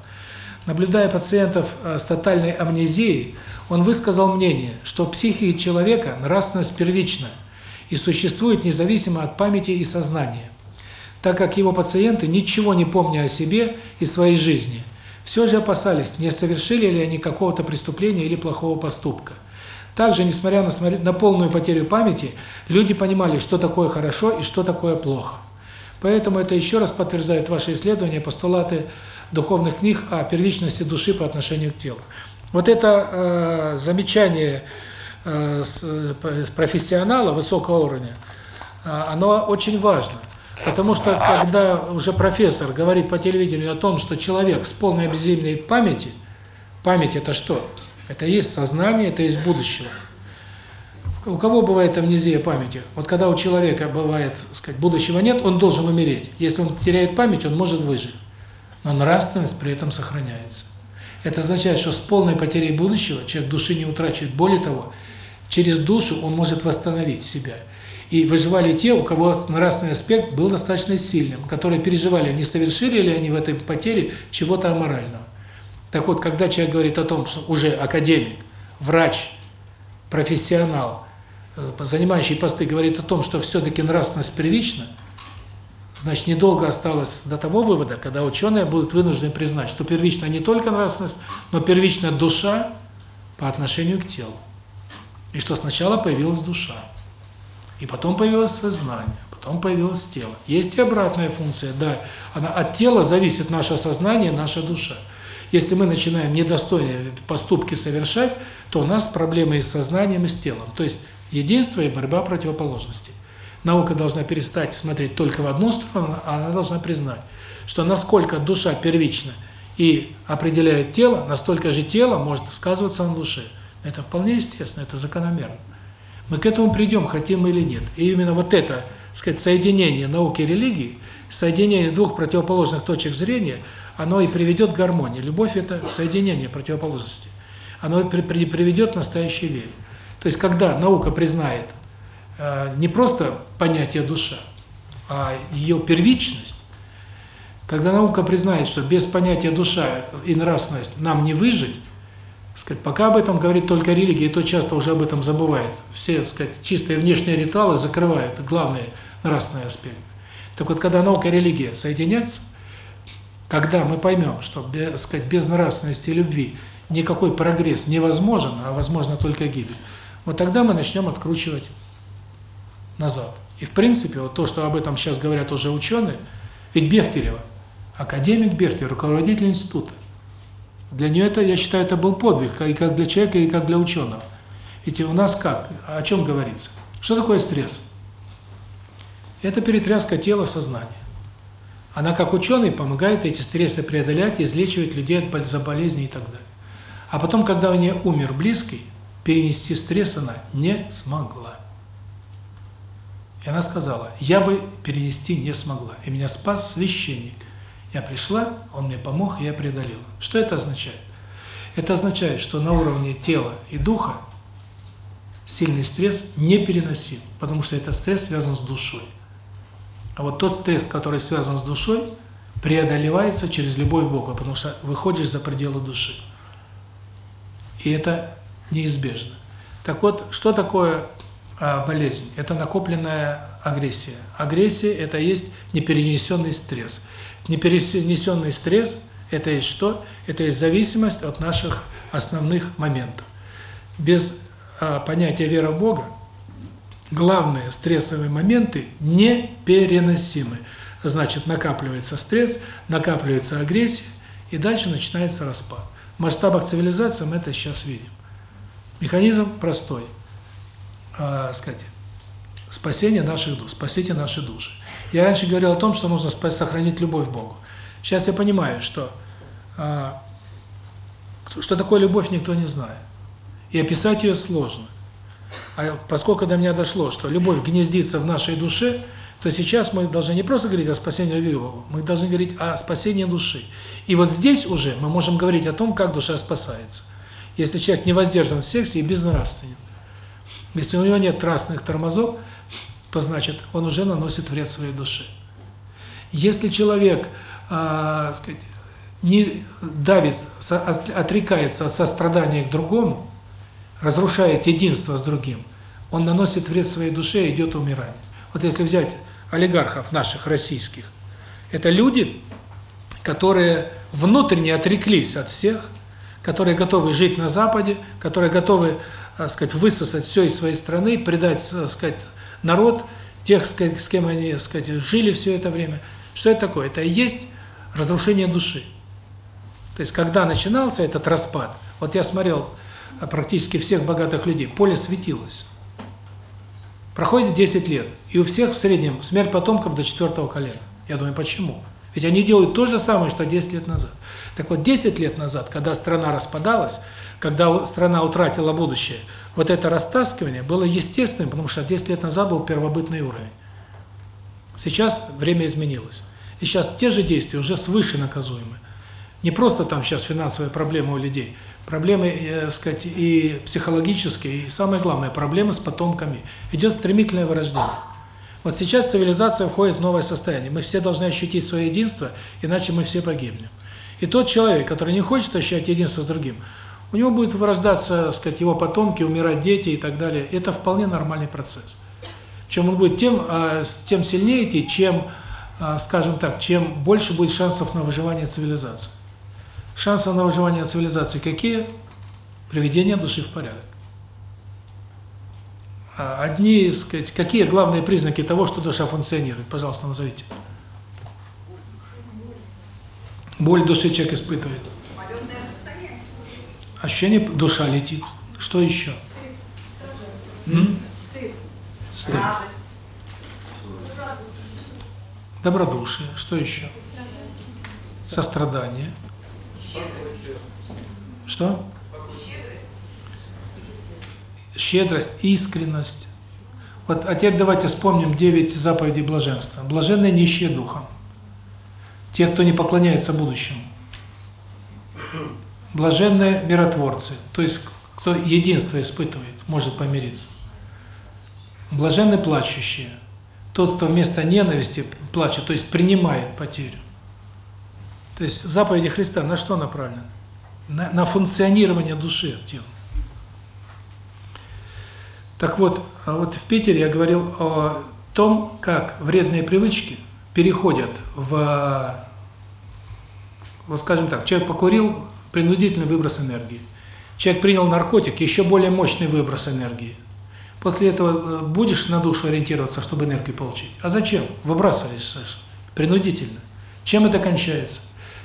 Наблюдая пациентов э, с тотальной амнезией, он высказал мнение, что психика человека нравственность первична и существует независимо от памяти и сознания так как его пациенты, ничего не помня о себе и своей жизни, все же опасались, не совершили ли они какого-то преступления или плохого поступка. Также, несмотря на, на полную потерю памяти, люди понимали, что такое хорошо и что такое плохо. Поэтому это еще раз подтверждает ваши исследования, постулаты духовных книг о первичности души по отношению к телу. Вот это э, замечание э, с, э, профессионала высокого уровня, э, оно очень важно. Потому что, когда уже профессор говорит по телевидению о том, что человек с полной обезьянной памяти, память это что? Это есть сознание, это есть будущее. У кого бывает амнезия памяти? Вот когда у человека бывает, сказать, будущего нет, он должен умереть. Если он теряет память, он может выжить. Но нравственность при этом сохраняется. Это означает, что с полной потерей будущего человек души не утрачивает. Более того, через душу он может восстановить себя. И выживали те, у кого нравственный аспект был достаточно сильным, которые переживали, не совершили ли они в этой потере чего-то аморального. Так вот, когда человек говорит о том, что уже академик, врач, профессионал, э, занимающий посты, говорит о том, что все-таки нравственность первична, значит, недолго осталось до того вывода, когда ученые будут вынуждены признать, что первична не только нравственность, но первична душа по отношению к телу. И что сначала появилась душа. И потом появилось сознание, потом появилось тело. Есть и обратная функция, да. Она, от тела зависит наше сознание, наша душа. Если мы начинаем недостойные поступки совершать, то у нас проблемы и с сознанием, и с телом. То есть единство и борьба противоположностей. Наука должна перестать смотреть только в одну сторону, а она должна признать, что насколько душа первична и определяет тело, настолько же тело может сказываться на душе. Это вполне естественно, это закономерно. Мы к этому придем, хотим мы или нет. И именно вот это, сказать, соединение науки и религии, соединение двух противоположных точек зрения, оно и приведет к гармонии. Любовь – это соединение противоположностей. Оно при, при, приведет к настоящей вере. То есть, когда наука признает э, не просто понятие душа, а ее первичность, когда наука признает, что без понятия душа и нравственность нам не выжить, сказать, пока об этом говорит только религия, и то часто уже об этом забывает. Все, так сказать, чистые внешние ритуалы закрывают главный нравственный аспект. Так вот, когда наука и религия соединятся, когда мы поймем, что без, сказать, без нравственности и любви никакой прогресс невозможен, а возможно только гибель, вот тогда мы начнем откручивать назад. И в принципе, вот то, что об этом сейчас говорят уже ученые, ведь Бехтерева, академик Бехтерев, руководитель института, для нее это, я считаю, это был подвиг, и как для человека, и как для ученого. Ведь у нас как? О чем говорится? Что такое стресс? Это перетряска тела, сознания. Она как ученый помогает эти стрессы преодолять, излечивать людей от заболезней и так далее. А потом, когда у нее умер близкий, перенести стресс она не смогла. И она сказала, я бы перенести не смогла. И меня спас священник. Я пришла, он мне помог, я преодолела. Что это означает? Это означает, что на уровне тела и духа сильный стресс непереносим, потому что этот стресс связан с душой. А вот тот стресс, который связан с душой, преодолевается через любовь Бога, потому что выходишь за пределы души. И это неизбежно. Так вот, что такое болезнь? Это накопленная агрессия. Агрессия – это есть неперенесенный стресс. Неперенесенный стресс – это есть что? Это есть зависимость от наших основных моментов. Без а, понятия вера в Бога главные стрессовые моменты непереносимы. Значит, накапливается стресс, накапливается агрессия, и дальше начинается распад. В масштабах цивилизации мы это сейчас видим. Механизм простой. А, сказать, спасение наших душ, спасите наши души. Я раньше говорил о том, что нужно сохранить любовь к Богу. Сейчас я понимаю, что а, что такое любовь, никто не знает. И описать ее сложно. А поскольку до меня дошло, что любовь гнездится в нашей душе, то сейчас мы должны не просто говорить о спасении любви Богу, мы должны говорить о спасении души. И вот здесь уже мы можем говорить о том, как душа спасается. Если человек не воздержан в сексе и безнравственен. Если у него нет нравственных тормозов, то значит он уже наносит вред своей душе. Если человек, э, сказать, не давит, отрекается от сострадания к другому, разрушает единство с другим, он наносит вред своей душе и идет умирание. Вот если взять олигархов наших российских, это люди, которые внутренне отреклись от всех, которые готовы жить на Западе, которые готовы, так сказать, высосать все из своей страны, предать, так сказать, народ, тех, с кем они, так сказать, жили все это время. Что это такое? Это и есть разрушение души. То есть, когда начинался этот распад, вот я смотрел а практически всех богатых людей, поле светилось. Проходит 10 лет, и у всех в среднем смерть потомков до четвертого колена. Я думаю, почему? Ведь они делают то же самое, что 10 лет назад. Так вот, 10 лет назад, когда страна распадалась, когда страна утратила будущее, вот это растаскивание было естественным, потому что 10 лет назад был первобытный уровень. Сейчас время изменилось. И сейчас те же действия уже свыше наказуемы. Не просто там сейчас финансовые проблемы у людей – проблемы, э, сказать, и психологические, и самое главное, проблемы с потомками. Идет стремительное вырождение. Вот сейчас цивилизация входит в новое состояние. Мы все должны ощутить свое единство, иначе мы все погибнем. И тот человек, который не хочет ощущать единство с другим, у него будет вырождаться, сказать, его потомки, умирать дети и так далее. Это вполне нормальный процесс. Чем он будет тем, а, тем сильнее идти, чем, а, скажем так, чем больше будет шансов на выживание цивилизации. Шансы на выживание цивилизации какие? Приведение души в порядок. А одни, сказать, какие главные признаки того, что душа функционирует? Пожалуйста, назовите. Боль души человек испытывает. Ощущение, душа летит. Что еще? М? Стыд. Добродушие. Что еще? Сострадание. Что? Щедрость, искренность. Вот, а теперь давайте вспомним девять заповедей блаженства. Блаженные нищие духом. Те, кто не поклоняется будущему. Блаженные миротворцы, то есть кто единство испытывает, может помириться. Блаженные плачущие, тот, кто вместо ненависти плачет, то есть принимает потерю. То есть заповеди Христа на что направлены? На, на функционирование души тела. Так вот, а вот в Питере я говорил о том, как вредные привычки переходят в, вот скажем так, человек покурил, принудительный выброс энергии. Человек принял наркотик, еще более мощный выброс энергии. После этого э, будешь на душу ориентироваться, чтобы энергию получить? А зачем? Выбрасываешь принудительно. Чем это кончается?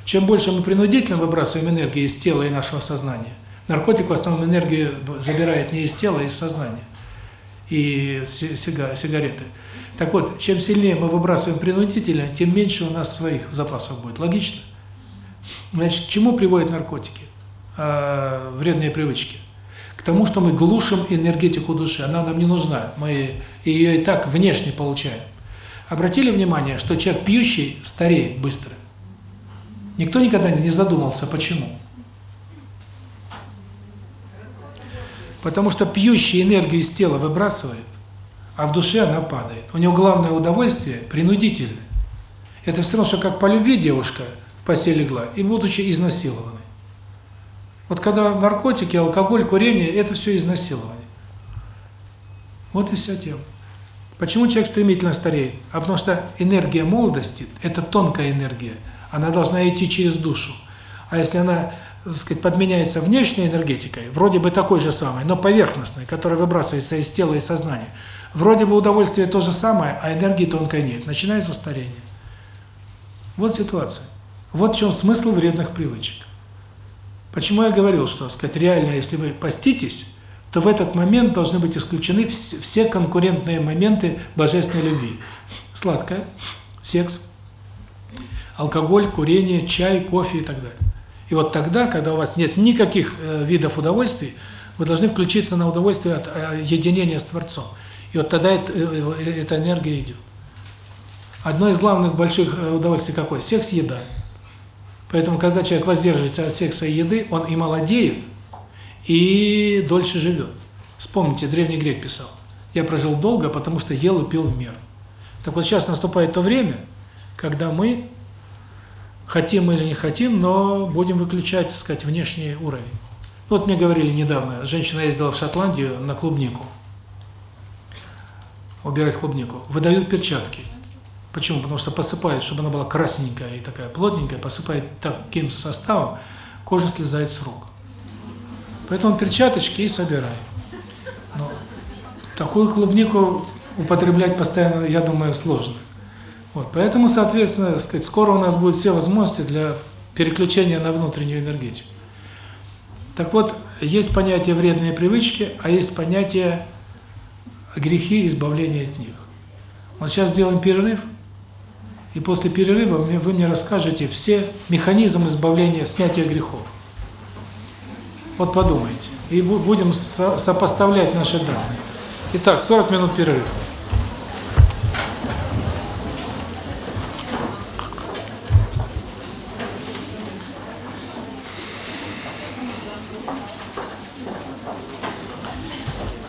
Чем больше мы принудительно выбрасываем энергию из тела и нашего сознания, наркотик в основном энергию забирает не из тела, а из сознания и сигареты. Так вот, чем сильнее мы выбрасываем принудительно, тем меньше у нас своих запасов будет. Логично? Значит, к чему приводят наркотики? Э, вредные привычки. К тому, что мы глушим энергетику души. Она нам не нужна. Мы ее и так внешне получаем. Обратили внимание, что человек пьющий стареет быстро? Никто никогда не задумался, почему? Потому что пьющий энергию из тела выбрасывает, а в душе она падает. У него главное удовольствие принудительное. Это все равно, что как по любви девушка в постель легла, и будучи изнасилованы. Вот когда наркотики, алкоголь, курение – это все изнасилование. Вот и вся тема. Почему человек стремительно стареет? А потому что энергия молодости – это тонкая энергия. Она должна идти через душу. А если она, так сказать, подменяется внешней энергетикой, вроде бы такой же самой, но поверхностной, которая выбрасывается из тела и сознания, вроде бы удовольствие то же самое, а энергии тонкой нет. Начинается старение. Вот ситуация. Вот в чем смысл вредных привычек. Почему я говорил, что, сказать, реально, если вы поститесь, то в этот момент должны быть исключены все конкурентные моменты божественной любви. Сладкое, секс, алкоголь, курение, чай, кофе и так далее. И вот тогда, когда у вас нет никаких э, видов удовольствий, вы должны включиться на удовольствие от э, единения с Творцом. И вот тогда это, э, эта энергия идет. Одно из главных больших удовольствий какое? Секс, еда. Поэтому, когда человек воздерживается от секса и еды, он и молодеет, и дольше живет. Вспомните, древний грек писал, я прожил долго, потому что ел и пил в меру. Так вот сейчас наступает то время, когда мы, хотим или не хотим, но будем выключать, так сказать, внешний уровень. Вот мне говорили недавно, женщина ездила в Шотландию на клубнику, убирать клубнику, выдают перчатки. Почему? Потому что посыпают, чтобы она была красненькая и такая плотненькая, посыпает таким составом, кожа слезает с рук. Поэтому перчаточки и собираем. Но такую клубнику употреблять постоянно, я думаю, сложно. Вот, поэтому, соответственно, сказать, скоро у нас будут все возможности для переключения на внутреннюю энергетику. Так вот, есть понятие вредные привычки, а есть понятие грехи избавления от них. Вот сейчас сделаем перерыв, и после перерыва вы мне расскажете все механизмы избавления, снятия грехов. Вот подумайте. И будем сопоставлять наши данные. Итак, 40 минут перерыва.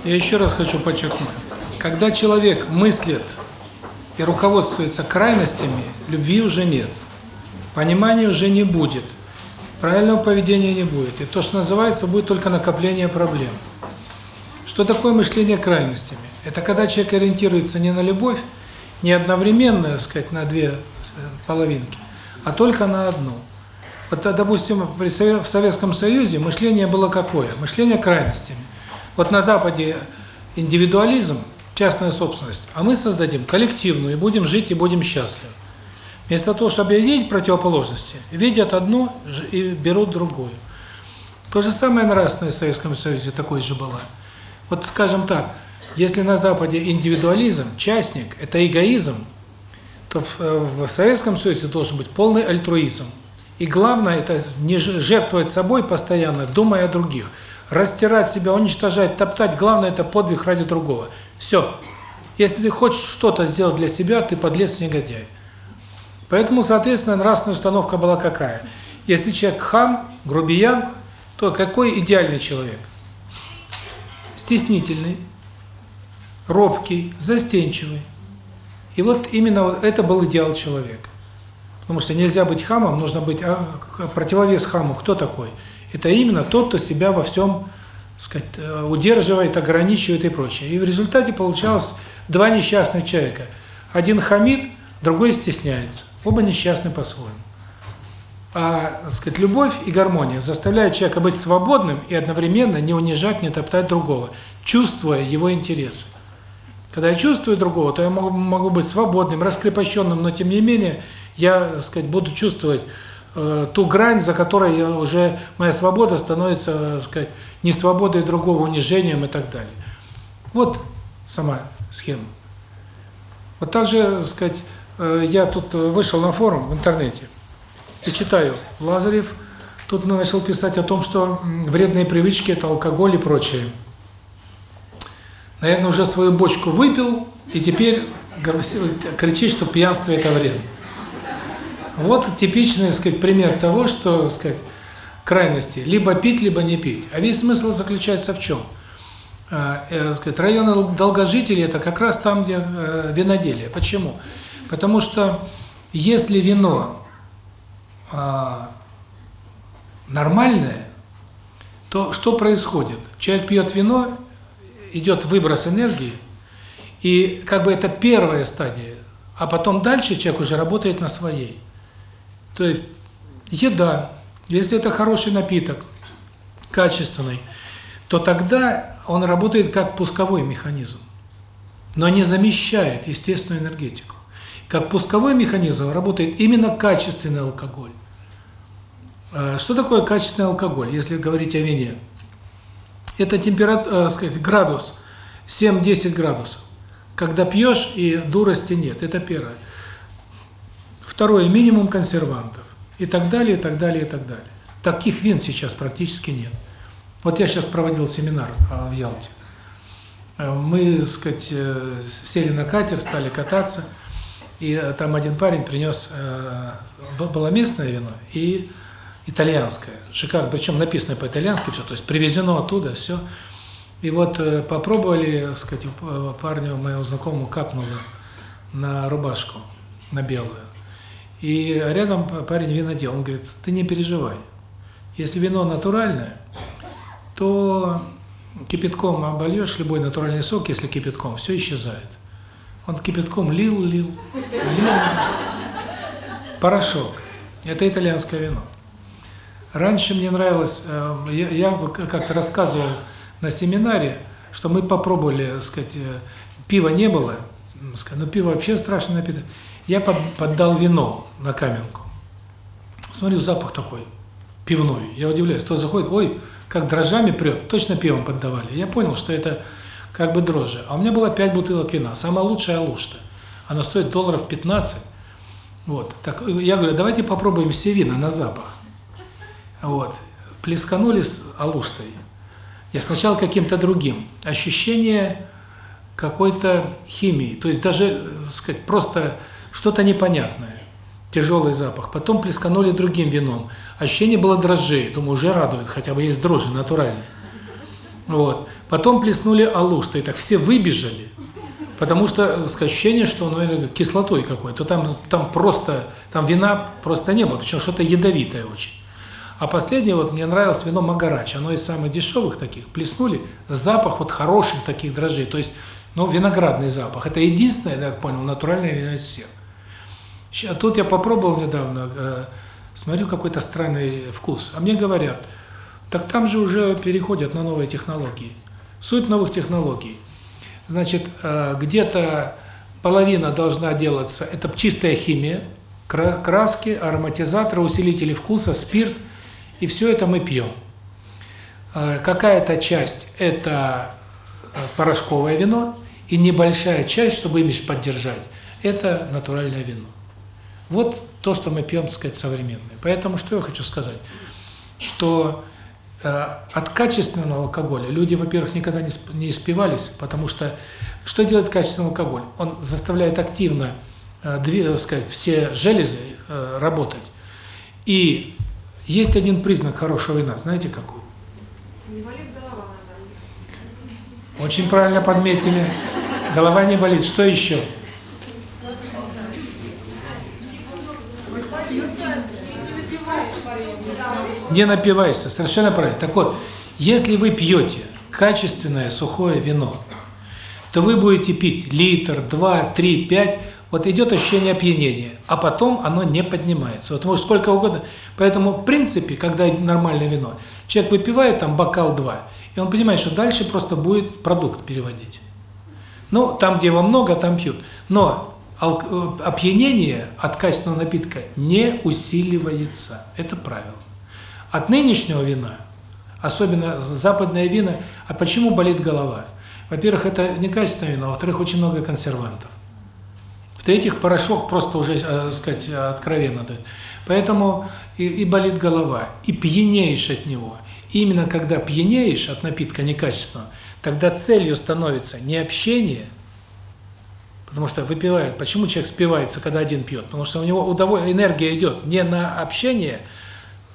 Я еще раз хочу подчеркнуть. Когда человек мыслит и руководствуется крайностями, любви уже нет. Понимания уже не будет. Правильного поведения не будет. И то, что называется, будет только накопление проблем. Что такое мышление крайностями? Это когда человек ориентируется не на любовь, не одновременно, так сказать, на две э, половинки, а только на одну. Вот, допустим, в Советском Союзе мышление было какое? Мышление крайностями. Вот на Западе индивидуализм, частная собственность, а мы создадим коллективную, и будем жить, и будем счастливы. Вместо того, чтобы видеть противоположности, видят одно и берут другую. То же самое нравственное в Советском Союзе такой же было. Вот скажем так, если на Западе индивидуализм, частник – это эгоизм, то в, в Советском Союзе должен быть полный альтруизм. И главное – это не жертвовать собой постоянно, думая о других. Растирать себя, уничтожать, топтать – главное – это подвиг ради другого. Все. Если ты хочешь что-то сделать для себя, ты подлец негодяй. Поэтому, соответственно, нравственная установка была какая? Если человек хам, грубиян, то какой идеальный человек? Стеснительный, робкий, застенчивый. И вот именно вот это был идеал человека. Потому что нельзя быть хамом, нужно быть а, противовес хаму. Кто такой? Это именно тот, кто себя во всем, сказать, э, удерживает, ограничивает и прочее. И в результате получалось два несчастных человека. Один хамит, другой стесняется. Оба несчастны по-своему. А, сказать, любовь и гармония заставляют человека быть свободным и одновременно не унижать, не топтать другого, чувствуя его интересы. Когда я чувствую другого, то я могу, могу быть свободным, раскрепощенным, но тем не менее я, сказать, буду чувствовать ту грань, за которой я уже моя свобода становится, так сказать, не свободой другого, унижением и так далее. Вот сама схема. Вот также, так сказать, э, я тут вышел на форум в интернете и читаю, Лазарев тут начал писать о том, что вредные привычки – это алкоголь и прочее. Наверное, уже свою бочку выпил, и теперь кричит, что пьянство – это вредно. Вот типичный, сказать, пример того, что, сказать, крайности. Либо пить, либо не пить. А весь смысл заключается в чем? Э, э, сказать, район долгожителей – это как раз там, где э, виноделие. Почему? Потому что если вино э, нормальное, то что происходит? Человек пьет вино, идет выброс энергии, и как бы это первая стадия, а потом дальше человек уже работает на своей. То есть еда, если это хороший напиток, качественный, то тогда он работает как пусковой механизм, но не замещает естественную энергетику. Как пусковой механизм работает именно качественный алкоголь. А что такое качественный алкоголь, если говорить о вине? Это температура, э, сказать, градус, 7-10 градусов. Когда пьешь и дурости нет, это первое. Второе, минимум консервантов. И так далее, и так далее, и так далее. Таких вин сейчас практически нет. Вот я сейчас проводил семинар а, в Ялте. Э, мы, так сказать, э, сели на катер, стали кататься, и э, там один парень принес, было местное вино и итальянское, шикарно, причем написано по-итальянски все, то есть привезено оттуда все. И вот попробовали, так сказать, парню моему знакомому капнуло на рубашку, на белую. И рядом парень винодел, он говорит, ты не переживай, если вино натуральное, то кипятком обольешь любой натуральный сок, если кипятком, все исчезает. Он кипятком лил, лил, лил. Порошок. Это итальянское вино. Раньше мне нравилось, э, я, как-то рассказывал на семинаре, что мы попробовали, сказать, э, пива не было, но пиво вообще страшный напиток. Я поддал вино на каменку. Смотрю, запах такой, пивной. Я удивляюсь, кто заходит, ой, как дрожжами прет, точно пивом поддавали. Я понял, что это как бы дрожжи. А у меня было 5 бутылок вина, самая лучшая Алушта. Она стоит долларов 15. Вот. Так я говорю, давайте попробуем все вина на запах. Вот. Плесканули с Алуштой. Я сначала каким-то другим. Ощущение какой-то химии. То есть даже, сказать, просто что-то непонятное. Тяжелый запах. Потом плесканули другим вином. Ощущение было дрожжей. Думаю, уже радует, хотя бы есть дрожжи натуральные. Вот. Потом плеснули алуштой, так все выбежали. Потому что ощущение, что ну, кислотой какой-то. Там, там просто, там вина просто не было, причем что-то ядовитое очень. А последнее, вот мне нравилось вино Магарач, оно из самых дешевых таких. Плеснули, запах вот хороших таких дрожжей, то есть, ну, виноградный запах. Это единственное, я понял, натуральное вино из всех. А тут я попробовал недавно, э, смотрю, какой-то странный вкус. А мне говорят, так там же уже переходят на новые технологии. Суть новых технологий. Значит, э, где-то половина должна делаться, это чистая химия, краски, ароматизаторы, усилители вкуса, спирт, и все это мы пьем. Э, какая-то часть – это порошковое вино, и небольшая часть, чтобы имидж поддержать, это натуральное вино. Вот то, что мы пьем, так сказать, современное. Поэтому что я хочу сказать? Что э, от качественного алкоголя люди, во-первых, никогда не, не испивались, потому что что делает качественный алкоголь? Он заставляет активно, э, две, так сказать, все железы э, работать. И есть один признак хорошего вина, знаете какой? Не болит голова Очень правильно подметили. Голова не болит. Что еще? Не напиваешься, совершенно правильно. Так вот, если вы пьете качественное сухое вино, то вы будете пить литр, два, три, пять, вот идет ощущение опьянения, а потом оно не поднимается. Вот может сколько угодно. Поэтому, в принципе, когда нормальное вино, человек выпивает там бокал два, и он понимает, что дальше просто будет продукт переводить. Ну, там, где его много, там пьют. Но э, опьянение от качественного напитка не усиливается. Это правило. От нынешнего вина, особенно западное вино, а почему болит голова? Во-первых, это некачественное вино, во-вторых, очень много консервантов. В-третьих, порошок просто уже, так э, сказать, откровенно дает. Поэтому и, и болит голова, и пьянеешь от него. И именно когда пьянеешь от напитка некачественного, тогда целью становится не общение, потому что выпивает. Почему человек спивается, когда один пьет? Потому что у него удовольствие, энергия идет не на общение,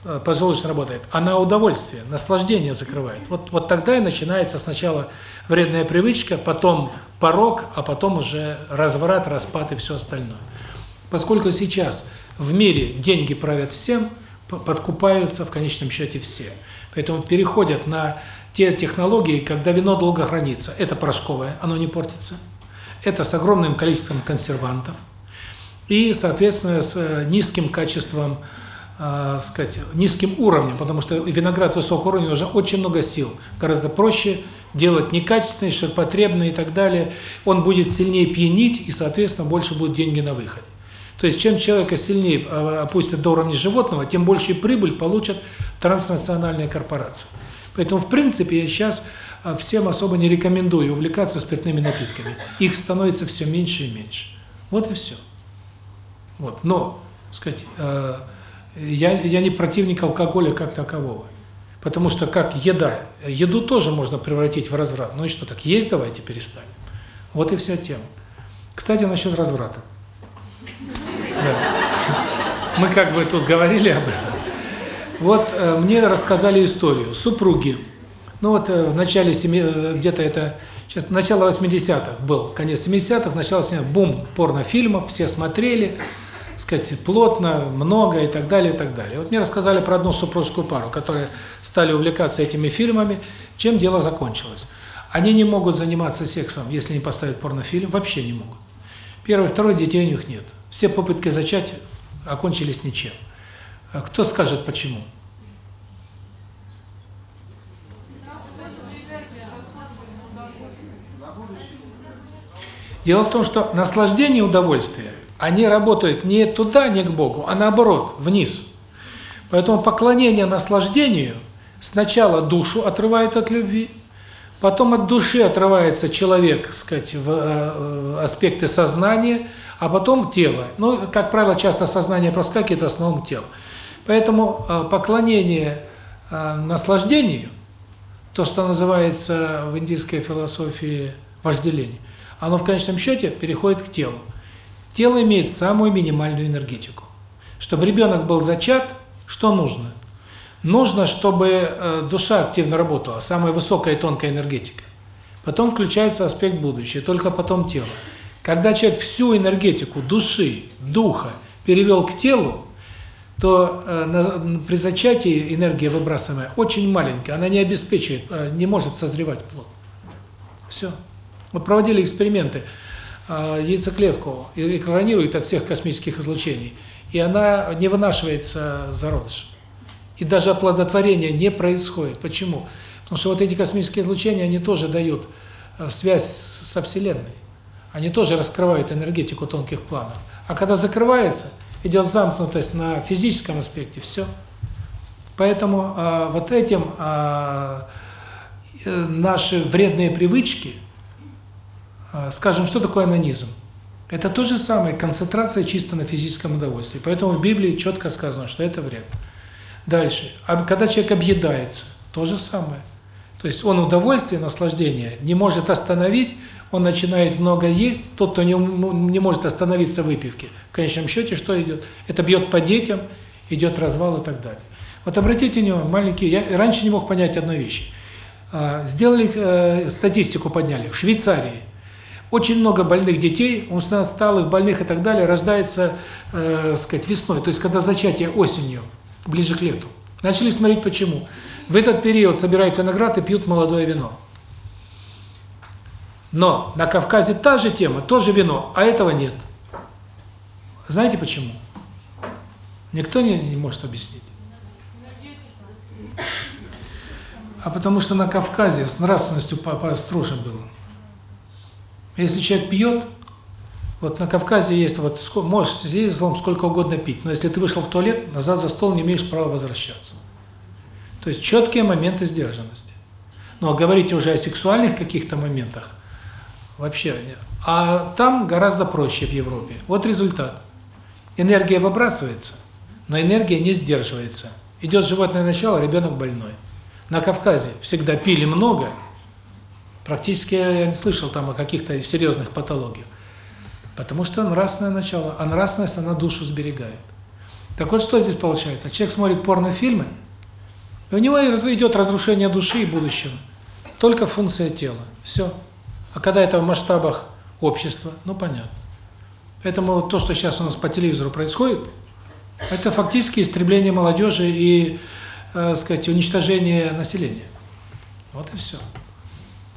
э, поджелудочно работает, а на удовольствие, наслаждение закрывает. Вот, вот тогда и начинается сначала вредная привычка, потом порог, а потом уже разврат, распад и все остальное. Поскольку сейчас в мире деньги правят всем, подкупаются в конечном счете все. Поэтому переходят на те технологии, когда вино долго хранится. Это порошковое, оно не портится. Это с огромным количеством консервантов. И, соответственно, с э, низким качеством, э, сказать, низким уровнем, потому что виноград высокого уровня нужно очень много сил. Гораздо проще делать некачественный, ширпотребный и так далее. Он будет сильнее пьянить, и, соответственно, больше будут деньги на выход. То есть, чем человека сильнее э, опустят до уровня животного, тем больше прибыль получат транснациональные корпорации. Поэтому, в принципе, я сейчас а, всем особо не рекомендую увлекаться спиртными напитками. Их становится все меньше и меньше. Вот и все. Вот. Но, сказать, э, я, я не противник алкоголя как такового. Потому что как еда, еду тоже можно превратить в разврат. Ну и что, так есть давайте перестанем. Вот и вся тема. Кстати, насчет разврата. Да. Мы как бы тут говорили об этом. Вот э, мне рассказали историю. Супруги. Ну вот э, в начале, э, где-то это, сейчас, начало 80-х был, конец 70-х, начало 70-х, бум порнофильмов, все смотрели, сказать, плотно, много и так далее, и так далее. Вот мне рассказали про одну супружескую пару, которые стали увлекаться этими фильмами, чем дело закончилось. Они не могут заниматься сексом, если не поставят порнофильм, вообще не могут. Первый, второй, детей у них нет. Все попытки зачать окончились ничем. А кто скажет почему? Дело в том, что наслаждение удовольствие, они работают не туда, не к Богу, а наоборот, вниз. Поэтому поклонение наслаждению сначала душу отрывает от любви, потом от души отрывается человек, сказать, в э, аспекты сознания, а потом тело. Ну, как правило, часто сознание проскакивает, в основном тело. Поэтому э, поклонение э, наслаждению, то, что называется в индийской философии вожделение, оно в конечном счете переходит к телу. Тело имеет самую минимальную энергетику. Чтобы ребенок был зачат, что нужно? Нужно, чтобы э, душа активно работала, самая высокая и тонкая энергетика. Потом включается аспект будущего, только потом тело. Когда человек всю энергетику души, духа перевел к телу, то э, при зачатии энергия выбрасываемая очень маленькая, она не обеспечивает, э, не может созревать плод. Все. Вот проводили эксперименты, яйцеклетку экранируют от всех космических излучений, и она не вынашивается зародыш. И даже оплодотворение не происходит. Почему? Потому что вот эти космические излучения, они тоже дают э, связь со Вселенной. Они тоже раскрывают энергетику тонких планов. А когда закрывается, идет замкнутость на физическом аспекте, все. Поэтому э, вот этим э, наши вредные привычки, э, скажем, что такое анонизм? Это то же самое, концентрация чисто на физическом удовольствии. Поэтому в Библии четко сказано, что это вред. Дальше. А когда человек объедается, то же самое. То есть он удовольствие, наслаждение не может остановить, он начинает много есть, тот, кто не, не может остановиться в выпивке, в конечном счете что идет? Это бьет по детям, идет развал и так далее. Вот обратите внимание, маленькие, я раньше не мог понять одной вещи. А, сделали, э, статистику подняли, в Швейцарии очень много больных детей, усталых, больных и так далее, рождается, э, сказать, весной, то есть когда зачатие осенью, ближе к лету. Начали смотреть почему. В этот период собирают виноград и пьют молодое вино. Но на Кавказе та же тема, тоже вино, а этого нет. Знаете почему? Никто не, не может объяснить. А потому что на Кавказе с нравственностью построже было. Если человек пьет, вот на Кавказе есть, вот можешь сидеть за столом сколько угодно пить, но если ты вышел в туалет, назад за стол не имеешь права возвращаться. То есть четкие моменты сдержанности. Но говорите уже о сексуальных каких-то моментах, вообще нет. А там гораздо проще в Европе. Вот результат. Энергия выбрасывается, но энергия не сдерживается. Идет животное начало, ребенок больной. На Кавказе всегда пили много, практически я не слышал там о каких-то серьезных патологиях. Потому что нравственное начало, а нравственность, она душу сберегает. Так вот, что здесь получается? Человек смотрит порнофильмы, и у него идет разрушение души и будущего. Только функция тела. Все. А когда это в масштабах общества, ну понятно. Поэтому то, что сейчас у нас по телевизору происходит, это фактически истребление молодежи и э, сказать, уничтожение населения. Вот и все.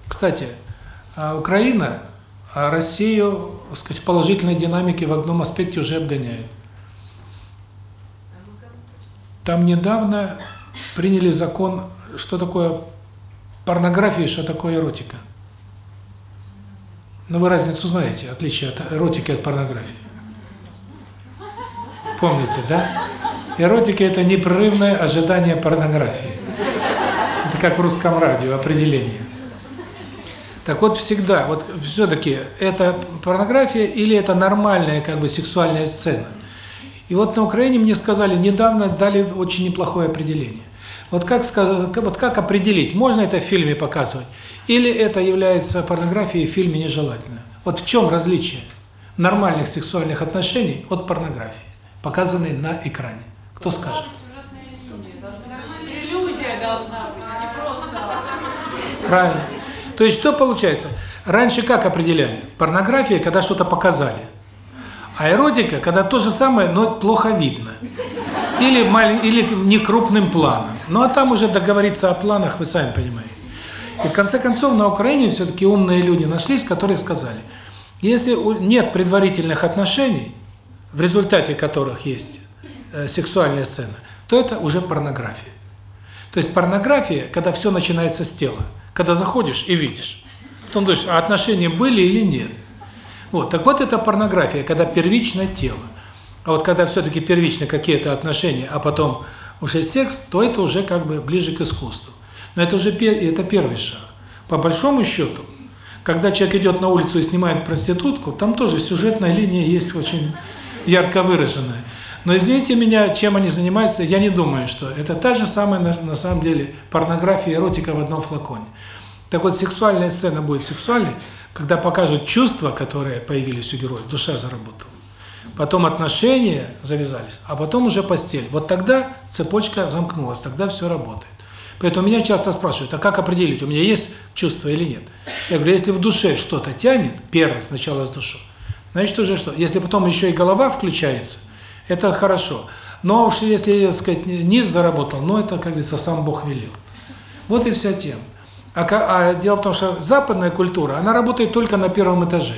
Кстати, а Украина а Россию, сказать, в положительной динамике в одном аспекте уже обгоняет. Там недавно приняли закон, что такое порнография и что такое эротика. Но ну, вы разницу знаете, отличие от эротики от порнографии. Помните, да? Эротика – это непрерывное ожидание порнографии. Это как в русском радио определение. Так вот всегда, вот все-таки это порнография или это нормальная как бы сексуальная сцена? И вот на Украине мне сказали, недавно дали очень неплохое определение. Вот как вот как определить, можно это в фильме показывать, или это является порнографией в фильме нежелательно? Вот в чем различие нормальных сексуальных отношений от порнографии, показанной на экране? Кто скажет? Правильно. То есть что получается? Раньше как определяли? Порнография, когда что-то показали. А эротика, когда то же самое, но плохо видно. Или, или не крупным планом. Ну а там уже договориться о планах, вы сами понимаете. И в конце концов на Украине все-таки умные люди нашлись, которые сказали, если нет предварительных отношений, в результате которых есть э, сексуальная сцена, то это уже порнография. То есть порнография, когда все начинается с тела, когда заходишь и видишь. Потом думаешь, а отношения были или нет. Вот, так вот это порнография, когда первично тело. А вот когда все-таки первично какие-то отношения, а потом уже секс, то это уже как бы ближе к искусству. Но это уже это первый шаг. По большому счету, когда человек идет на улицу и снимает проститутку, там тоже сюжетная линия есть очень ярко выраженная. Но извините меня, чем они занимаются, я не думаю, что это та же самая, на, на самом деле, порнография и эротика в одном флаконе. Так вот, сексуальная сцена будет сексуальной, когда покажут чувства, которые появились у героя, душа заработала. Потом отношения завязались, а потом уже постель. Вот тогда цепочка замкнулась, тогда все работает. Поэтому меня часто спрашивают, а как определить, у меня есть чувство или нет? Я говорю, если в душе что-то тянет, первое, сначала с душу, значит уже что? Если потом еще и голова включается, это хорошо. Но уж если, так сказать, низ заработал, ну это, как говорится, сам Бог велел. Вот и вся тема. А, а дело в том, что западная культура, она работает только на первом этаже.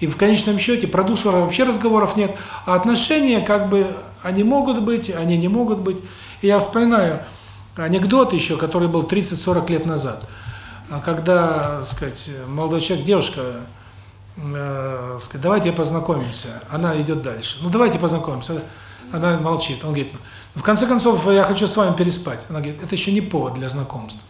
И в конечном счете про душу вообще разговоров нет. А отношения, как бы, они могут быть, они не могут быть. И я вспоминаю, анекдот еще, который был 30-40 лет назад, а когда, сказать, молодой человек, девушка, э, сказать, давайте познакомимся. Она идет дальше. Ну, давайте познакомимся. Она молчит. Он говорит, ну, в конце концов, я хочу с вами переспать. Она говорит, это еще не повод для знакомства.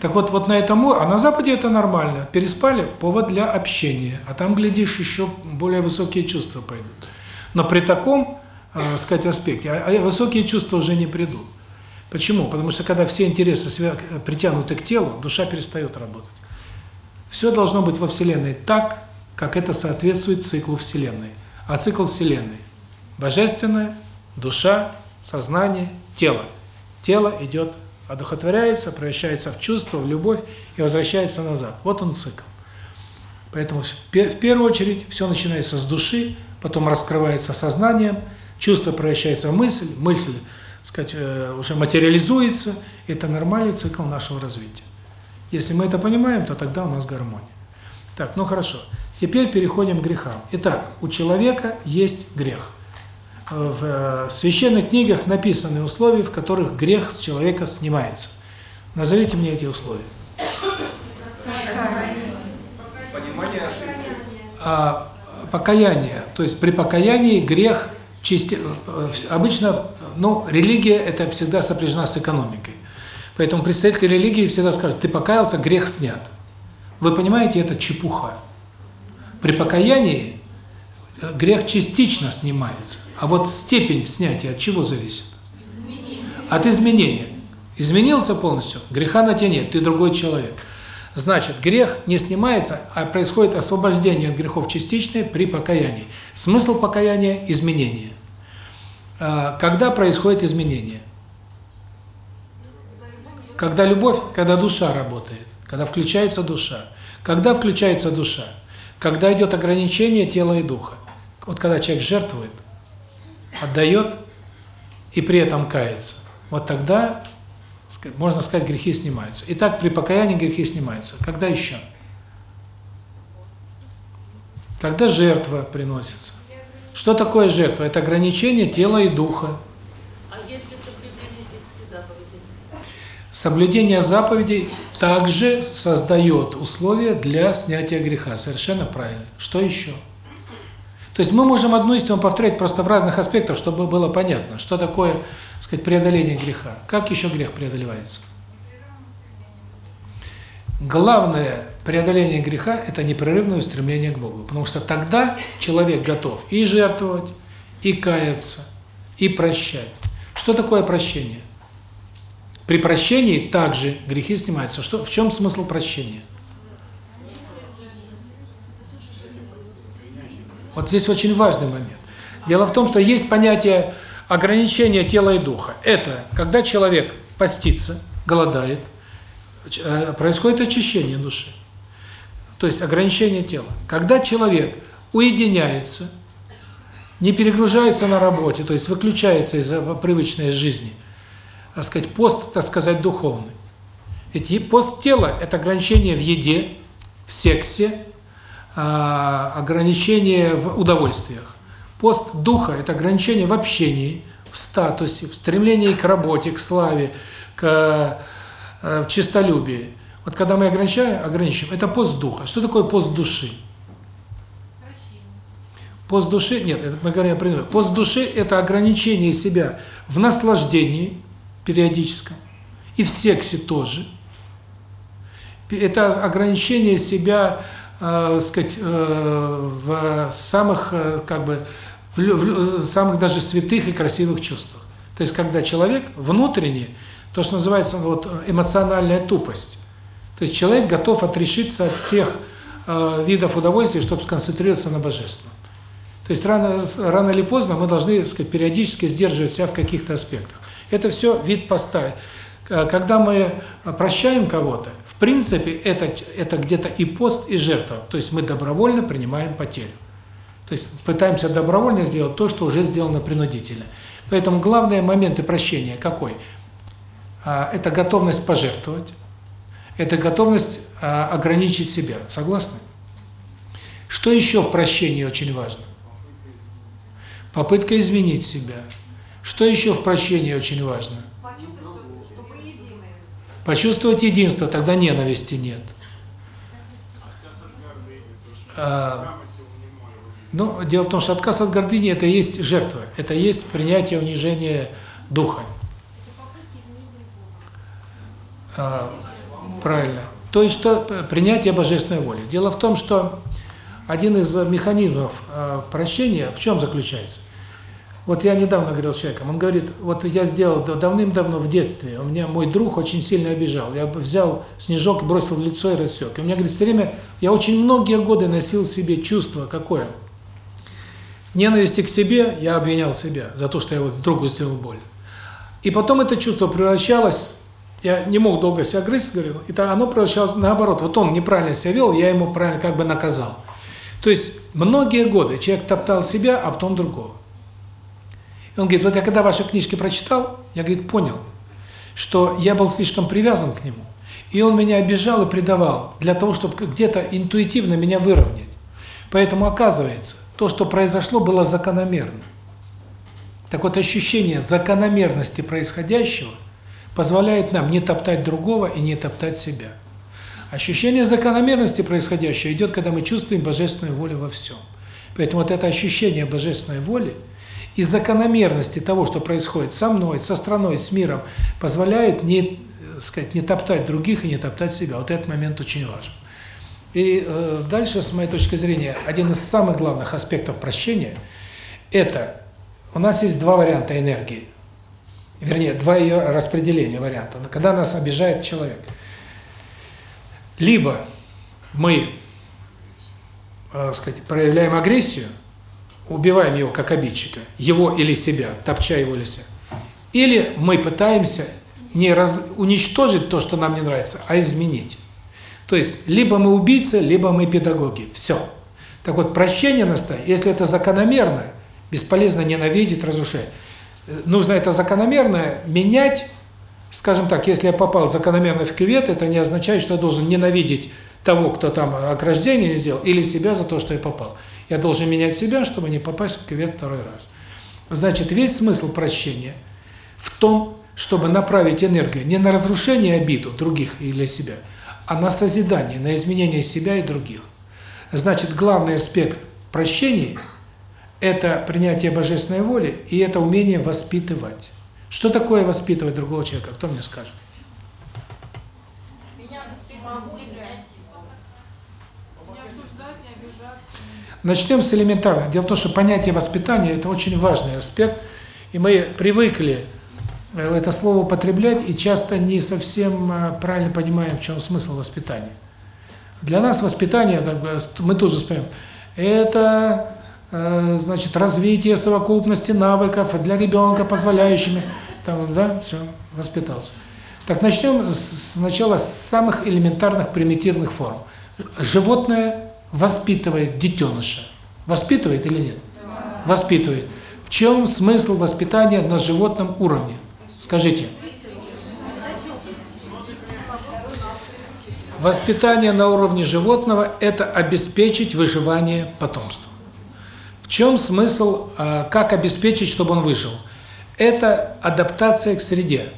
Так вот, вот на этом, а на Западе это нормально. Переспали, повод для общения. А там, глядишь, еще более высокие чувства пойдут. Но при таком, э, сказать, аспекте, а, а высокие чувства уже не придут. Почему? Потому что когда все интересы притянуты к телу, душа перестает работать. Все должно быть во Вселенной так, как это соответствует циклу Вселенной. А цикл Вселенной – божественное, душа, сознание, тело. Тело идет, одухотворяется, превращается в чувство, в любовь и возвращается назад. Вот он цикл. Поэтому в первую очередь все начинается с души, потом раскрывается сознанием, чувство превращается в мысль, мысль – сказать, э, уже материализуется, это нормальный цикл нашего развития. Если мы это понимаем, то тогда у нас гармония. Так, ну хорошо. Теперь переходим к грехам. Итак, у человека есть грех. В э, священных книгах написаны условия, в которых грех с человека снимается. Назовите мне эти условия. Понимание. А, покаяние, то есть при покаянии грех чисти... э, обычно, ну, религия это всегда сопряжена с экономикой. Поэтому представители религии всегда скажут: "Ты покаялся, грех снят". Вы понимаете, это чепуха. При покаянии грех частично снимается. А вот степень снятия от чего зависит? От изменения. Изменился полностью, греха на тебе нет, ты другой человек. Значит, грех не снимается, а происходит освобождение от грехов частичное при покаянии. Смысл покаяния – изменение. А, Когда происходит изменение? Когда любовь, когда душа работает, когда включается душа. Когда включается душа? Когда идет ограничение тела и духа. Вот когда человек жертвует, отдает и при этом кается, вот тогда, можно сказать, грехи снимаются. Итак, при покаянии грехи снимаются. Когда еще? Когда жертва приносится. Что такое жертва? Это ограничение тела и духа. А если соблюдение 10 заповедей? Соблюдение заповедей также создает условия для снятия греха. Совершенно правильно. Что еще? То есть мы можем одну истину повторять просто в разных аспектах, чтобы было понятно, что такое, так сказать, преодоление греха. Как еще грех преодолевается? Главное преодоление греха – это непрерывное устремление к Богу. Потому что тогда человек готов и жертвовать, и каяться, и прощать. Что такое прощение? При прощении также грехи снимаются. Что, в чем смысл прощения? Вот здесь очень важный момент. Дело в том, что есть понятие ограничения тела и духа. Это когда человек постится, голодает, э, происходит очищение души. То есть ограничение тела. Когда человек уединяется, не перегружается на работе, то есть выключается из привычной жизни, так сказать, пост, так сказать, духовный. Ведь пост тела – это ограничение в еде, в сексе, а, ограничение в удовольствиях. Пост духа – это ограничение в общении, в статусе, в стремлении к работе, к славе, к э, в честолюбии. Вот когда мы ограничаем, ограничиваем, это пост духа. Что такое пост души? Пост души, нет, это мы говорим о Пост души – это ограничение себя в наслаждении периодическом и в сексе тоже. Это ограничение себя, э, сказать, э, в самых, э, как бы, в, в, самых даже святых и красивых чувствах. То есть, когда человек внутренне, то, что называется вот эмоциональная тупость. То есть, человек готов отрешиться от всех э, видов удовольствия, чтобы сконцентрироваться на божественном. То есть, рано, рано или поздно мы должны, так сказать, периодически сдерживать себя в каких-то аспектах. Это все вид поста. Когда мы прощаем кого-то, в принципе, это, это где-то и пост, и жертва. То есть мы добровольно принимаем потерю. То есть пытаемся добровольно сделать то, что уже сделано принудительно. Поэтому главные моменты прощения какой? Это готовность пожертвовать, это готовность ограничить себя. Согласны? Что еще в прощении очень важно? Попытка изменить себя. Что еще в прощении очень важно? Почувствовать, единство, тогда ненависти нет. А, ну, дело в том, что отказ от гордыни – это есть жертва, это есть принятие унижения духа. А, правильно. То есть, что принятие божественной воли. Дело в том, что один из механизмов а, прощения в чем заключается? Вот я недавно говорил с человеком, он говорит, вот я сделал давным-давно в детстве, у меня мой друг очень сильно обижал, я взял снежок, бросил в лицо и рассек. И у меня, говорит, все время, я очень многие годы носил в себе чувство какое? Ненависти к себе, я обвинял себя за то, что я вот другу сделал боль. И потом это чувство превращалось, я не мог долго себя грызть, говорил, и оно превращалось наоборот, вот он неправильно себя вел, я ему правильно как бы наказал. То есть многие годы человек топтал себя, а потом другого. Он говорит, вот я когда ваши книжки прочитал, я, говорит, понял, что я был слишком привязан к нему. И он меня обижал и предавал, для того, чтобы где-то интуитивно меня выровнять. Поэтому оказывается, то, что произошло, было закономерно. Так вот, ощущение закономерности происходящего позволяет нам не топтать другого и не топтать себя. Ощущение закономерности происходящего идет, когда мы чувствуем божественную волю во всем. Поэтому вот это ощущение божественной воли и закономерности того, что происходит со мной, со страной, с миром, позволяет не, э, сказать, не топтать других и не топтать себя. Вот этот момент очень важен. И э, дальше, с моей точки зрения, один из самых главных аспектов прощения – это у нас есть два варианта энергии. Вернее, два ее распределения варианта. Когда нас обижает человек. Либо мы, э, сказать, проявляем агрессию, убиваем его как обидчика, его или себя, топча его или себя. Или мы пытаемся не раз, уничтожить то, что нам не нравится, а изменить. То есть, либо мы убийцы, либо мы педагоги. Все. Так вот, прощение настоит, если это закономерно, бесполезно ненавидеть, разрушать. Нужно это закономерное менять, скажем так, если я попал закономерно в кювет, это не означает, что я должен ненавидеть того, кто там ограждение сделал, или себя за то, что я попал. Я должен менять себя, чтобы не попасть в кювет второй раз. Значит, весь смысл прощения в том, чтобы направить энергию не на разрушение обиду других или себя, а на созидание, на изменение себя и других. Значит, главный аспект прощения – это принятие божественной воли и это умение воспитывать. Что такое воспитывать другого человека? Кто мне скажет? Начнем с элементарного. Дело в том, что понятие воспитания – это очень важный аспект, и мы привыкли э, это слово употреблять и часто не совсем э, правильно понимаем, в чем смысл воспитания. Для нас воспитание, мы тоже вспоминаем, это э, значит развитие совокупности навыков для ребенка, позволяющими, там, да, все, воспитался. Так начнем сначала с самых элементарных примитивных форм. Животное воспитывает детеныша. Воспитывает или нет? Воспитывает. В чем смысл воспитания на животном уровне? Скажите. Воспитание на уровне животного – это обеспечить выживание потомства. В чем смысл, а, как обеспечить, чтобы он выжил? Это адаптация к среде.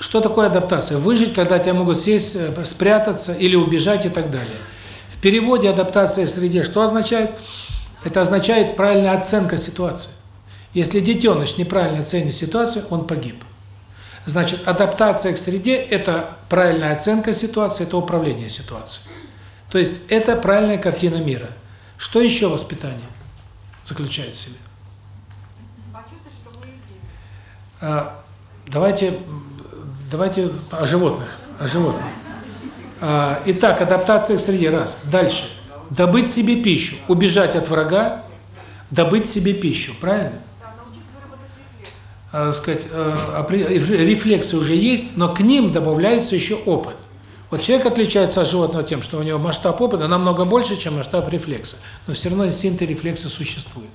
Что такое адаптация? Выжить, когда тебя могут сесть, э, спрятаться или убежать и так далее переводе адаптация среде что означает? Это означает правильная оценка ситуации. Если детеныш неправильно оценит ситуацию, он погиб. Значит, адаптация к среде – это правильная оценка ситуации, это управление ситуацией. То есть, это правильная картина мира. Что еще воспитание заключает в себе? А, давайте, давайте о животных. О животных. А, итак, адаптация к среде, раз. Дальше. Добыть себе пищу. Убежать от врага, добыть себе пищу. Правильно? А, сказать, а, рефлексы уже есть, но к ним добавляется еще опыт. Вот человек отличается от животного тем, что у него масштаб опыта намного больше, чем масштаб рефлекса. Но все равно инстинкты рефлекса существуют.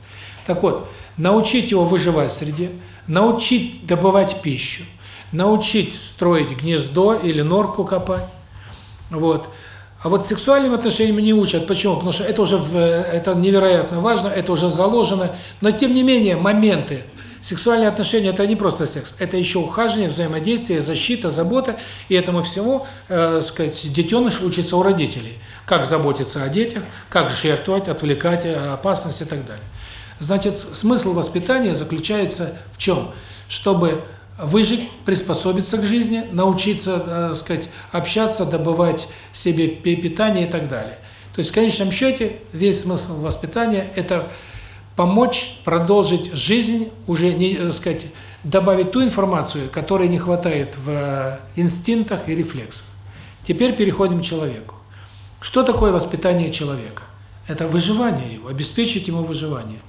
Так вот, научить его выживать в среде, научить добывать пищу, научить строить гнездо или норку копать, вот. А вот сексуальным отношениям не учат. Почему? Потому что это уже это невероятно важно, это уже заложено. Но тем не менее, моменты. Сексуальные отношения – это не просто секс, это еще ухаживание, взаимодействие, защита, забота. И этому всему, э, сказать, детеныш учится у родителей. Как заботиться о детях, как жертвовать, отвлекать, э, опасность и так далее. Значит, смысл воспитания заключается в чем? Чтобы выжить, приспособиться к жизни, научиться, так сказать, общаться, добывать себе питание и так далее. То есть в конечном счете весь смысл воспитания – это помочь продолжить жизнь, уже, не, так сказать, добавить ту информацию, которой не хватает в инстинктах и рефлексах. Теперь переходим к человеку. Что такое воспитание человека? Это выживание его, обеспечить ему выживание.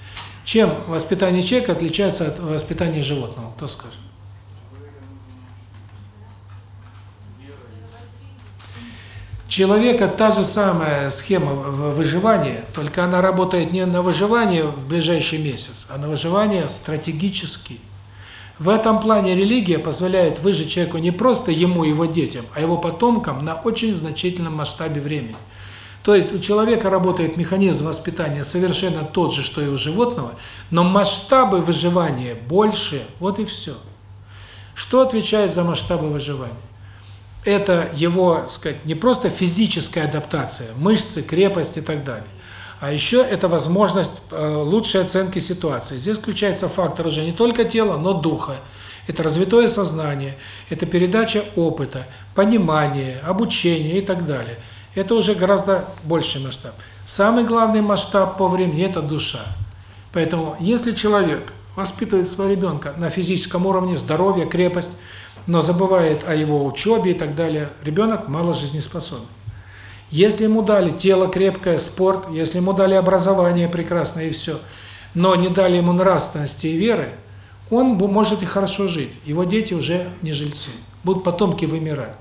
Чем воспитание человека отличается от воспитания животного? Кто скажет? Человека та же самая схема выживания, только она работает не на выживание в ближайший месяц, а на выживание стратегически. В этом плане религия позволяет выжить человеку не просто ему и его детям, а его потомкам на очень значительном масштабе времени. То есть у человека работает механизм воспитания совершенно тот же, что и у животного, но масштабы выживания больше, вот и все. Что отвечает за масштабы выживания? Это его, сказать, не просто физическая адаптация, мышцы, крепость и так далее, а еще это возможность э, лучшей оценки ситуации. Здесь включается фактор уже не только тела, но духа. Это развитое сознание, это передача опыта, понимание, обучение и так далее. Это уже гораздо больший масштаб. Самый главный масштаб по времени – это душа. Поэтому, если человек воспитывает своего ребенка на физическом уровне, здоровье, крепость, но забывает о его учебе и так далее, ребенок мало жизнеспособен. Если ему дали тело крепкое, спорт, если ему дали образование прекрасное и все, но не дали ему нравственности и веры, он может и хорошо жить. Его дети уже не жильцы. Будут потомки вымирать.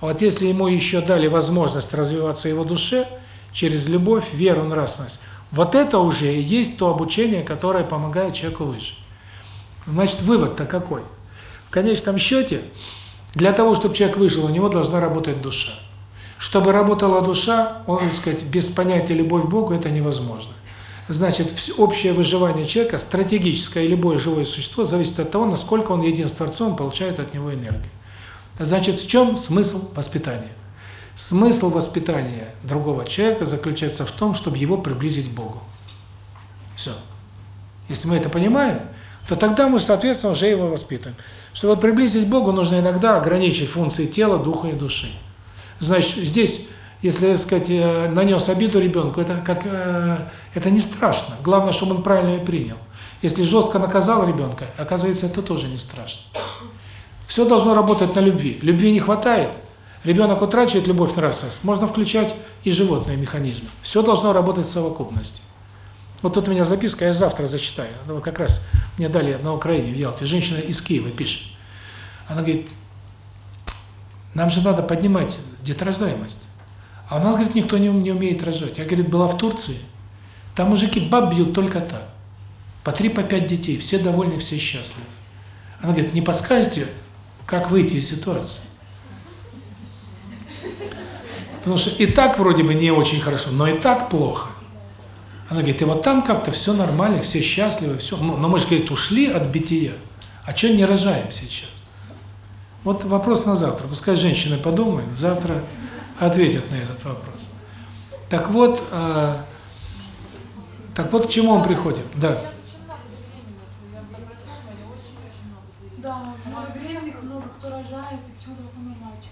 А вот если ему еще дали возможность развиваться его душе через любовь, веру, нравственность, вот это уже и есть то обучение, которое помогает человеку выжить. Значит, вывод-то какой? Конечном счете, для того, чтобы человек выжил, у него должна работать душа. Чтобы работала душа, он, так сказать, без понятия любовь к Богу это невозможно. Значит, общее выживание человека, стратегическое любое живое существо, зависит от того, насколько он един с Творцом, получает от него энергию. Значит, в чем смысл воспитания? Смысл воспитания другого человека заключается в том, чтобы его приблизить к Богу. Все. Если мы это понимаем, то тогда мы, соответственно, уже его воспитываем. Чтобы приблизить Богу, нужно иногда ограничить функции тела, духа и души. Значит, здесь, если, так сказать, э, нанес обиду ребенку, это как э, это не страшно. Главное, чтобы он правильно ее принял. Если жестко наказал ребенка, оказывается, это тоже не страшно. Все должно работать на любви. Любви не хватает, ребенок утрачивает любовь, нравственность, можно включать и животные механизмы. Все должно работать в совокупности. Вот тут у меня записка, я завтра зачитаю. Вот как раз мне дали на Украине, в Ялте, женщина из Киева пишет. Она говорит, нам же надо поднимать деторождаемость. А у нас, говорит, никто не, не умеет рожать. Я, говорит, была в Турции, там мужики баб бьют только так. По три, по пять детей, все довольны, все счастливы. Она говорит, не подскажете, как выйти из ситуации? Потому что и так вроде бы не очень хорошо, но и так плохо. Она говорит, и вот там как-то все нормально, все счастливы, все. Но мы же, говорит, ушли от бытия. А что не рожаем сейчас? Вот вопрос на завтра. Пускай женщины подумают, завтра ответят на этот вопрос. Так вот, э, так вот к чему он приходит? Да. Да, много беременных, много кто рожает, и почему-то в основном мальчик.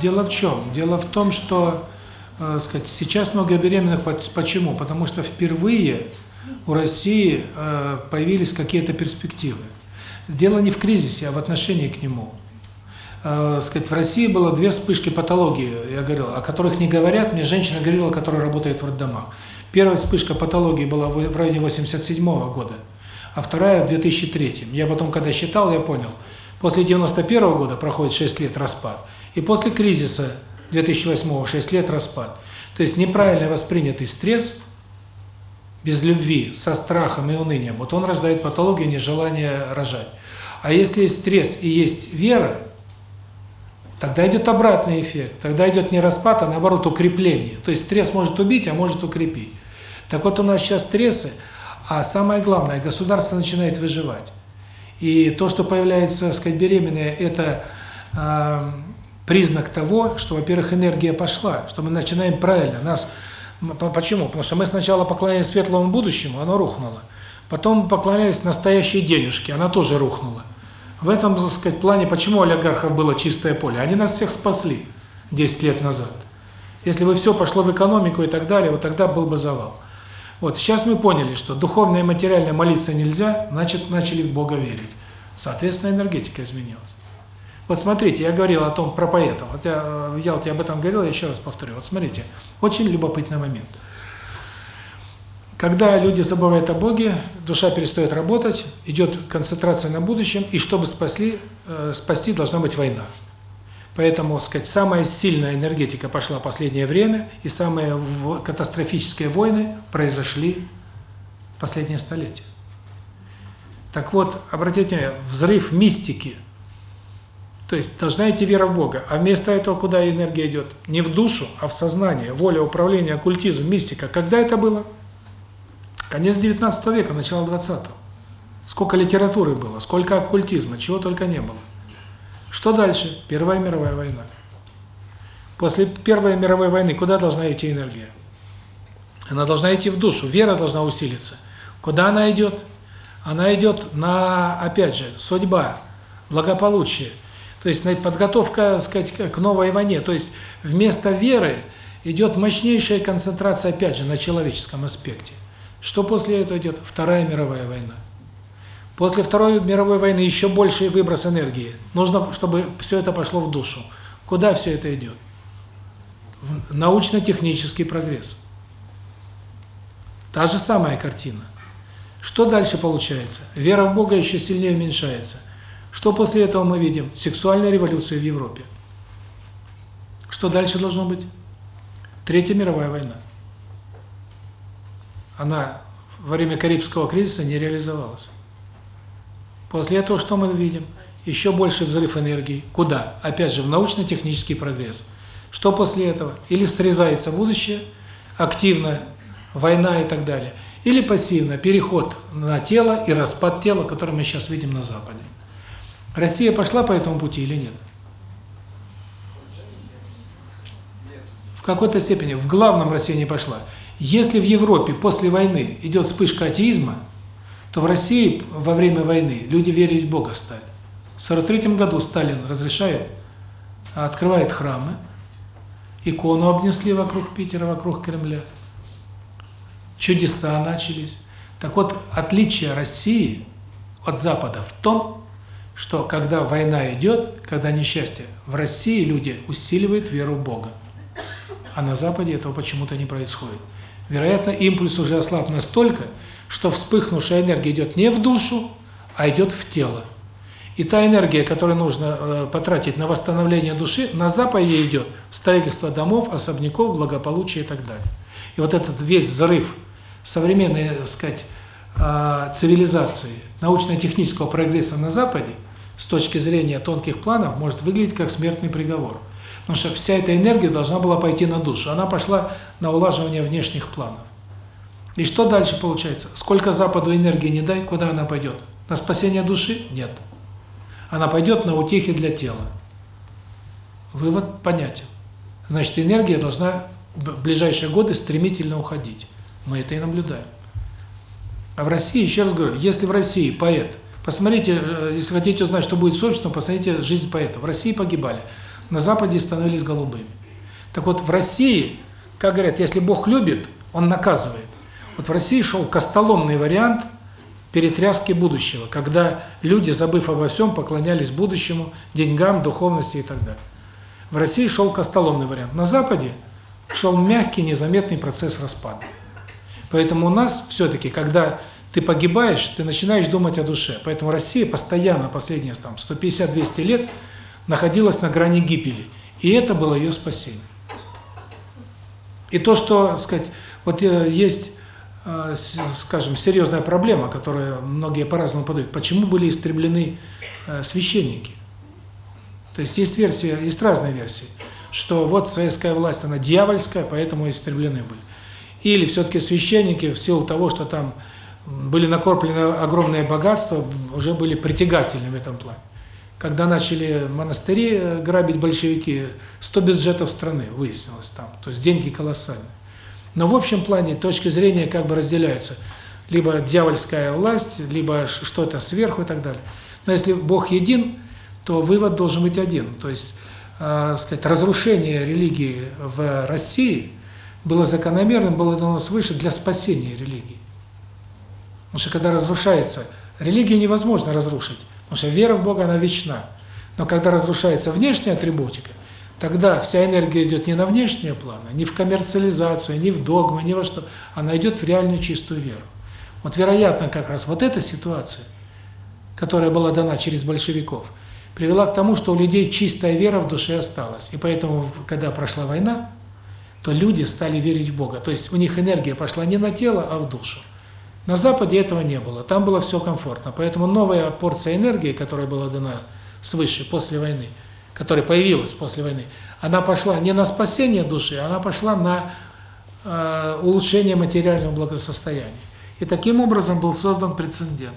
Дело в чем? Дело в том, что, э, сказать, сейчас много беременных. Почему? Потому что впервые у России э, появились какие-то перспективы. Дело не в кризисе, а в отношении к нему. Э, сказать, в России было две вспышки патологии, я говорил, о которых не говорят. Мне женщина говорила, которая работает в роддомах. Первая вспышка патологии была в районе 87 -го года, а вторая в 2003. Я потом, когда считал, я понял, после 91 -го года проходит 6 лет распад, и после кризиса 2008 6 лет распад. То есть неправильно воспринятый стресс без любви, со страхом и унынием, вот он рождает патологию нежелания рожать. А если есть стресс и есть вера, тогда идет обратный эффект. Тогда идет не распад, а наоборот укрепление. То есть стресс может убить, а может укрепить. Так вот у нас сейчас стрессы, а самое главное, государство начинает выживать. И то, что появляется, сказать, беременная, это э, признак того, что, во-первых, энергия пошла, что мы начинаем правильно. Нас Почему? Потому что мы сначала поклонялись светлому будущему, оно рухнуло. Потом поклонялись настоящей денежке, она тоже рухнула. В этом, так сказать, плане, почему у олигархов было чистое поле? Они нас всех спасли 10 лет назад. Если бы все пошло в экономику и так далее, вот тогда был бы завал. Вот сейчас мы поняли, что духовно и материально молиться нельзя, значит, начали в Бога верить. Соответственно, энергетика изменилась. Вот смотрите, я говорил о том про поэтов. Вот я в Ялте об этом говорил, я еще раз повторю. Вот смотрите, очень любопытный момент. Когда люди забывают о Боге, душа перестает работать, идет концентрация на будущем, и чтобы спасли, э, спасти должна быть война. Поэтому, сказать, самая сильная энергетика пошла в последнее время, и самые катастрофические войны произошли в последнее столетие. Так вот, обратите внимание, взрыв мистики То есть должна идти вера в Бога. А вместо этого куда энергия идет? Не в душу, а в сознание. Воля, управление, оккультизм, мистика. Когда это было? Конец 19 века, начало 20-го. Сколько литературы было, сколько оккультизма, чего только не было. Что дальше? Первая мировая война. После Первой мировой войны куда должна идти энергия? Она должна идти в душу, вера должна усилиться. Куда она идет? Она идет на, опять же, судьба, благополучие. То есть подготовка, так сказать, к новой войне. То есть вместо веры идет мощнейшая концентрация, опять же, на человеческом аспекте. Что после этого идет? Вторая мировая война. После Второй мировой войны еще больший выброс энергии. Нужно, чтобы все это пошло в душу. Куда все это идет? Научно-технический прогресс. Та же самая картина. Что дальше получается? Вера в Бога еще сильнее уменьшается. Что после этого мы видим? Сексуальная революция в Европе. Что дальше должно быть? Третья мировая война. Она во время Карибского кризиса не реализовалась. После этого что мы видим? Еще больше взрыв энергии. Куда? Опять же, в научно-технический прогресс. Что после этого? Или срезается будущее, активно, война и так далее. Или пассивно, переход на тело и распад тела, который мы сейчас видим на Западе. Россия пошла по этому пути или нет? В какой-то степени. В главном Россия не пошла. Если в Европе после войны идет вспышка атеизма, то в России во время войны люди верить в Бога стали. В 1943 году Сталин разрешает, открывает храмы, икону обнесли вокруг Питера, вокруг Кремля. Чудеса начались. Так вот, отличие России от Запада в том, что когда война идет, когда несчастье, в России люди усиливают веру в Бога. А на Западе этого почему-то не происходит. Вероятно, импульс уже ослаб настолько, что вспыхнувшая энергия идет не в душу, а идет в тело. И та энергия, которую нужно э, потратить на восстановление души, на Западе идет строительство домов, особняков, благополучия и так далее. И вот этот весь взрыв современной, так сказать, э, цивилизации, научно-технического прогресса на Западе, с точки зрения тонких планов, может выглядеть как смертный приговор. Потому что вся эта энергия должна была пойти на душу. Она пошла на улаживание внешних планов. И что дальше получается? Сколько Западу энергии не дай, куда она пойдет? На спасение души? Нет. Она пойдет на утехи для тела. Вывод понятен. Значит, энергия должна в ближайшие годы стремительно уходить. Мы это и наблюдаем. А в России, еще раз говорю, если в России поэт, посмотрите, э, если хотите узнать, что будет с обществом, посмотрите жизнь поэта. В России погибали, на Западе становились голубыми. Так вот, в России, как говорят, если Бог любит, Он наказывает. Вот в России шел костоломный вариант перетряски будущего, когда люди, забыв обо всем, поклонялись будущему, деньгам, духовности и так далее. В России шел костоломный вариант. На Западе шел мягкий, незаметный процесс распада. Поэтому у нас все-таки, когда ты погибаешь, ты начинаешь думать о душе. Поэтому Россия постоянно, последние там 150-200 лет, находилась на грани гибели. И это было ее спасение. И то, что, сказать, вот э, есть Э, скажем, серьезная проблема, которую многие по-разному подают. Почему были истреблены э, священники? То есть есть версия, есть разные версии, что вот советская власть, она дьявольская, поэтому истреблены были. Или все-таки священники в силу того, что там были накоплены огромные богатства, уже были притягательны в этом плане. Когда начали монастыри э, грабить большевики, 100 бюджетов страны выяснилось там, то есть деньги колоссальные. Но в общем плане точки зрения как бы разделяются. Либо дьявольская власть, либо что-то сверху и так далее. Но если Бог един, то вывод должен быть один. То есть, э, сказать, разрушение религии в России было закономерным, было дано свыше для спасения религии. Потому что когда разрушается, религию невозможно разрушить, потому что вера в Бога, она вечна. Но когда разрушается внешняя атрибутика, Тогда вся энергия идет не на внешние планы, не в коммерциализацию, не в догмы, не во что. Она идет в реальную чистую веру. Вот вероятно как раз вот эта ситуация, которая была дана через большевиков, привела к тому, что у людей чистая вера в душе осталась. И поэтому, когда прошла война, то люди стали верить в Бога. То есть у них энергия пошла не на тело, а в душу. На Западе этого не было, там было все комфортно. Поэтому новая порция энергии, которая была дана свыше, после войны, которая появилась после войны, она пошла не на спасение души, она пошла на э, улучшение материального благосостояния. И таким образом был создан прецедент.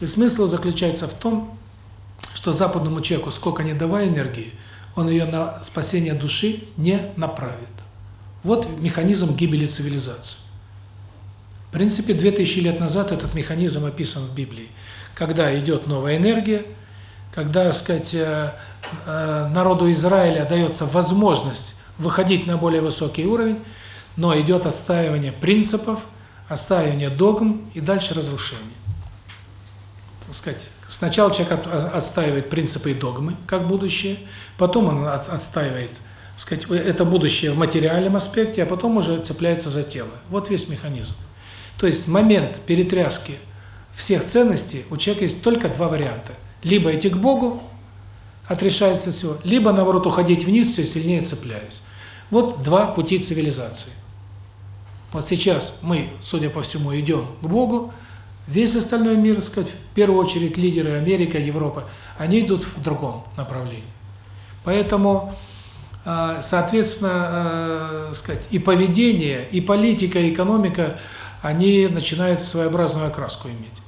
И смысл заключается в том, что западному человеку, сколько не давая энергии, он ее на спасение души не направит. Вот механизм гибели цивилизации. В принципе, 2000 лет назад этот механизм описан в Библии. Когда идет новая энергия, когда, так сказать, э, э, народу Израиля дается возможность выходить на более высокий уровень, но идет отстаивание принципов, отстаивание догм и дальше разрушение. Так сказать, сначала человек отстаивает принципы и догмы как будущее, потом он отстаивает, сказать, это будущее в материальном аспекте, а потом уже цепляется за тело. Вот весь механизм. То есть момент перетряски всех ценностей у человека есть только два варианта. Либо идти к Богу, отрешается все, либо, наоборот, уходить вниз, все сильнее цепляясь. Вот два пути цивилизации. Вот сейчас мы, судя по всему, идем к Богу, весь остальной мир, сказать, в первую очередь лидеры Америка, Европа, они идут в другом направлении. Поэтому, а, соответственно, а, сказать, и поведение, и политика, и экономика – они начинают своеобразную окраску иметь.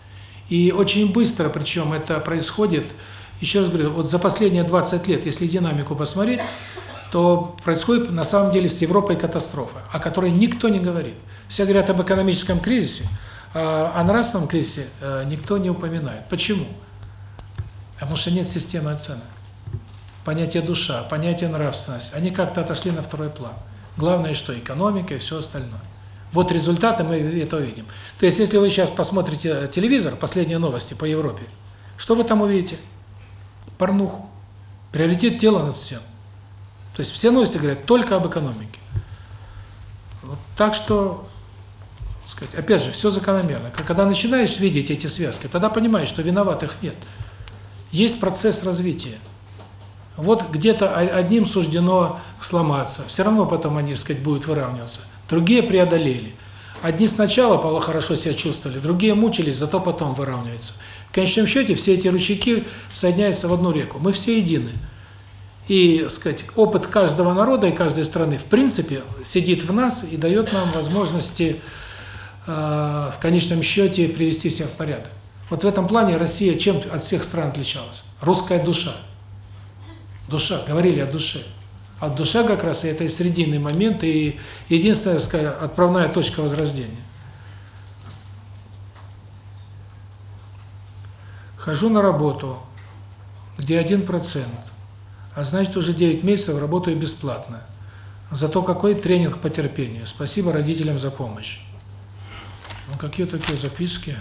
И очень быстро, причем это происходит, еще раз говорю, вот за последние 20 лет, если динамику посмотреть, то происходит на самом деле с Европой катастрофа, о которой никто не говорит. Все говорят об экономическом кризисе, а о нравственном кризисе э, никто не упоминает. Почему? Потому что нет системы оценок. Понятие душа, понятие нравственность, они как-то отошли на второй план. Главное, что экономика и все остальное. Вот результаты мы этого видим. То есть, если вы сейчас посмотрите телевизор, последние новости по Европе, что вы там увидите? Порнуху. Приоритет тела над всем. То есть, все новости говорят только об экономике. Вот так что, сказать, опять же, все закономерно. Когда начинаешь видеть эти связки, тогда понимаешь, что виноватых нет. Есть процесс развития. Вот где-то одним суждено сломаться, все равно потом они, сказать, будут выравниваться другие преодолели. Одни сначала хорошо себя чувствовали, другие мучились, зато потом выравниваются. В конечном счете все эти ручейки соединяются в одну реку. Мы все едины. И, сказать, опыт каждого народа и каждой страны, в принципе, сидит в нас и дает нам возможности э, в конечном счете привести себя в порядок. Вот в этом плане Россия чем от всех стран отличалась? Русская душа. Душа, говорили о душе. От душа как раз и это и срединный момент, и единственная, сказать, отправная точка возрождения. Хожу на работу, где один процент, а значит уже 9 месяцев работаю бесплатно. Зато какой тренинг по терпению. Спасибо родителям за помощь. Ну какие такие записки?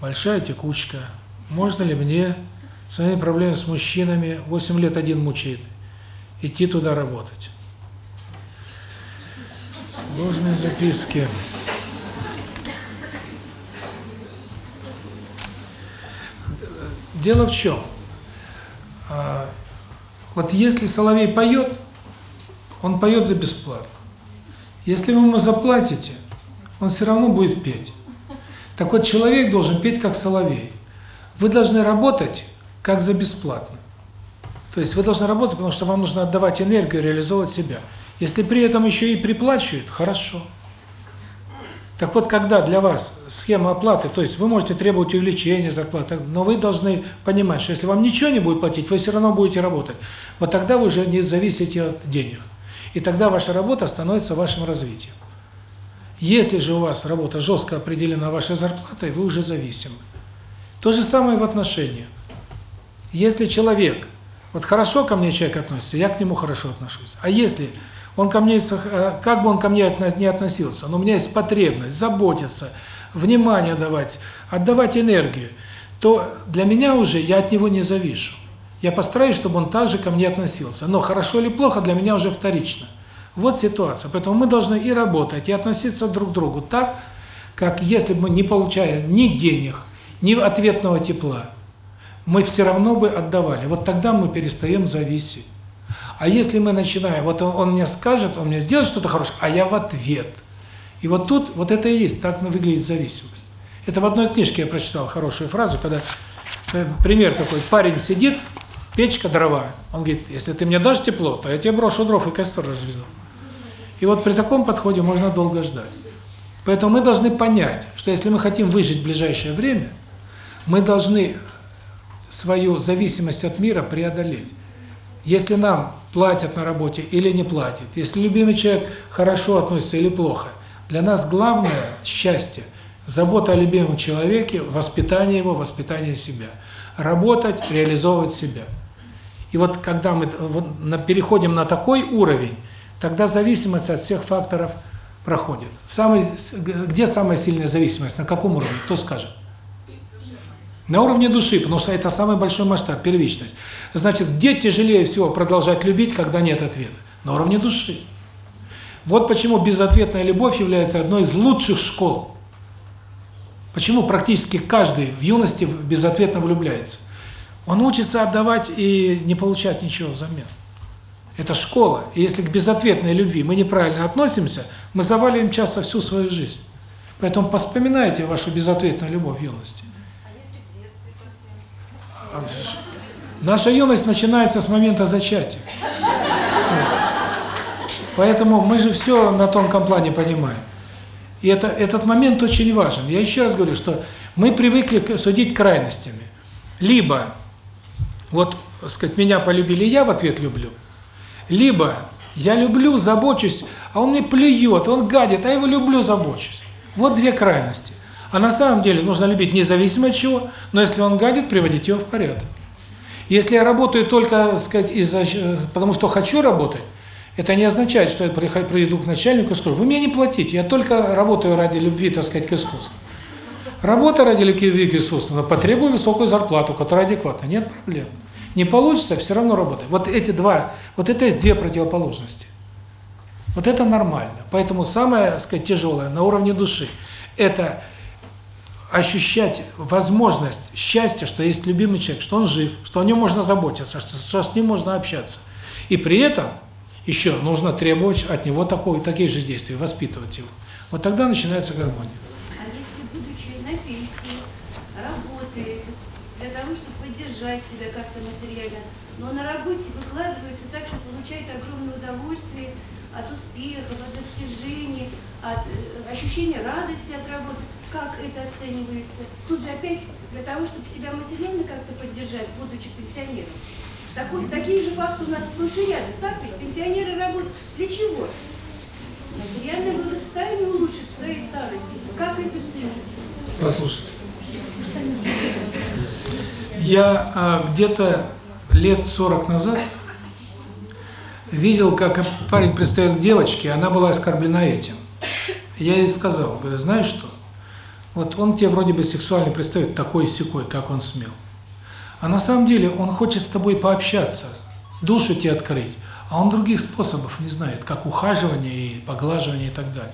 Большая текучка. Можно ли мне своими проблемами с мужчинами 8 лет один мучает? Идти туда работать. Сложные записки. Дело в чем? А, вот если Соловей поет, он поет за бесплатно. Если вы ему заплатите, он все равно будет петь. Так вот, человек должен петь как Соловей. Вы должны работать как за бесплатно. То есть вы должны работать, потому что вам нужно отдавать энергию, реализовывать себя. Если при этом еще и приплачивают, хорошо. Так вот, когда для вас схема оплаты, то есть вы можете требовать увеличения зарплаты, но вы должны понимать, что если вам ничего не будет платить, вы все равно будете работать. Вот тогда вы уже не зависите от денег. И тогда ваша работа становится вашим развитием. Если же у вас работа жестко определена вашей зарплатой, вы уже зависимы. То же самое в отношениях. Если человек вот хорошо ко мне человек относится, я к нему хорошо отношусь. А если он ко мне, э, как бы он ко мне не относился, но у меня есть потребность заботиться, внимание давать, отдавать энергию, то для меня уже я от него не завишу. Я постараюсь, чтобы он также ко мне относился. Но хорошо или плохо для меня уже вторично. Вот ситуация. Поэтому мы должны и работать, и относиться друг к другу так, как если бы мы не получая ни денег, ни ответного тепла, мы все равно бы отдавали. Вот тогда мы перестаем зависеть. А если мы начинаем, вот он, он мне скажет, он мне сделает что-то хорошее, а я в ответ. И вот тут, вот это и есть, так выглядит зависимость. Это в одной книжке я прочитал хорошую фразу, когда Э, Пример такой. Парень сидит, печка, дрова. Он говорит, если ты мне дашь тепло, то я тебе брошу дров и костер разведу. И вот при таком подходе можно долго ждать. Поэтому мы должны понять, что если мы хотим выжить в ближайшее время, мы должны свою зависимость от мира преодолеть. Если нам платят на работе или не платят, если любимый человек хорошо относится или плохо, для нас главное счастье, забота о любимом человеке, воспитание его, воспитание себя. Работать, реализовывать себя. И вот когда мы переходим на такой уровень, тогда зависимость от всех факторов проходит. Самый, где самая сильная зависимость? На каком уровне? Кто скажет? На уровне души, потому что это самый большой масштаб, первичность. Значит, где тяжелее всего продолжать любить, когда нет ответа? На уровне души. Вот почему безответная любовь является одной из лучших школ. Почему практически каждый в юности безответно влюбляется? Он учится отдавать и не получать ничего взамен. Это школа. И если к безответной любви мы неправильно относимся, мы заваливаем часто всю свою жизнь. Поэтому поспоминайте вашу безответную любовь в юности. Наша юность начинается с момента зачатия. Поэтому мы же все на тонком плане понимаем. И это, этот момент очень важен. Я еще раз говорю, что мы привыкли судить крайностями. Либо, вот, сказать, меня полюбили, я в ответ люблю. Либо, я люблю, забочусь, а он мне плюет, он гадит, а я его люблю, забочусь. Вот две крайности. А на самом деле нужно любить независимо от чего, но если он гадит, приводить его в порядок. Если я работаю только, сказать, из-за потому что хочу работать, это не означает, что я приду к начальнику и скажу, вы мне не платите, я только работаю ради любви, так сказать, к искусству. Работа ради любви к искусству, но потребую высокую зарплату, которая адекватна, нет проблем. Не получится, все равно работай. Вот эти два, вот это есть две противоположности. Вот это нормально. Поэтому самое, сказать, тяжелое на уровне души – это ощущать возможность счастья, что есть любимый человек, что он жив, что о нем можно заботиться, что, с ним можно общаться. И при этом еще нужно требовать от него такой, такие же действия, воспитывать его. Вот тогда начинается гармония. А если, будучи на пенсии, работает для того, чтобы поддержать себя как-то материально, но на работе выкладывается так, что получает огромное удовольствие от успехов, от достижений, от э, ощущения радости от работы, как это оценивается? Тут же опять для того, чтобы себя материально как-то поддержать, будучи пенсионером. Такой, такие же факты у нас сплошь и рядом. Так ведь пенсионеры работают для чего? Материальное благосостояние улучшить в своей старости. Как это ценить? Послушайте. Я а, где-то лет 40 назад видел, как парень пристает к девочке, она была оскорблена этим. Я ей сказал, говорю, знаешь что, вот он тебе вроде бы сексуально пристает такой секой, как он смел. А на самом деле он хочет с тобой пообщаться, душу тебе открыть, а он других способов не знает, как ухаживание и поглаживание и так далее.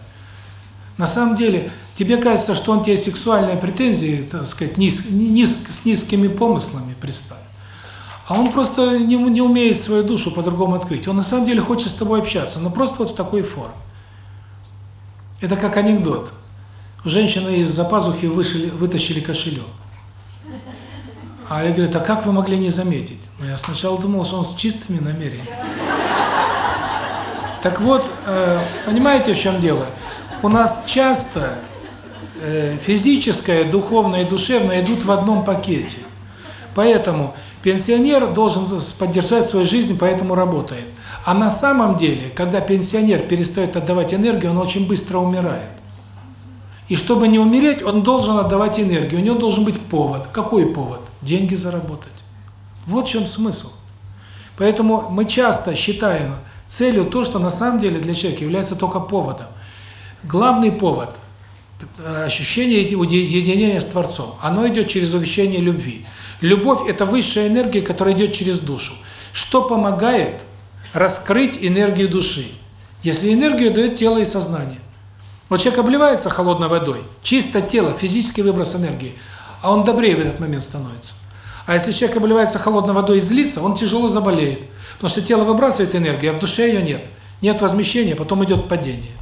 На самом деле, тебе кажется, что он тебе сексуальные претензии, так сказать, низ, низ, с низкими помыслами представит. А он просто не, не умеет свою душу по-другому открыть. Он на самом деле хочет с тобой общаться, но просто вот в такой форме. Это как анекдот. Женщины из-за пазухи вышли, вытащили кошелек. А я говорю, а как вы могли не заметить? Ну, я сначала думал, что он с чистыми намерениями. Так вот, э, понимаете, в чем дело? У нас часто э, физическое, духовное и душевное идут в одном пакете. Поэтому пенсионер должен поддержать свою жизнь, поэтому работает. А на самом деле, когда пенсионер перестает отдавать энергию, он очень быстро умирает. И чтобы не умереть, он должен отдавать энергию. У него должен быть повод. Какой повод? Деньги заработать. Вот в чем смысл. Поэтому мы часто считаем целью то, что на самом деле для человека является только поводом. Главный повод – ощущение единения с Творцом. Оно идет через увещение любви. Любовь – это высшая энергия, которая идет через душу. Что помогает раскрыть энергию души? Если энергию дает тело и сознание. Вот человек обливается холодной водой, чисто тело, физический выброс энергии, а он добрее в этот момент становится. А если человек обливается холодной водой и злится, он тяжело заболеет. Потому что тело выбрасывает энергию, а в душе ее нет. Нет возмещения, потом идет падение.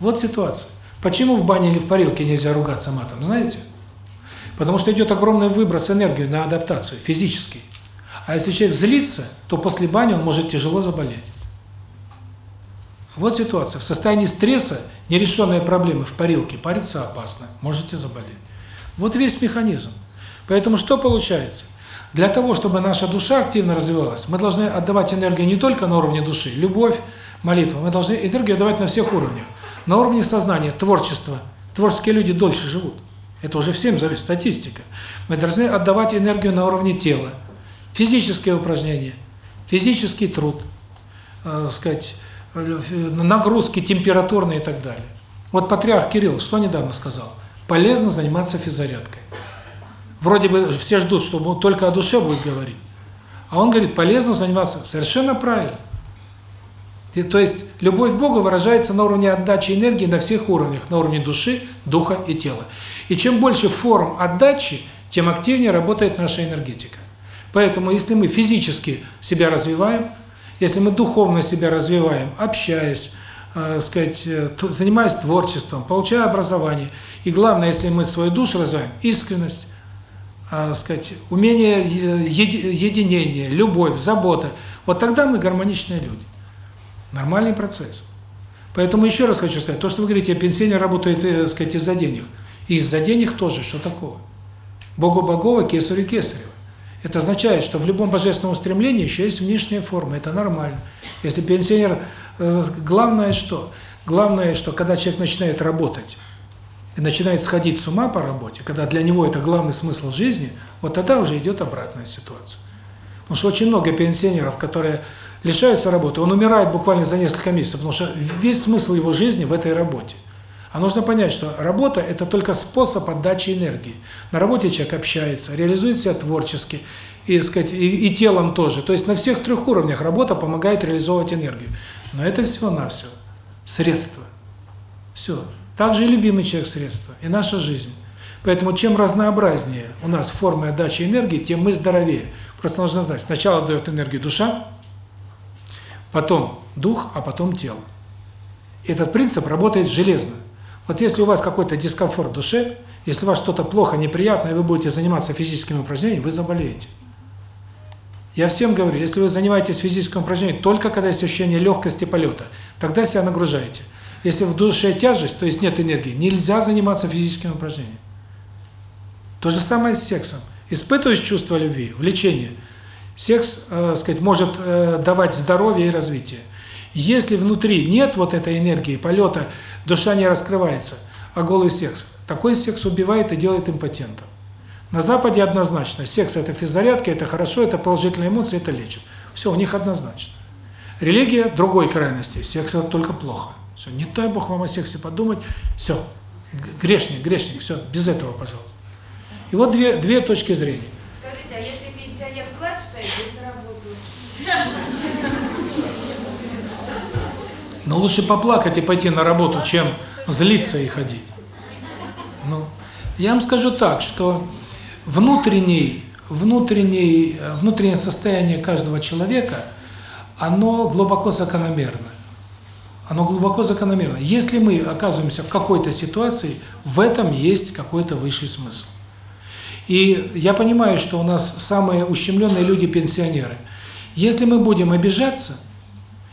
Вот ситуация. Почему в бане или в парилке нельзя ругаться матом, знаете? Потому что идет огромный выброс энергии на адаптацию, физический. А если человек злится, то после бани он может тяжело заболеть. Вот ситуация. В состоянии стресса нерешенные проблемы в парилке париться опасно, можете заболеть. Вот весь механизм. Поэтому что получается? Для того, чтобы наша душа активно развивалась, мы должны отдавать энергию не только на уровне души, любовь, молитва, мы должны энергию отдавать на всех уровнях. На уровне сознания, творчества. Творческие люди дольше живут. Это уже всем зависит, статистика. Мы должны отдавать энергию на уровне тела. Физические упражнения, физический труд, э, сказать, нагрузки температурные и так далее. Вот патриарх Кирилл что недавно сказал? Полезно заниматься физзарядкой. Вроде бы все ждут, что только о душе будет говорить. А он говорит, полезно заниматься. Совершенно правильно. И, то есть, любовь к Богу выражается на уровне отдачи энергии на всех уровнях. На уровне души, духа и тела. И чем больше форм отдачи, тем активнее работает наша энергетика. Поэтому, если мы физически себя развиваем, если мы духовно себя развиваем, общаясь, э, сказать, э, занимаясь творчеством, получая образование, и главное, если мы свою душу развиваем, искренность, э, сказать, умение еди, единения, любовь, забота, вот тогда мы гармоничные люди. Нормальный процесс. Поэтому еще раз хочу сказать, то, что вы говорите, пенсионер работает, э, сказать, из-за денег. Из-за денег тоже, что такого? Богу Богова, кесарю кесарева. Это означает, что в любом божественном устремлении еще есть внешняя форма, это нормально. Если пенсионер, э, главное что? Главное, что когда человек начинает работать и начинает сходить с ума по работе, когда для него это главный смысл жизни, вот тогда уже идет обратная ситуация. Потому что очень много пенсионеров, которые лишаются работы, он умирает буквально за несколько месяцев, потому что весь смысл его жизни в этой работе. А нужно понять, что работа – это только способ отдачи энергии. На работе человек общается, реализует себя творчески, и, сказать, и, и телом тоже. То есть на всех трех уровнях работа помогает реализовывать энергию. Но это всего-навсего средство. Все. Также и любимый человек – средство, и наша жизнь. Поэтому чем разнообразнее у нас формы отдачи энергии, тем мы здоровее. Просто нужно знать, сначала дает энергию душа, потом дух, а потом тело. Этот принцип работает железно. Вот если у вас какой-то дискомфорт в душе, если у вас что-то плохо, неприятно, и вы будете заниматься физическими упражнениями, вы заболеете. Я всем говорю, если вы занимаетесь физическим упражнением только когда есть ощущение легкости полета, тогда себя нагружаете. Если в душе тяжесть, то есть нет энергии, нельзя заниматься физическим упражнением. То же самое с сексом. Испытываешь чувство любви, влечение. Секс, э, сказать, может э, давать здоровье и развитие. Если внутри нет вот этой энергии полета, душа не раскрывается, а голый секс, такой секс убивает и делает импотентом. На Западе однозначно, секс – это физзарядка, это хорошо, это положительные эмоции, это лечит. Все, у них однозначно. Религия другой крайности, секс – это только плохо. Все, не дай Бог вам о сексе подумать, все, грешник, грешник, все, без этого, пожалуйста. И вот две, две точки зрения. Скажите, а если пенсионер вклад ставит, то на работу? Но лучше поплакать и пойти на работу, чем злиться и ходить. Ну, я вам скажу так, что внутренний, внутренний, внутреннее состояние каждого человека, оно глубоко закономерно. Оно глубоко закономерно. Если мы оказываемся в какой-то ситуации, в этом есть какой-то высший смысл. И я понимаю, что у нас самые ущемленные люди – пенсионеры. Если мы будем обижаться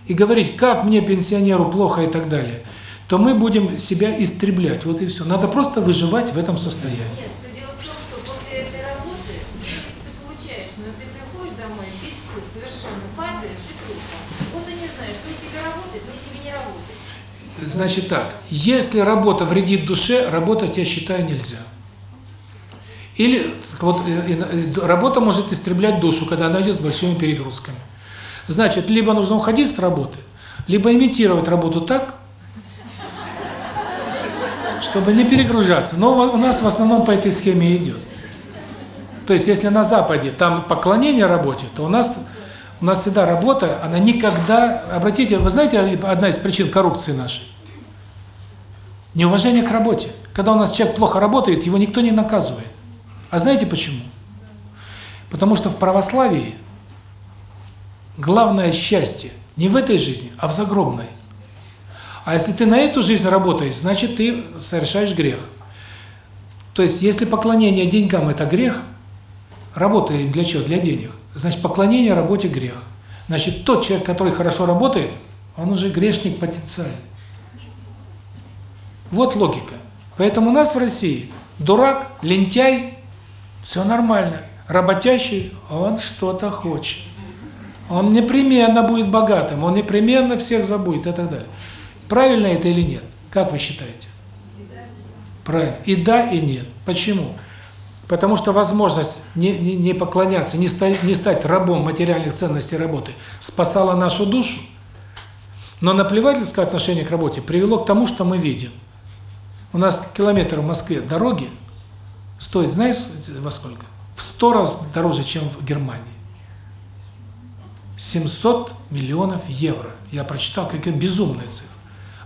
и говорить, как мне, пенсионеру, плохо и так далее, то мы будем себя истреблять. Вот и все. Надо просто выживать в этом состоянии. Нет, все дело в том, что после этой работы ты получаешь, но ты приходишь домой без сил совершенно, падаешь и трудно. Вот и не знаешь, то тебе работает, то тебе не работает. Значит так, если работа вредит душе, работать, я считаю, нельзя. Или вот э, э, работа может истреблять душу, когда она идет с большими перегрузками. Значит, либо нужно уходить с работы, либо имитировать работу так, чтобы не перегружаться. Но у нас в основном по этой схеме идет. То есть, если на Западе там поклонение работе, то у нас у нас всегда работа, она никогда... Обратите, вы знаете, одна из причин коррупции нашей? Неуважение к работе. Когда у нас человек плохо работает, его никто не наказывает. А знаете почему? Потому что в православии главное счастье не в этой жизни, а в загробной. А если ты на эту жизнь работаешь, значит ты совершаешь грех. То есть, если поклонение деньгам – это грех, работа для чего? Для денег. Значит, поклонение работе – грех. Значит, тот человек, который хорошо работает, он уже грешник потенциальный. Вот логика. Поэтому у нас в России дурак, лентяй, все нормально. Работящий, он что-то хочет. Он непременно будет богатым, он непременно всех забудет и так далее. Правильно это или нет? Как вы считаете? Правильно. И да, и нет. Почему? Потому что возможность не, не, не поклоняться, не стать, не стать рабом материальных ценностей работы спасала нашу душу, но наплевательское отношение к работе привело к тому, что мы видим. У нас километр в Москве дороги стоит, знаешь, во сколько? В сто раз дороже, чем в Германии. 700 миллионов евро. Я прочитал, какая безумная цифра.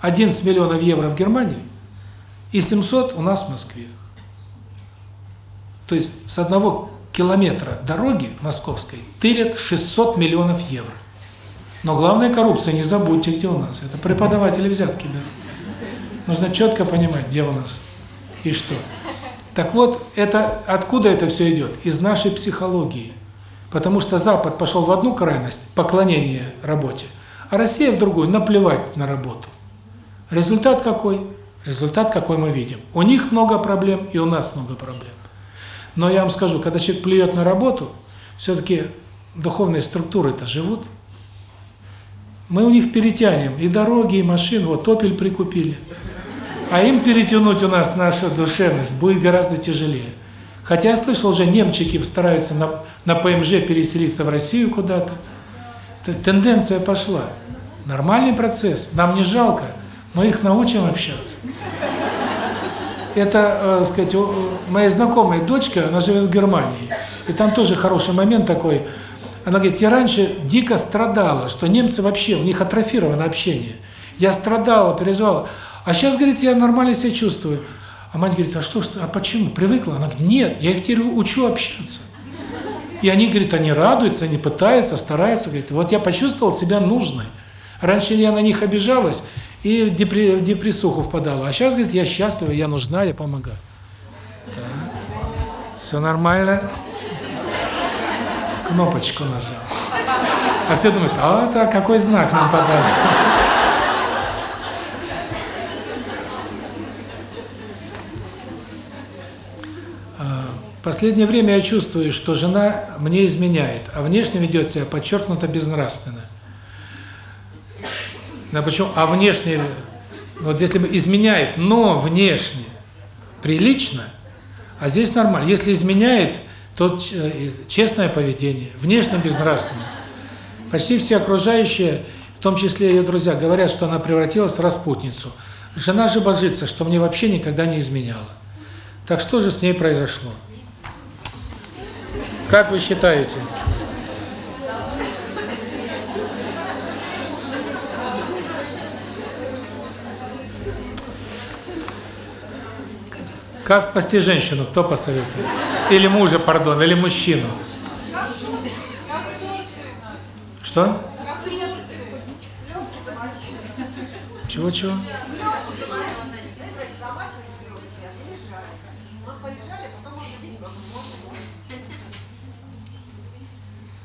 11 миллионов евро в Германии и 700 у нас в Москве. То есть с одного километра дороги московской тырят 600 миллионов евро. Но главная коррупция, не забудьте, где у нас. Это преподаватели взятки берут. Нужно четко понимать, где у нас и что. Так вот, это откуда это все идет? Из нашей психологии. Потому что Запад пошел в одну крайность, поклонение работе, а Россия в другую, наплевать на работу. Результат какой? Результат какой мы видим. У них много проблем, и у нас много проблем. Но я вам скажу, когда человек плюет на работу, все-таки духовные структуры-то живут. Мы у них перетянем и дороги, и машины, вот «Опель» прикупили. А им перетянуть у нас нашу душевность будет гораздо тяжелее. Хотя я слышал, уже немчики стараются на, на ПМЖ переселиться в Россию куда-то. Тенденция пошла. Нормальный процесс. Нам не жалко. Мы их научим общаться. Это, э, сказать, моя знакомая дочка, она живет в Германии. И там тоже хороший момент такой. Она говорит, я раньше дико страдала, что немцы вообще, у них атрофировано общение. Я страдала, переживала. А сейчас, говорит, я нормально себя чувствую. А мать говорит, а что, а почему? Привыкла? Она говорит, нет, я их теперь учу общаться. И они, говорит, они радуются, они пытаются, стараются. Говорит, вот я почувствовал себя нужной. Раньше я на них обижалась и в, депри, в депрессуху впадала. А сейчас, говорит, я счастлива, я нужна, я помогаю. Да. Все нормально. Кнопочку нажал. А все думают, а это какой знак нам подали. Последнее время я чувствую, что жена мне изменяет, а внешне ведет себя подчеркнуто безнравственно. Да почему? А внешне, вот если бы изменяет, но внешне прилично, а здесь нормально. Если изменяет, то честное поведение, внешне безнравственно. Почти все окружающие, в том числе ее друзья, говорят, что она превратилась в распутницу. Жена же божится, что мне вообще никогда не изменяла. Так что же с ней произошло? Как вы считаете? Как спасти женщину? Кто посоветует? Или мужа, пардон, или мужчину? Что? Чего-чего?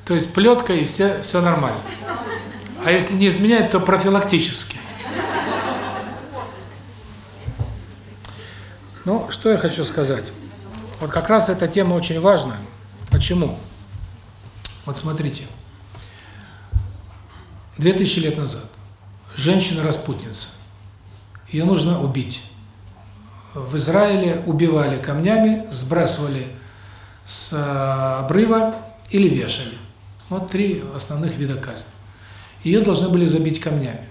То есть плетка и все, все нормально. А если не изменяет, то профилактически. Ну, что я хочу сказать. Вот как раз эта тема очень важна. Почему? Вот смотрите. Две тысячи лет назад женщина-распутница. Ее нужно убить. В Израиле убивали камнями, сбрасывали с обрыва или вешали. Вот три основных вида казни. Ее должны были забить камнями.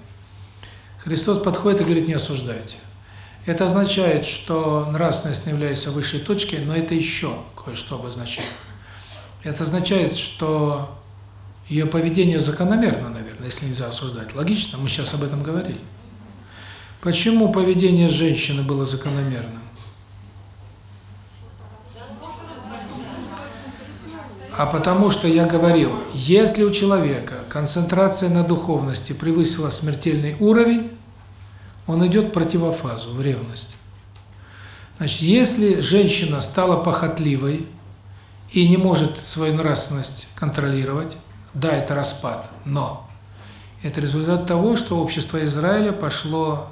Христос подходит и говорит, не осуждайте. Это означает, что нравственность не является высшей точкой, но это еще кое-что обозначает. Это означает, что ее поведение закономерно, наверное, если нельзя осуждать. Логично, мы сейчас об этом говорили. Почему поведение женщины было закономерным? А потому что я говорил, если у человека концентрация на духовности превысила смертельный уровень, он идет в противофазу, в ревность. Значит, если женщина стала похотливой и не может свою нравственность контролировать, да, это распад, но это результат того, что общество Израиля пошло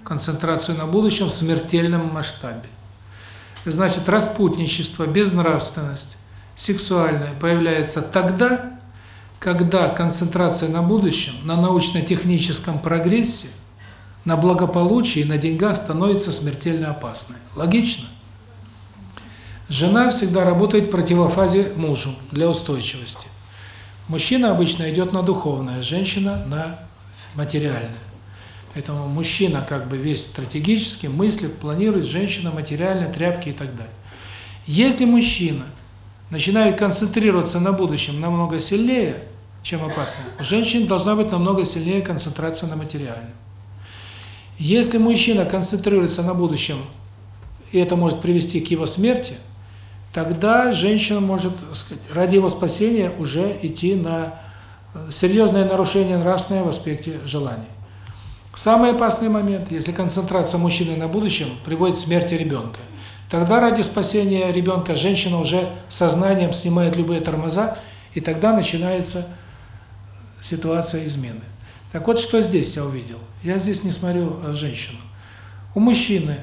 в концентрацию на будущем в смертельном масштабе. Значит, распутничество, безнравственность, сексуальное появляется тогда, когда концентрация на будущем, на научно-техническом прогрессе, на благополучии, на деньгах становится смертельно опасной. Логично? Жена всегда работает в противофазе мужу для устойчивости. Мужчина обычно идет на духовное, женщина на материальное. Поэтому мужчина как бы весь стратегически мыслит, планирует, женщина материально, тряпки и так далее. Если мужчина начинает концентрироваться на будущем намного сильнее, чем опасно, у женщин должна быть намного сильнее концентрация на материальном. Если мужчина концентрируется на будущем, и это может привести к его смерти, тогда женщина может, сказать, ради его спасения уже идти на серьезное нарушение нравственное в аспекте желаний. Самый опасный момент, если концентрация мужчины на будущем приводит к смерти ребенка. Тогда ради спасения ребенка женщина уже сознанием снимает любые тормоза, и тогда начинается ситуация измены. Так вот, что здесь я увидел? Я здесь не смотрю э, женщину. У мужчины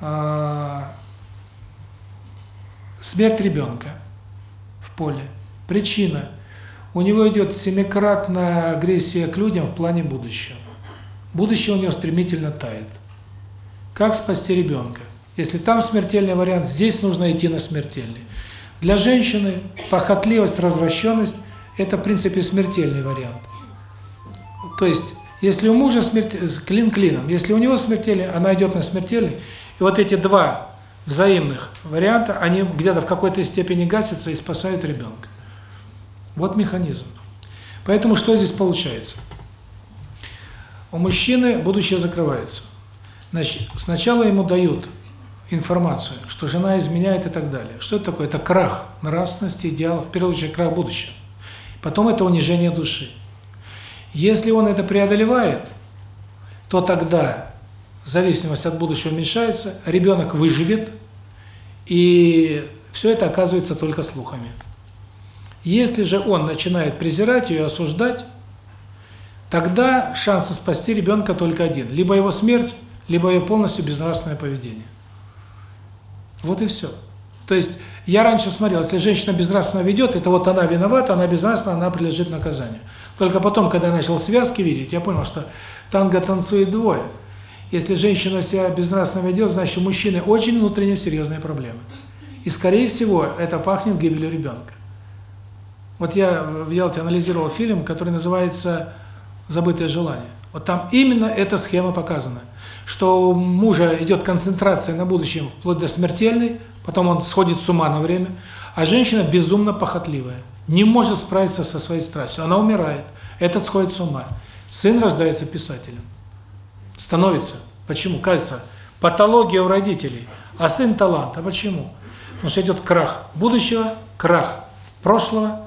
э, смерть ребенка в поле. Причина. У него идет семикратная агрессия к людям в плане будущего. Будущее у него стремительно тает. Как спасти ребенка? Если там смертельный вариант, здесь нужно идти на смертельный. Для женщины похотливость, развращенность – это, в принципе, смертельный вариант. То есть, если у мужа смерть, клин клином, если у него смертельный, она идет на смертельный, и вот эти два взаимных варианта, они где-то в какой-то степени гасятся и спасают ребенка. Вот механизм. Поэтому что здесь получается? У мужчины будущее закрывается. Значит, сначала ему дают информацию, что жена изменяет и так далее. Что это такое? Это крах нравственности, идеалов, в первую очередь крах будущего. Потом это унижение души. Если он это преодолевает, то тогда зависимость от будущего уменьшается, ребенок выживет, и все это оказывается только слухами. Если же он начинает презирать ее, осуждать, тогда шансы спасти ребенка только один. Либо его смерть, либо ее полностью безнравственное поведение. Вот и все. То есть, я раньше смотрел, если женщина безнравственно ведет, это вот она виновата, она безнравственна, она подлежит наказанию. Только потом, когда я начал связки видеть, я понял, что танго танцует двое. Если женщина себя безнравственно ведет, значит, у мужчины очень внутренне серьезные проблемы. И, скорее всего, это пахнет гибелью ребенка. Вот я в Ялте анализировал фильм, который называется «Забытое желание». Вот там именно эта схема показана, что у мужа идет концентрация на будущем вплоть до смертельной, потом он сходит с ума на время, а женщина безумно похотливая не может справиться со своей страстью. Она умирает. Этот сходит с ума. Сын рождается писателем. Становится. Почему? Кажется, патология у родителей. А сын талант. А почему? Потому что идет крах будущего, крах прошлого.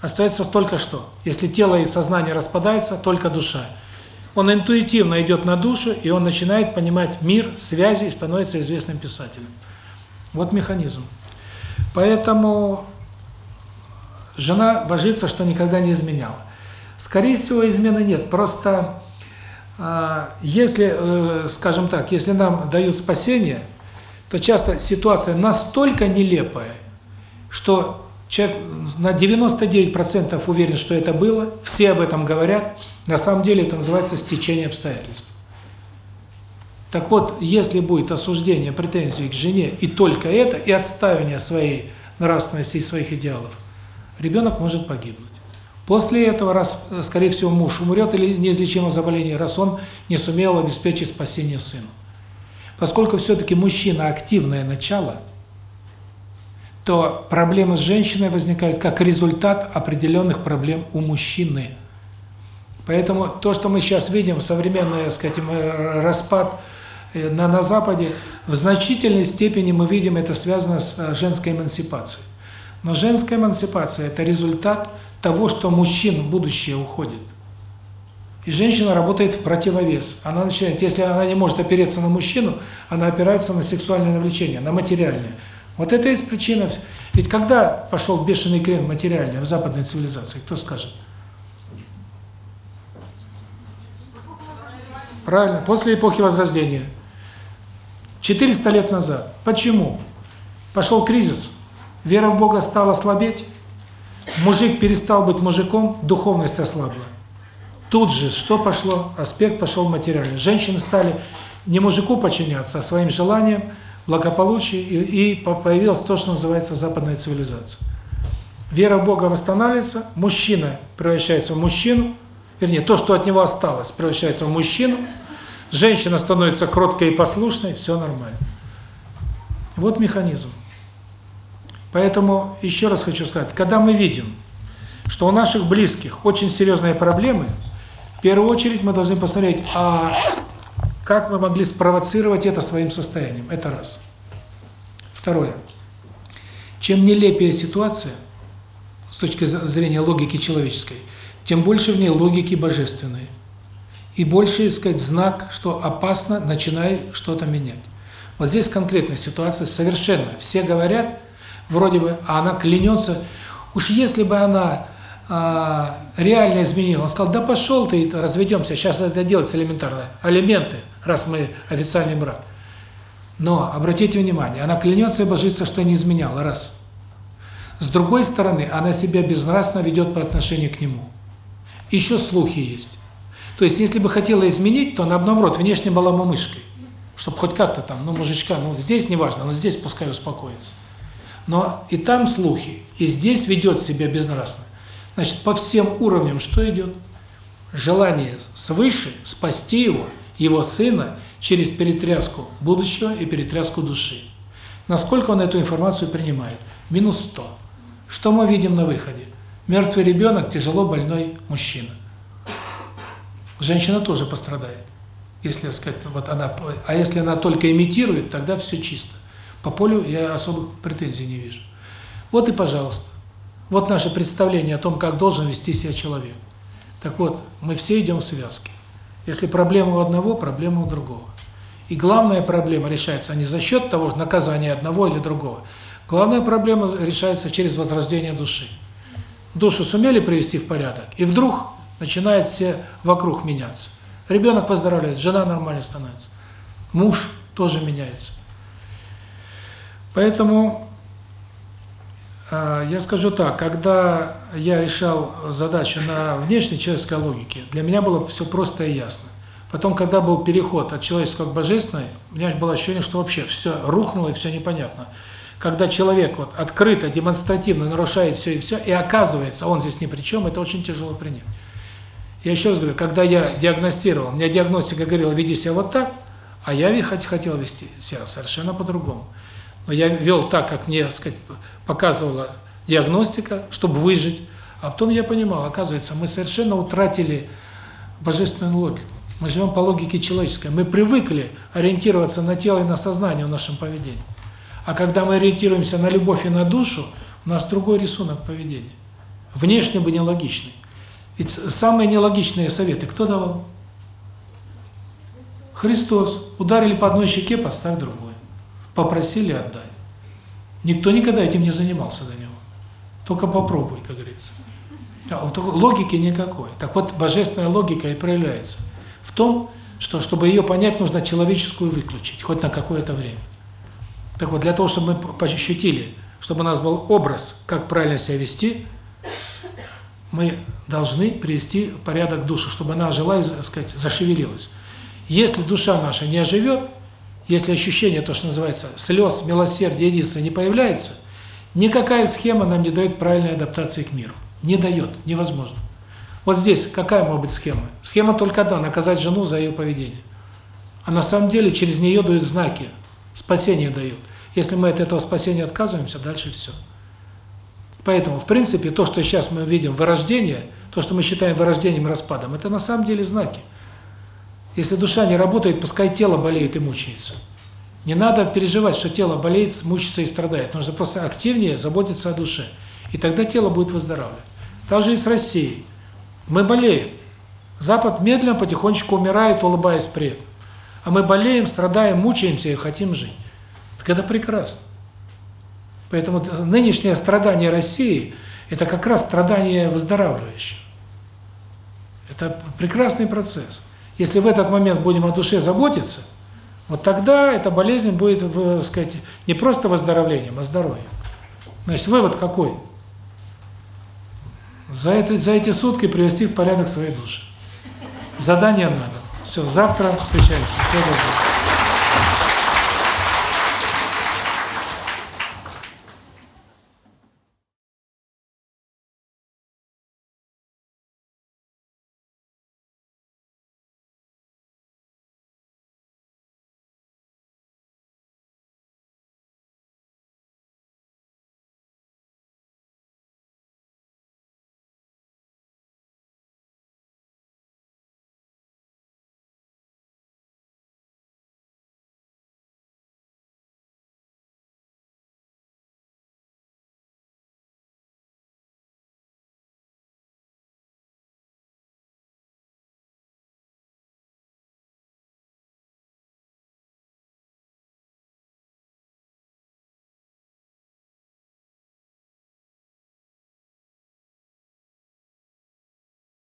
Остается только что. Если тело и сознание распадаются, только душа. Он интуитивно идет на душу, и он начинает понимать мир, связи и становится известным писателем. Вот механизм. Поэтому жена божится, что никогда не изменяла. Скорее всего, измены нет. Просто э, если, э, скажем так, если нам дают спасение, то часто ситуация настолько нелепая, что человек на 99% уверен, что это было, все об этом говорят, на самом деле это называется стечение обстоятельств. Так вот, если будет осуждение, претензии к жене и только это, и отставание своей нравственности и своих идеалов, ребенок может погибнуть. После этого, раз, скорее всего, муж умрет или неизлечимое заболение, раз он не сумел обеспечить спасение сыну. Поскольку все-таки мужчина – активное начало, то проблемы с женщиной возникают как результат определенных проблем у мужчины. Поэтому то, что мы сейчас видим, современный, так сказать, распад э, на, на Западе, в значительной степени мы видим это связано с э, женской эмансипацией. Но женская эмансипация – это результат того, что мужчин будущее уходит. И женщина работает в противовес. Она начинает, если она не может опереться на мужчину, она опирается на сексуальное навлечение, на материальное. Вот это есть причина. Ведь когда пошел бешеный крен материальный в западной цивилизации, кто скажет? Правильно, после эпохи Возрождения. 400 лет назад. Почему? Пошел кризис, вера в Бога стала слабеть, мужик перестал быть мужиком, духовность ослабла. Тут же что пошло? Аспект пошел материальный. Женщины стали не мужику подчиняться, а своим желаниям, благополучию, и, и появилось то, что называется западная цивилизация. Вера в Бога восстанавливается, мужчина превращается в мужчину, вернее, то, что от него осталось, превращается в мужчину, женщина становится кроткой и послушной, все нормально. Вот механизм. Поэтому еще раз хочу сказать, когда мы видим, что у наших близких очень серьезные проблемы, в первую очередь мы должны посмотреть, а как мы могли спровоцировать это своим состоянием. Это раз. Второе. Чем нелепее ситуация, с точки зрения логики человеческой, тем больше в ней логики божественной. И больше, искать знак, что опасно, начинай что-то менять. Вот здесь конкретная ситуация совершенно. Все говорят, вроде бы, а она клянется, уж если бы она а, реально изменила, он сказал, да пошел ты, разведемся, сейчас это делается элементарно, алименты, раз мы официальный брак. Но, обратите внимание, она клянется и божится, что не изменяла, раз. С другой стороны, она себя безнравственно ведет по отношению к нему. Еще слухи есть. То есть, если бы хотела изменить, то она наоборот, внешне была мамышкой. Чтобы хоть как-то там, ну, мужичка, ну, здесь неважно, но здесь пускай успокоится. Но и там слухи, и здесь ведет себя безнравственно. Значит, по всем уровням что идет? Желание свыше спасти его, его сына, через перетряску будущего и перетряску души. Насколько он эту информацию принимает? Минус 100. Что мы видим на выходе? Мертвый ребенок, тяжело больной мужчина. Женщина тоже пострадает. Если, сказать, вот она, а если она только имитирует, тогда все чисто. По полю я особых претензий не вижу. Вот и пожалуйста. Вот наше представление о том, как должен вести себя человек. Так вот, мы все идем в связке. Если проблема у одного, проблема у другого. И главная проблема решается не за счет того наказания одного или другого. Главная проблема решается через возрождение души. Душу сумели привести в порядок, и вдруг начинает все вокруг меняться. Ребенок выздоравливает, жена нормально становится, муж тоже меняется. Поэтому я скажу так, когда я решал задачу на внешней человеческой логике, для меня было все просто и ясно. Потом, когда был переход от человеческого к божественной, у меня было ощущение, что вообще все рухнуло и все непонятно. Когда человек вот открыто, демонстративно нарушает все и все, и оказывается, он здесь ни при чем, это очень тяжело принять. Я еще раз говорю, когда я диагностировал, меня диагностика говорила, веди себя вот так, а я хотел вести себя совершенно по-другому. Но я вел так, как мне, сказать, показывала диагностика, чтобы выжить. А потом я понимал, оказывается, мы совершенно утратили божественную логику. Мы живем по логике человеческой. Мы привыкли ориентироваться на тело и на сознание в нашем поведении. А когда мы ориентируемся на любовь и на душу, у нас другой рисунок поведения. Внешне бы нелогичный. Ведь самые нелогичные советы кто давал? Христос. Ударили по одной щеке, поставь другой. Попросили, отдай. Никто никогда этим не занимался до него. Только попробуй, как говорится. А логики никакой. Так вот, божественная логика и проявляется в том, что чтобы ее понять, нужно человеческую выключить, хоть на какое-то время. Так вот, для того, чтобы мы ощутили, чтобы у нас был образ, как правильно себя вести, мы должны привести порядок душу, чтобы она жила и, так сказать, зашевелилась. Если душа наша не оживет, если ощущение, то, что называется, слез, милосердия, единства не появляется, никакая схема нам не дает правильной адаптации к миру. Не дает, невозможно. Вот здесь какая может быть схема? Схема только одна – наказать жену за ее поведение. А на самом деле через нее дают знаки, спасение дают. Если мы от этого спасения отказываемся, дальше все. Поэтому, в принципе, то, что сейчас мы видим вырождение, то, что мы считаем вырождением распадом, это на самом деле знаки. Если душа не работает, пускай тело болеет и мучается. Не надо переживать, что тело болеет, мучится и страдает. Нужно просто активнее заботиться о душе. И тогда тело будет выздоравливать. Так же и с Россией. Мы болеем. Запад медленно, потихонечку умирает, улыбаясь при этом. А мы болеем, страдаем, мучаемся и хотим жить. Так это прекрасно. Поэтому нынешнее страдание России – это как раз страдание выздоравливающее. Это прекрасный процесс. Если в этот момент будем о душе заботиться, вот тогда эта болезнь будет, в, сказать, не просто выздоровлением, а здоровьем. Значит, вывод какой? За, это, за эти сутки привести в порядок свои души. Задание надо. Все, завтра встречаемся. Всего доброго.